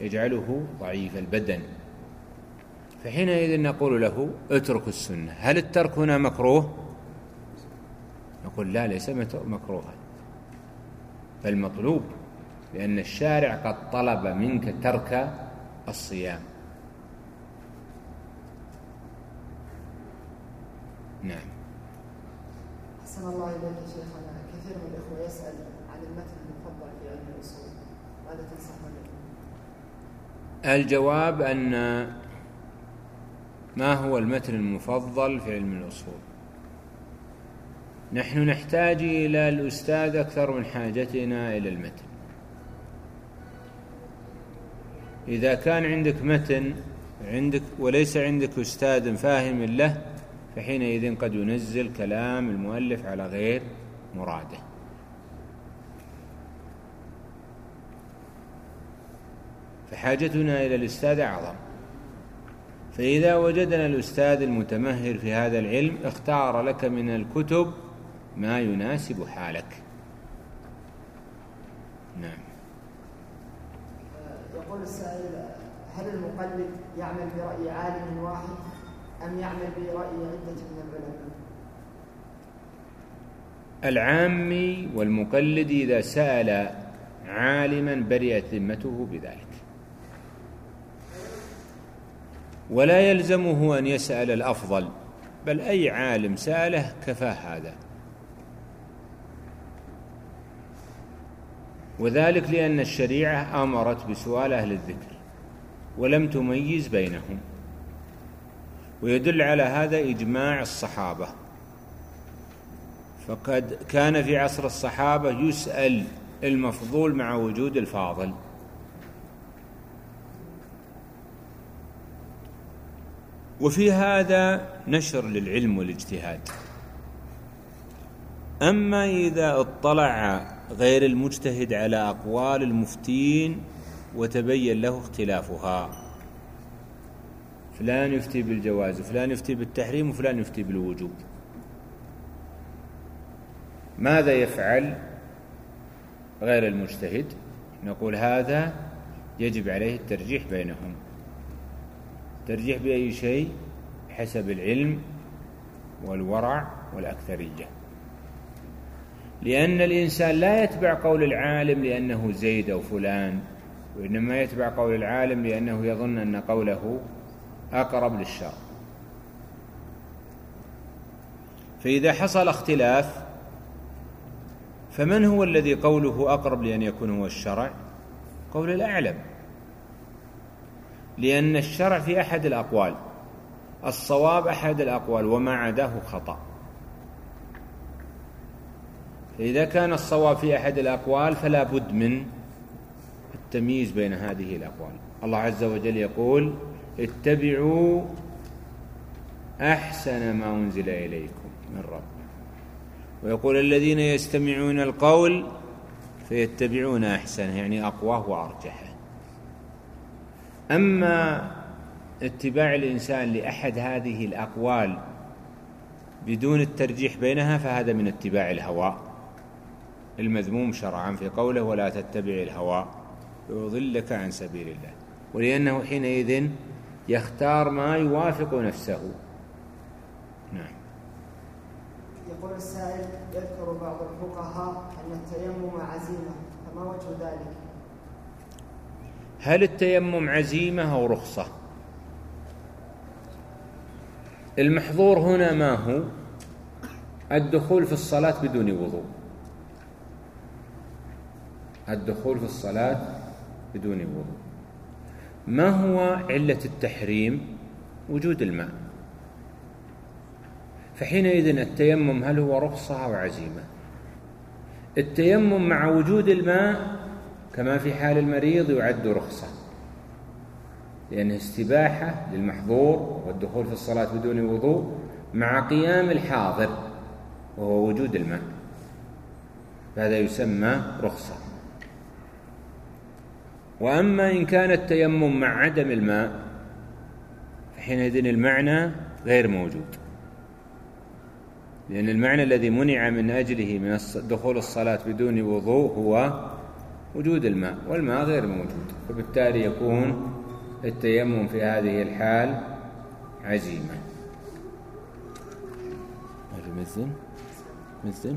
يجعله ضعيف البدن. فحينئذ نقول له اترك السنة هل الترك هنا مكروه؟ نقول لا ليس مكروها بل مطلوب. لأن الشارع قد طلب منك ترك الصيام. نعم. أحسن الله إليك يا شيخنا. كثير من الإخوة يسأل عن المتن المفضل في علم الأصول. ماذا تنصح الجواب أن ما هو المتن المفضل في علم الأصول؟ نحن نحتاج إلى الأستاذ أكثر من حاجتنا إلى المتن. إذا كان عندك متن عندك وليس عندك أستاذ فاهم له فحينئذ قد ينزل كلام المؤلف على غير مراده. فحاجتنا إلى الأستاذ أعظم. فإذا وجدنا الأستاذ المتمهر في هذا العلم اختار لك من الكتب ما يناسب حالك. نعم. يقول السائل هل المقلد يعمل برأي عالم واحد أم يعمل برأي عدة من العلماء؟ العامي والمقلد إذا سأل عالما برئت ذمته بذلك. ولا يلزمه أن يسأل الأفضل بل أي عالم سأله كفاه هذا. وذلك لأن الشريعة أمرت بسؤال أهل الذكر ولم تميز بينهم. ويدل على هذا إجماع الصحابة. فقد كان في عصر الصحابة يسأل المفضول مع وجود الفاضل. وفي هذا نشر للعلم والاجتهاد. أما إذا اطلع غير المجتهد على أقوال المفتين وتبين له اختلافها. فلان يفتي بالجواز وفلان يفتي بالتحريم وفلان يفتي بالوجوب. ماذا يفعل غير المجتهد؟ نقول هذا يجب عليه الترجيح بينهم. ترجيح بأي شيء؟ حسب العلم والورع والأكثرية. لأن الإنسان لا يتبع قول العالم لأنه زيد أو فلان وإنما يتبع قول العالم لأنه يظن أن قوله أقرب للشرع فإذا حصل اختلاف فمن هو الذي قوله أقرب لأن يكون هو الشرع؟ قول الأعلم. لأن الشرع في أحد الأقوال الصواب أحد الأقوال وما عداه خطأ. إذا كان الصواب في أحد الأقوال فلا بد من التمييز بين هذه الأقوال. الله عز وجل يقول اتبعوا أحسن ما أنزل إليكم من رب ويقول الذين يستمعون القول فيتبعون أحسنه يعني أقواه وأرجحه أما اتباع الإنسان لأحد هذه الأقوال بدون الترجيح بينها فهذا من اتباع الهوى. المذموم شرعا في قوله ولا تتبع الهوى يضلك عن سبيل الله ولأنه حينئذ يختار ما يوافق نفسه نعم يقول السائل يذكر بعض الفقهاء أن التيمم عزيمة فما وجه ذلك؟ هل التيمم عزيمة أو رخصة؟ المحظور هنا ما هو؟ الدخول في الصلاة بدون وضوء الدخول في الصلاة بدون وضوء. ما هو علة التحريم؟ وجود الماء. فحينئذ التيمم هل هو رخصة أو عزيمة؟ التيمم مع وجود الماء كما في حال المريض يعد رخصة. لأنه استباحة للمحظور والدخول في الصلاة بدون وضوء مع قيام الحاضر وهو وجود الماء. فهذا يسمى رخصة. وأما إن كان التيمم مع عدم الماء فحينئذ المعنى غير موجود. لأن المعنى الذي منع من أجله من دخول الصلاة بدون وضوء هو وجود الماء والماء غير موجود. فبالتالي يكون التيمم في هذه الحال عزيمة مثل مثل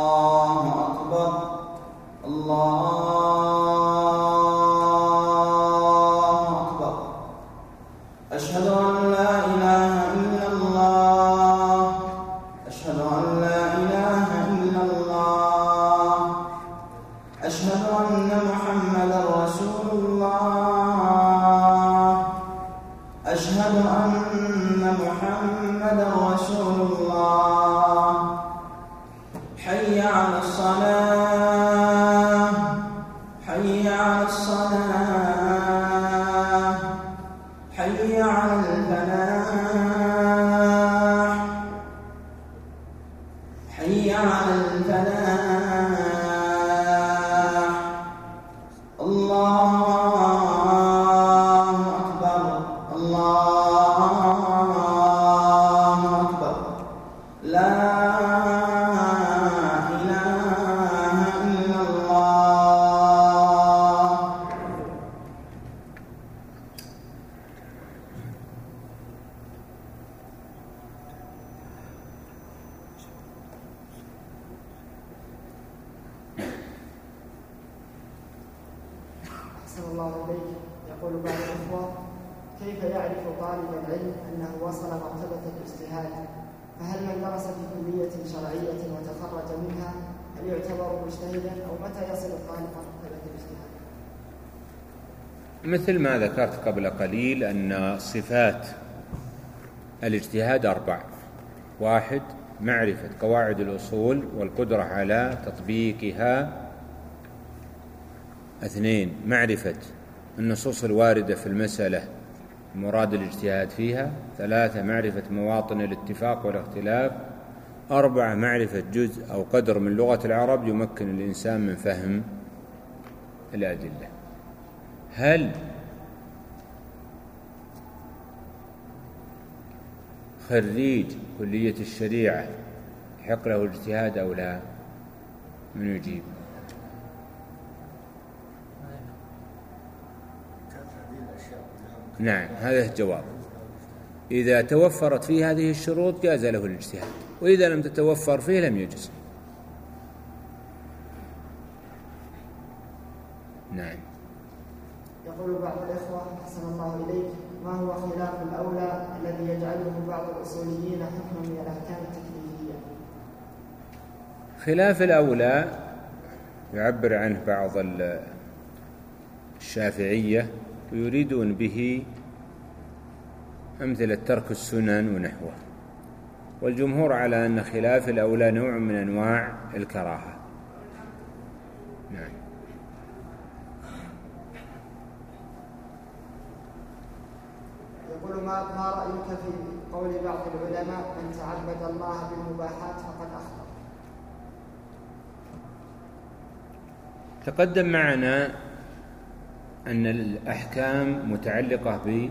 مثل ما ذكرت قبل قليل أن صفات الاجتهاد أربع. واحد معرفة قواعد الأصول والقدرة على تطبيقها. اثنين معرفة النصوص الواردة في المسألة مراد الاجتهاد فيها. ثلاثة معرفة مواطن الاتفاق والاختلاف. أربعة معرفة جزء أو قدر من لغة العرب يمكن الإنسان من فهم الأدلة. هل خريج كلية الشريعة يحق له الاجتهاد أو لا؟ من يجيب؟ نعم هذا الجواب. إذا توفرت فيه هذه الشروط جاز له الاجتهاد وإذا لم تتوفر فيه لم يجز. نعم. يقول بعض الإخوة أحسن الله إليك ما هو خلاف الأولى الذي يجعله بعض الأصوليين حكما من الأحكام التكليفية؟ خلاف الأولى يعبر عنه بعض ال- الشافعية ويريدون به أمثلة ترك السنن ونحوه. والجمهور على أن خلاف الأولى نوع من أنواع الكراهة. نعم يقول ما رأيك في قول بعض العلماء من تعبد الله بالمباحات فقد أخطأ؟ تقدم معنا أن الأحكام متعلقة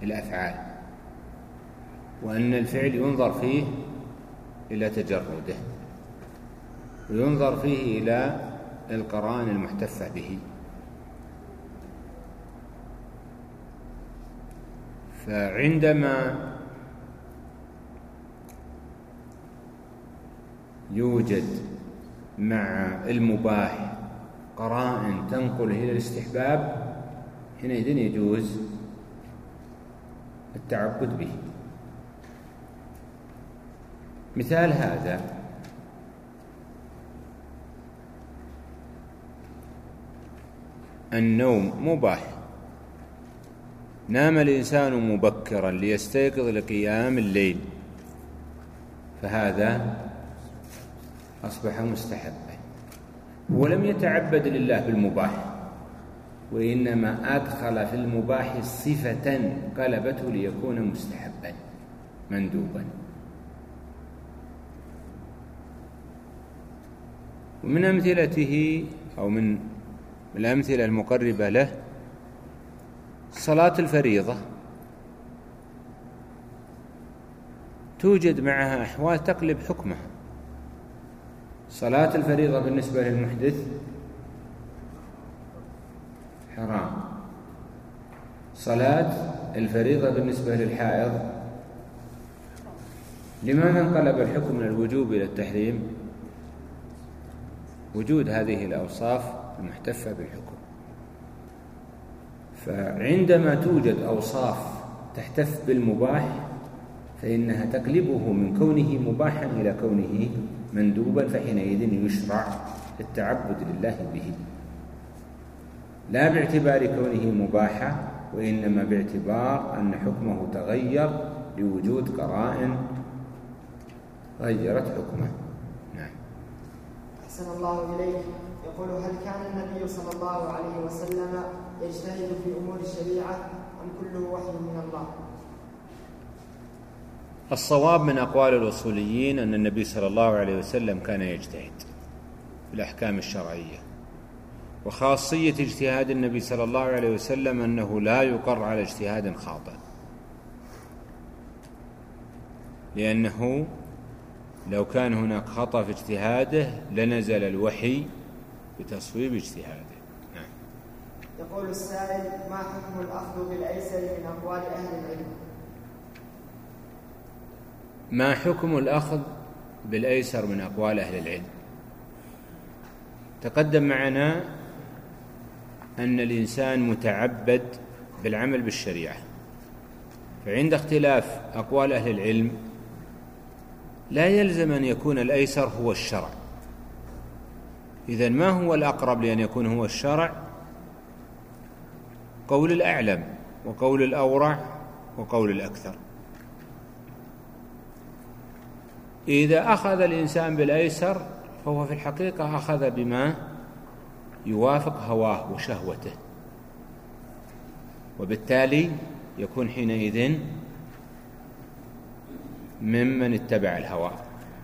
بالأفعال وأن الفعل ينظر فيه إلى تجرده وينظر فيه إلى القرائن المحتفة به. فعندما يوجد مع المباح قرائن تنقل إلى الاستحباب حينئذ يجوز التعبد به. مثال هذا النوم مباح. نام الإنسان مبكرا ليستيقظ لقيام الليل. فهذا أصبح مستحبا. ولم يتعبد لله بالمباح وإنما أدخل في المباح صفة قلبته ليكون مستحبا مندوبا. ومن أمثلته أو من الأمثلة المقربة له صلاة الفريضة. توجد معها أحوال تقلب حكمها. صلاة الفريضة بالنسبة للمحدث حرام. صلاة الفريضة بالنسبة للحائض لماذا انقلب الحكم من الوجوب إلى التحريم؟ وجود هذه الأوصاف المحتفة بالحكم. فعندما توجد أوصاف تحتف بالمباح فإنها تقلبه من كونه مباحا إلى كونه مندوبا فحينئذ يشرع التعبد لله به. لا باعتبار كونه مباحا وإنما باعتبار أن حكمه تغير لوجود قرائن غيرت حكمه. نعم. أحسن الله إليك. يقول هل كان النبي صلى الله عليه وسلم يجتهد في أمور الشريعة أم كله وحي من الله. الصواب من أقوال الأصوليين أن النبي صلى الله عليه وسلم كان يجتهد في الأحكام الشرعية. وخاصية اجتهاد النبي صلى الله عليه وسلم أنه لا يقر على اجتهاد خاطئ. لأنه لو كان هناك خطأ في اجتهاده لنزل الوحي بتصويب اجتهاده. يقول السائل ما حكم الأخذ بالأيسر من أقوال أهل العلم؟ ما حكم الأخذ بالأيسر من أقوال أهل العلم؟ تقدم معنا أن الإنسان متعبد بالعمل بالشريعة. فعند اختلاف أقوال أهل العلم لا يلزم أن يكون الأيسر هو الشرع. إذا ما هو الأقرب لأن يكون هو الشرع؟ قول الأعلم وقول الأورع وقول الأكثر. إذا أخذ الإنسان بالأيسر فهو في الحقيقة أخذ بما يوافق هواه وشهوته. وبالتالي يكون حينئذ ممن اتبع الهوى.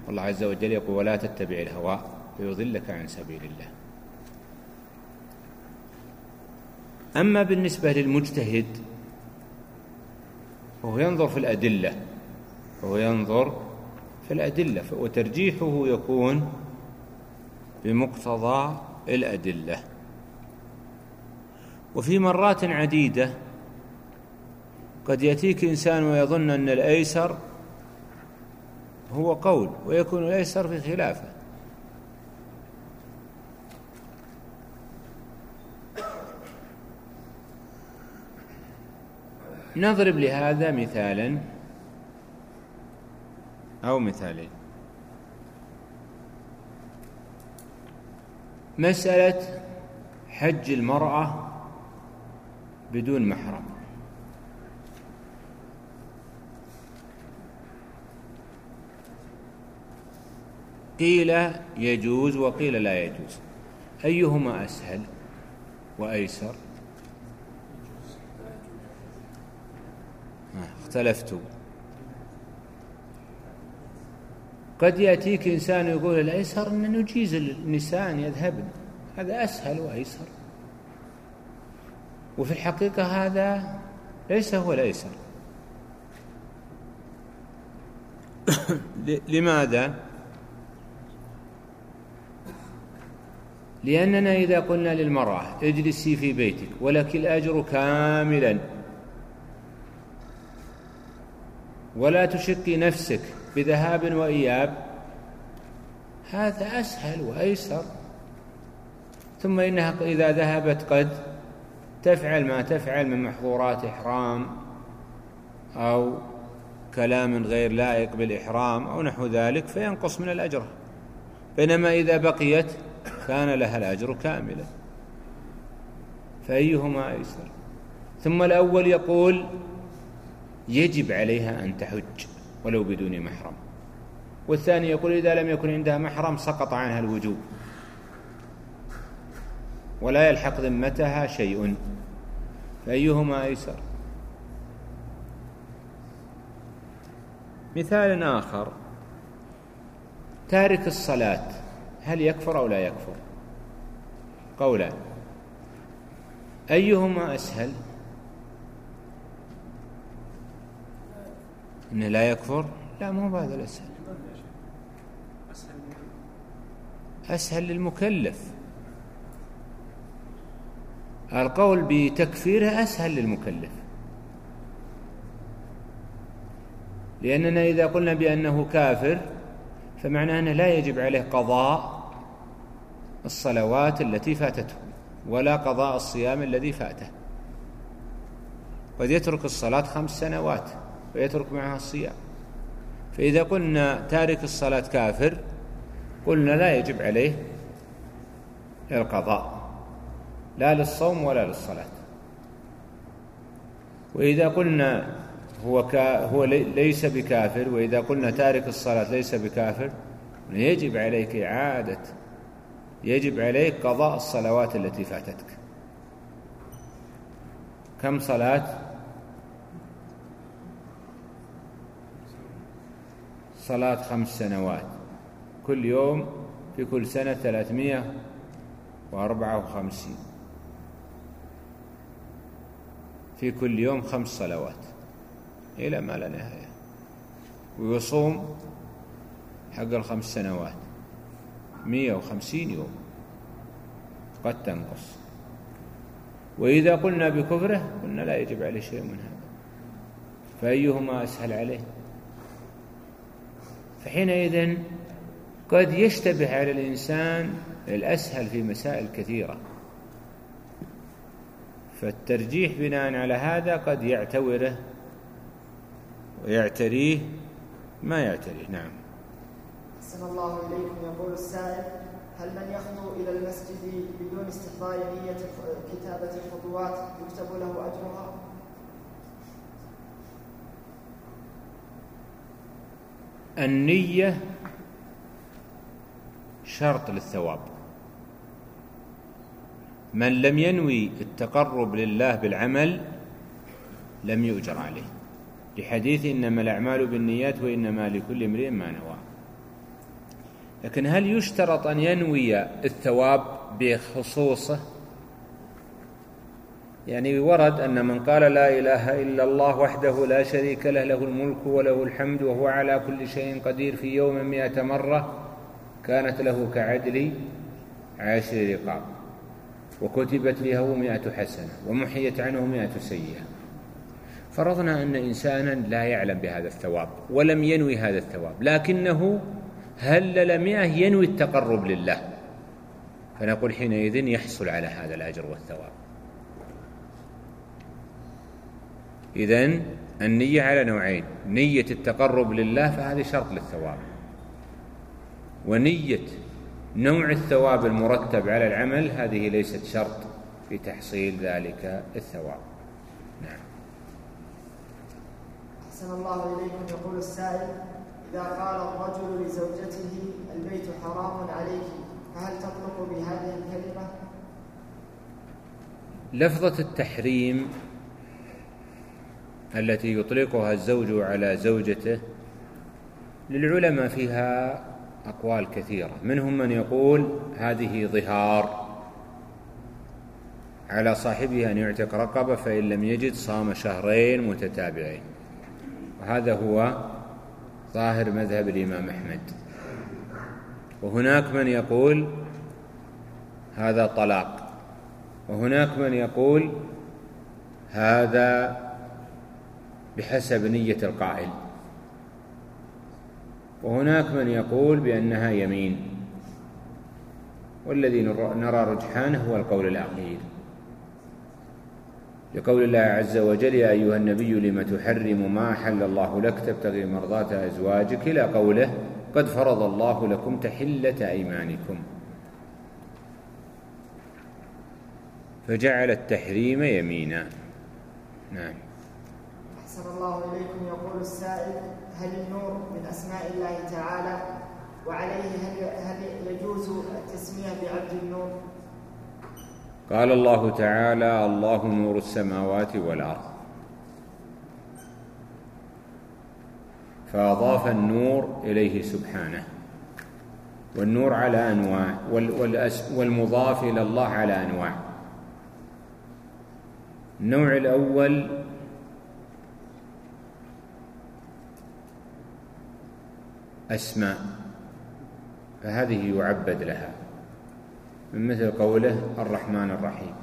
والله عز وجل يقول ولا تتبع الهوى فيضلك عن سبيل الله. أما بالنسبة للمجتهد فهو ينظر في الأدلة فهو ينظر في الأدلة وترجيحه يكون بمقتضى الأدلة. وفي مرات عديدة قد يأتيك إنسان ويظن أن الأيسر هو قول ويكون الأيسر في خلافة. نضرب لهذا مثالا أو مثالين. مسألة حج المرأة بدون محرم. قيل يجوز وقيل لا يجوز. أيهما أسهل وأيسر؟ اختلفتم قد يأتيك إنسان يقول الأيسر أن نجيز النساء أن يذهبن. هذا أسهل وأيسر. وفي الحقيقة هذا ليس هو الأيسر. *coughs* لماذا؟ لأننا إذا قلنا للمرأة اجلسي في بيتك ولك الأجر كاملا. ولا تشقي نفسك بذهاب وإياب هذا أسهل وأيسر. ثم إنها إذا ذهبت قد تفعل ما تفعل من محظورات إحرام أو كلام غير لائق بالإحرام أو نحو ذلك فينقص من الأجر. بينما إذا بقيت كان لها الأجر كاملا. فأيهما أيسر؟ ثم الأول يقول يجب عليها أن تحج ولو بدون محرم. والثاني يقول إذا لم يكن عندها محرم سقط عنها الوجوب. ولا يلحق ذمتها شيء. فأيهما أيسر؟ مثال آخر. تارك الصلاة هل يكفر أو لا يكفر؟ قولان أيهما أسهل؟ إنه لا يكفر؟ لا مو هذا الأسهل. أسهل للمكلف. القول بتكفيره أسهل للمكلف. لأننا إذا قلنا بأنه كافر فمعناه أنه لا يجب عليه قضاء الصلوات التي فاتته ولا قضاء الصيام الذي فاته. قد يترك الصلاة خمس سنوات. ويترك معها الصيام. فإذا قلنا تارك الصلاة كافر قلنا لا يجب عليه القضاء لا للصوم ولا للصلاة. وإذا قلنا هو كا هو ليس بكافر وإذا قلنا تارك الصلاة ليس بكافر يجب عليك إعادة يجب عليك قضاء الصلوات التي فاتتك. كم صلاة؟ صلاة خمس سنوات. كل يوم في كل سنة ثلاثمائة وأربعة وخمسين. في كل يوم خمس صلوات. إلى ما لا نهاية. ويصوم حق الخمس سنوات. مية وخمسين يوم. قد تنقص. وإذا قلنا بكفره قلنا لا يجب عليه شيء من هذا. فأيهما أسهل عليه؟ فحينئذ قد يشتبه على الإنسان الأسهل في مسائل كثيرة. فالترجيح بناء على هذا قد يعتوره ويعتريه ما يعتريه. نعم. أحسن الله إليكم. يقول السائل هل من يخطو إلى المسجد بدون استحضار نية كتابة الخطوات يكتب له أجرها؟ النية شرط للثواب. من لم ينوي التقرب لله بالعمل لم يؤجر عليه. لحديث إنما الأعمال بالنيات وإنما لكل امرئ ما نوى. لكن هل يشترط أن ينوي الثواب بخصوصه؟ يعني ورد أن من قال لا إله إلا الله وحده لا شريك له له الملك وله الحمد وهو على كل شيء قدير في يوم مئة مرة كانت له كعدل عشر رقاب وكتبت له مئة حسنة ومحيت عنه مئة سيئة. فرضنا أن إنسانا لا يعلم بهذا الثواب ولم ينوي هذا الثواب لكنه هلل مئة ينوي التقرب لله. فنقول حينئذ يحصل على هذا الأجر والثواب. إذن النية على نوعين نية التقرب لله فهذه شرط للثواب ونية نوع الثواب المرتب على العمل هذه ليست شرط في تحصيل ذلك الثواب نعم أحسن الله إليكم يقول السائل إذا قال الرجل لزوجته البيت حرام عليك فهل تطلق بهذه الكلمة؟ لفظة التحريم التي يطلقها الزوج على زوجته للعلماء فيها أقوال كثيرة. منهم من يقول هذه ظهار. على صاحبها أن يعتق رقبة فإن لم يجد صام شهرين متتابعين. وهذا هو ظاهر مذهب الإمام أحمد. وهناك من يقول هذا طلاق. وهناك من يقول هذا بحسب نية القائل. وهناك من يقول بأنها يمين. والذي نرى رجحانه هو القول الأخير. لقول الله عز وجل يا أيها النبي لم تحرم ما أحل الله لك تبتغي مرضات أزواجك؟ إلى قوله قد فرض الله لكم تحلة أيمانكم. فجعل التحريم يمينا. نعم. أحسن الله إليكم يقول السائل هل النور من أسماء الله تعالى؟ وعليه هل هل يجوز التسمية بعبد النور؟ قال الله تعالى الله نور السماوات والأرض. فأضاف النور إليه سبحانه. والنور على أنواع والمضاف إلى الله على أنواع. النوع الأول أسماء فهذه يعبد لها. من مثل قوله الرحمن الرحيم.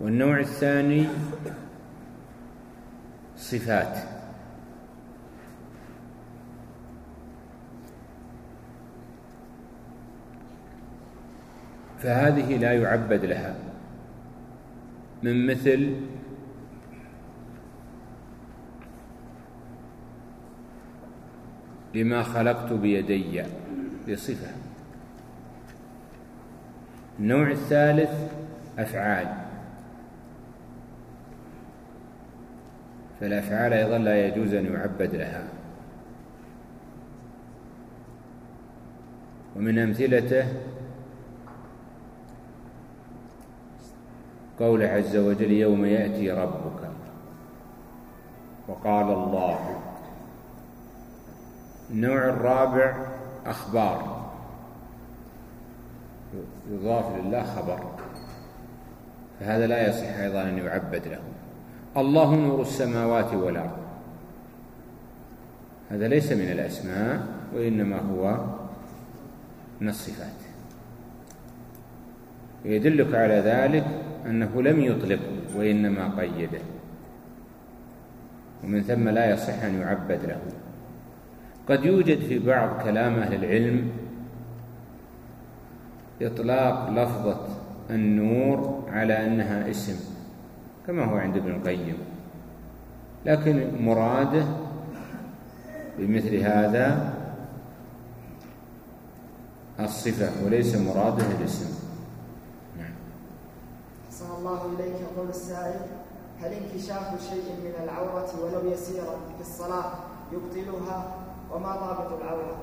والنوع الثاني صفات. فهذه لا يعبد لها. من مثل لما خلقت بيدي بصفة. النوع الثالث أفعال. فالأفعال أيضا لا يجوز أن يعبد لها. ومن أمثلته قول عز وجل يوم يأتي ربك وقال الله النوع الرابع أخبار. يضاف لله خبر. فهذا لا يصح أيضا أن يعبد له. الله نور السماوات والأرض. هذا ليس من الأسماء وإنما هو من الصفات. ويدلك على ذلك أنه لم يطلق وإنما قيده. ومن ثم لا يصح أن يعبد له. قد يوجد في بعض كلام أهل العلم إطلاق لفظة النور على أنها اسم كما هو عند ابن القيم. لكن مراده بمثل هذا الصفة وليس مراده الاسم. نعم. أحسن الله إليك يقول السائل هل انكشاف شيء من العورة ولو يسيرا في الصلاة يبطلها؟ وما ضابط العورة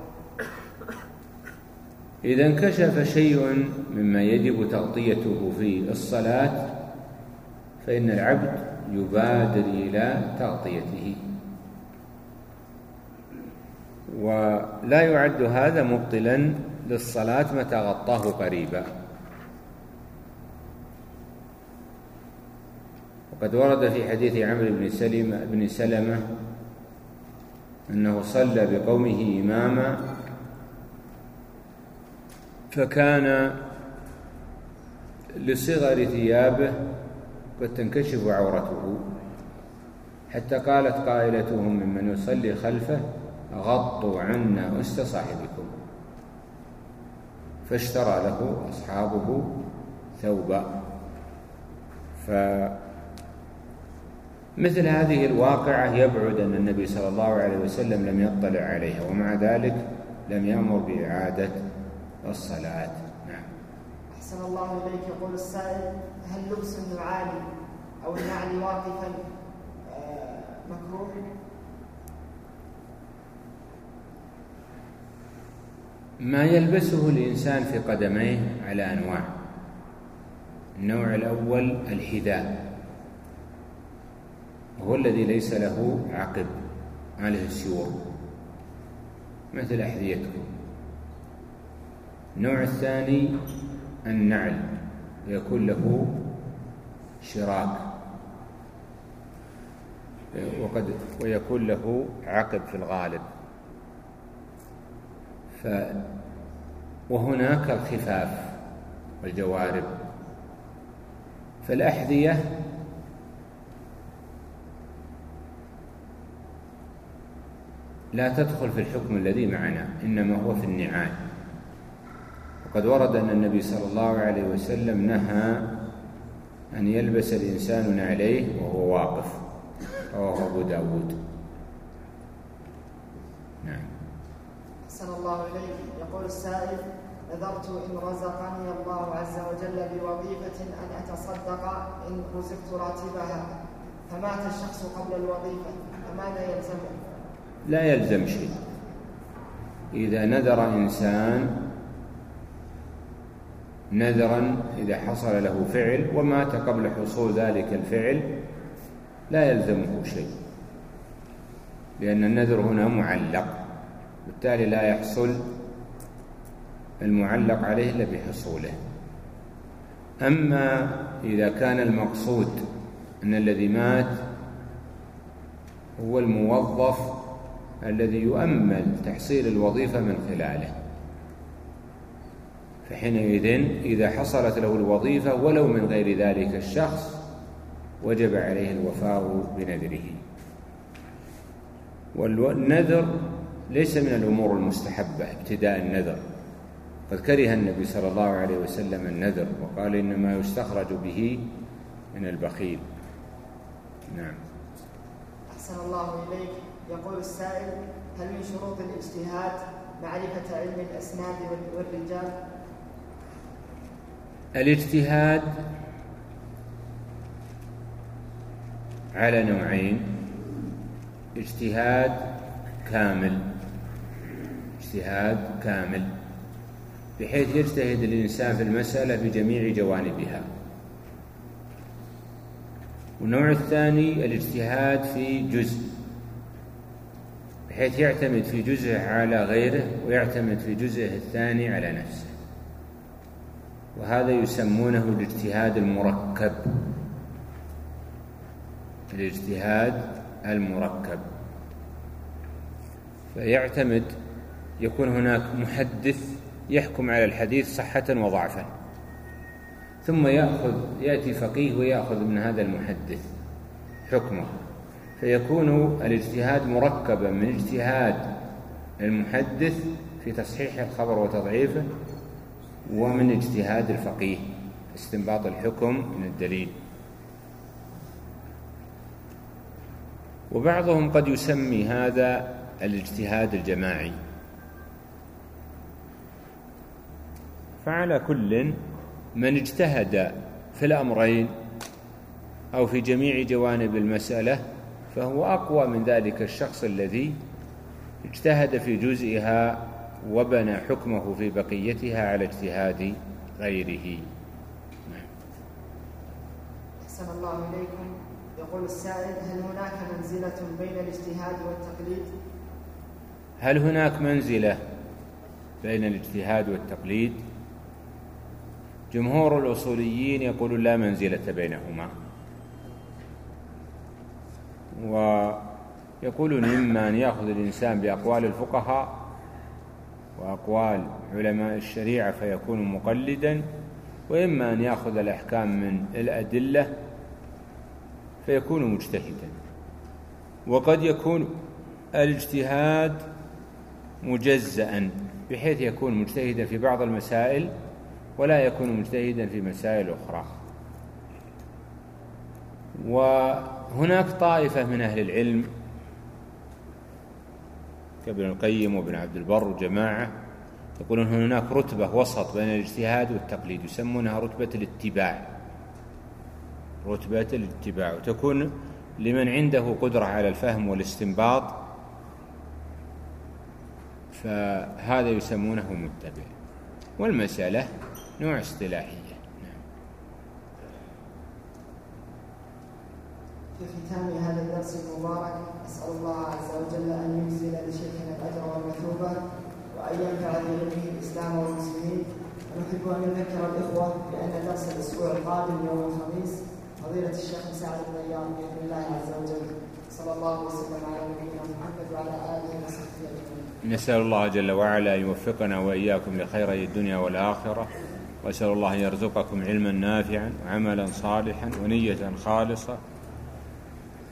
إذا انكشف شيء مما يجب تغطيته في الصلاة فإن العبد يبادر إلى تغطيته. ولا يعد هذا مبطلا للصلاة متى غطاه قريبا. وقد ورد في حديث عمرو بن سلمة بن سلمة أنه صلى بقومه إماما فكان لصغر ثيابه قد تنكشف عورته. حتى قالت قائلتهم ممن يصلي خلفه غطوا عنا أست صاحبكم. فاشترى له أصحابه ثوبا. مثل هذه الواقعة يبعد أن النبي صلى الله عليه وسلم لم يطلع عليها ومع ذلك لم يأمر بإعادة الصلاة. نعم. أحسن الله إليك. يقول السائل هل لبس النعال أو النعل واقفا آه، مكروه؟ ما يلبسه الإنسان في قدميه على أنواع. النوع الأول الحذاء هو الذي ليس له عقب عليه السيور مثل أحذيتكم النوع الثاني النعل. يكون له شراك. وقد ويكون له عقب في الغالب. ف وهناك الخفاف والجوارب. فالأحذية لا تدخل في الحكم الذي معنا إنما هو في النعال. وقد ورد أن النبي صلى الله عليه وسلم نهى أن يلبس الإنسان نعليه وهو واقف. رواه أبو داود. نعم. أحسن الله إليك يقول السائل نذرت إن رزقني الله عز وجل بوظيفة أن أتصدق إن رزقت راتبها. فمات الشخص قبل الوظيفة فماذا يلزمه؟ لا يلزم شيء. إذا نذر إنسان نذرا إذا حصل له فعل ومات قبل حصول ذلك الفعل لا يلزمه شيء. لأن النذر هنا معلق بالتالي لا يحصل المعلق عليه إلا بحصوله. أما إذا كان المقصود أن الذي مات هو الموظف الذي يؤمل تحصيل الوظيفة من خلاله. فحينئذ إذا حصلت له الوظيفة ولو من غير ذلك الشخص وجب عليه الوفاء بنذره. والنذر ليس من الأمور المستحبة ابتداء النذر. قد كره النبي صلى الله عليه وسلم النذر وقال إنما يستخرج به من البخيل. نعم. أحسن الله إليك. يقول السائل هل من شروط الاجتهاد معرفة علم الأسناد والرجال؟ الاجتهاد على نوعين. اجتهاد كامل. اجتهاد كامل. بحيث يجتهد الإنسان في المسألة بجميع جوانبها. والنوع الثاني الاجتهاد في جزء. بحيث يعتمد في جزء على غيره ويعتمد في جزءه الثاني على نفسه. وهذا يسمونه الاجتهاد المركب. الاجتهاد المركب. فيعتمد يكون هناك محدث يحكم على الحديث صحة وضعفا. ثم يأخذ يأتي فقيه ويأخذ من هذا المحدث حكمه. فيكون الاجتهاد مركبا من اجتهاد المحدث في تصحيح الخبر وتضعيفه ومن اجتهاد الفقيه استنباط الحكم من الدليل. وبعضهم قد يسمي هذا الاجتهاد الجماعي. فعلى كل من اجتهد في الأمرين أو في جميع جوانب المسألة فهو أقوى من ذلك الشخص الذي اجتهد في جزئها وبنى حكمه في بقيتها على اجتهاد غيره نعم. أحسن الله إليكم يقول السائل هل هناك منزلة بين الاجتهاد والتقليد؟ هل هناك منزلة بين الاجتهاد والتقليد؟ جمهور الأصوليين يقولون لا منزلة بينهما ويقولون إما أن يأخذ الإنسان بأقوال الفقهاء وأقوال علماء الشريعة فيكون مقلدا وإما أن يأخذ الأحكام من الأدلة فيكون مجتهدا. وقد يكون الاجتهاد مجزأ بحيث يكون مجتهدا في بعض المسائل ولا يكون مجتهدا في مسائل أخرى. و وهناك طائفة من أهل العلم كابن القيم وابن عبد البر وجماعة يقولون هناك رتبة وسط بين الاجتهاد والتقليد يسمونها رتبة الاتباع. رتبة الاتباع. وتكون لمن عنده قدرة على الفهم والاستنباط فهذا يسمونه متبع. والمسألة نوع اصطلاحية نعم. في ختام هذا الدرس المبارك؟ أسأل الله عز وجل أن يجزل لشيخنا الأجر والمثوبة وأن ينفع بعلمه الإسلام والمسلمين. ونحب أن نذكر الإخوة بأن درس الأسبوع القادم يوم الخميس فضيلة الشيخ بن أيام بإذن الله عز وجل. صلى الله وسلم على نبينا محمد وعلى آله وصحبه أجمعين. نسأل الله جل وعلا أن يوفقنا وإياكم لخيري الدنيا والآخرة وأسأل الله أن يرزقكم علما نافعا وعملا صالحا ونية خالصة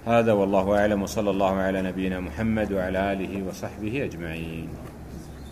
هذا والله أعلم وصلى الله على نبينا محمد وعلى آله وصحبه أجمعين.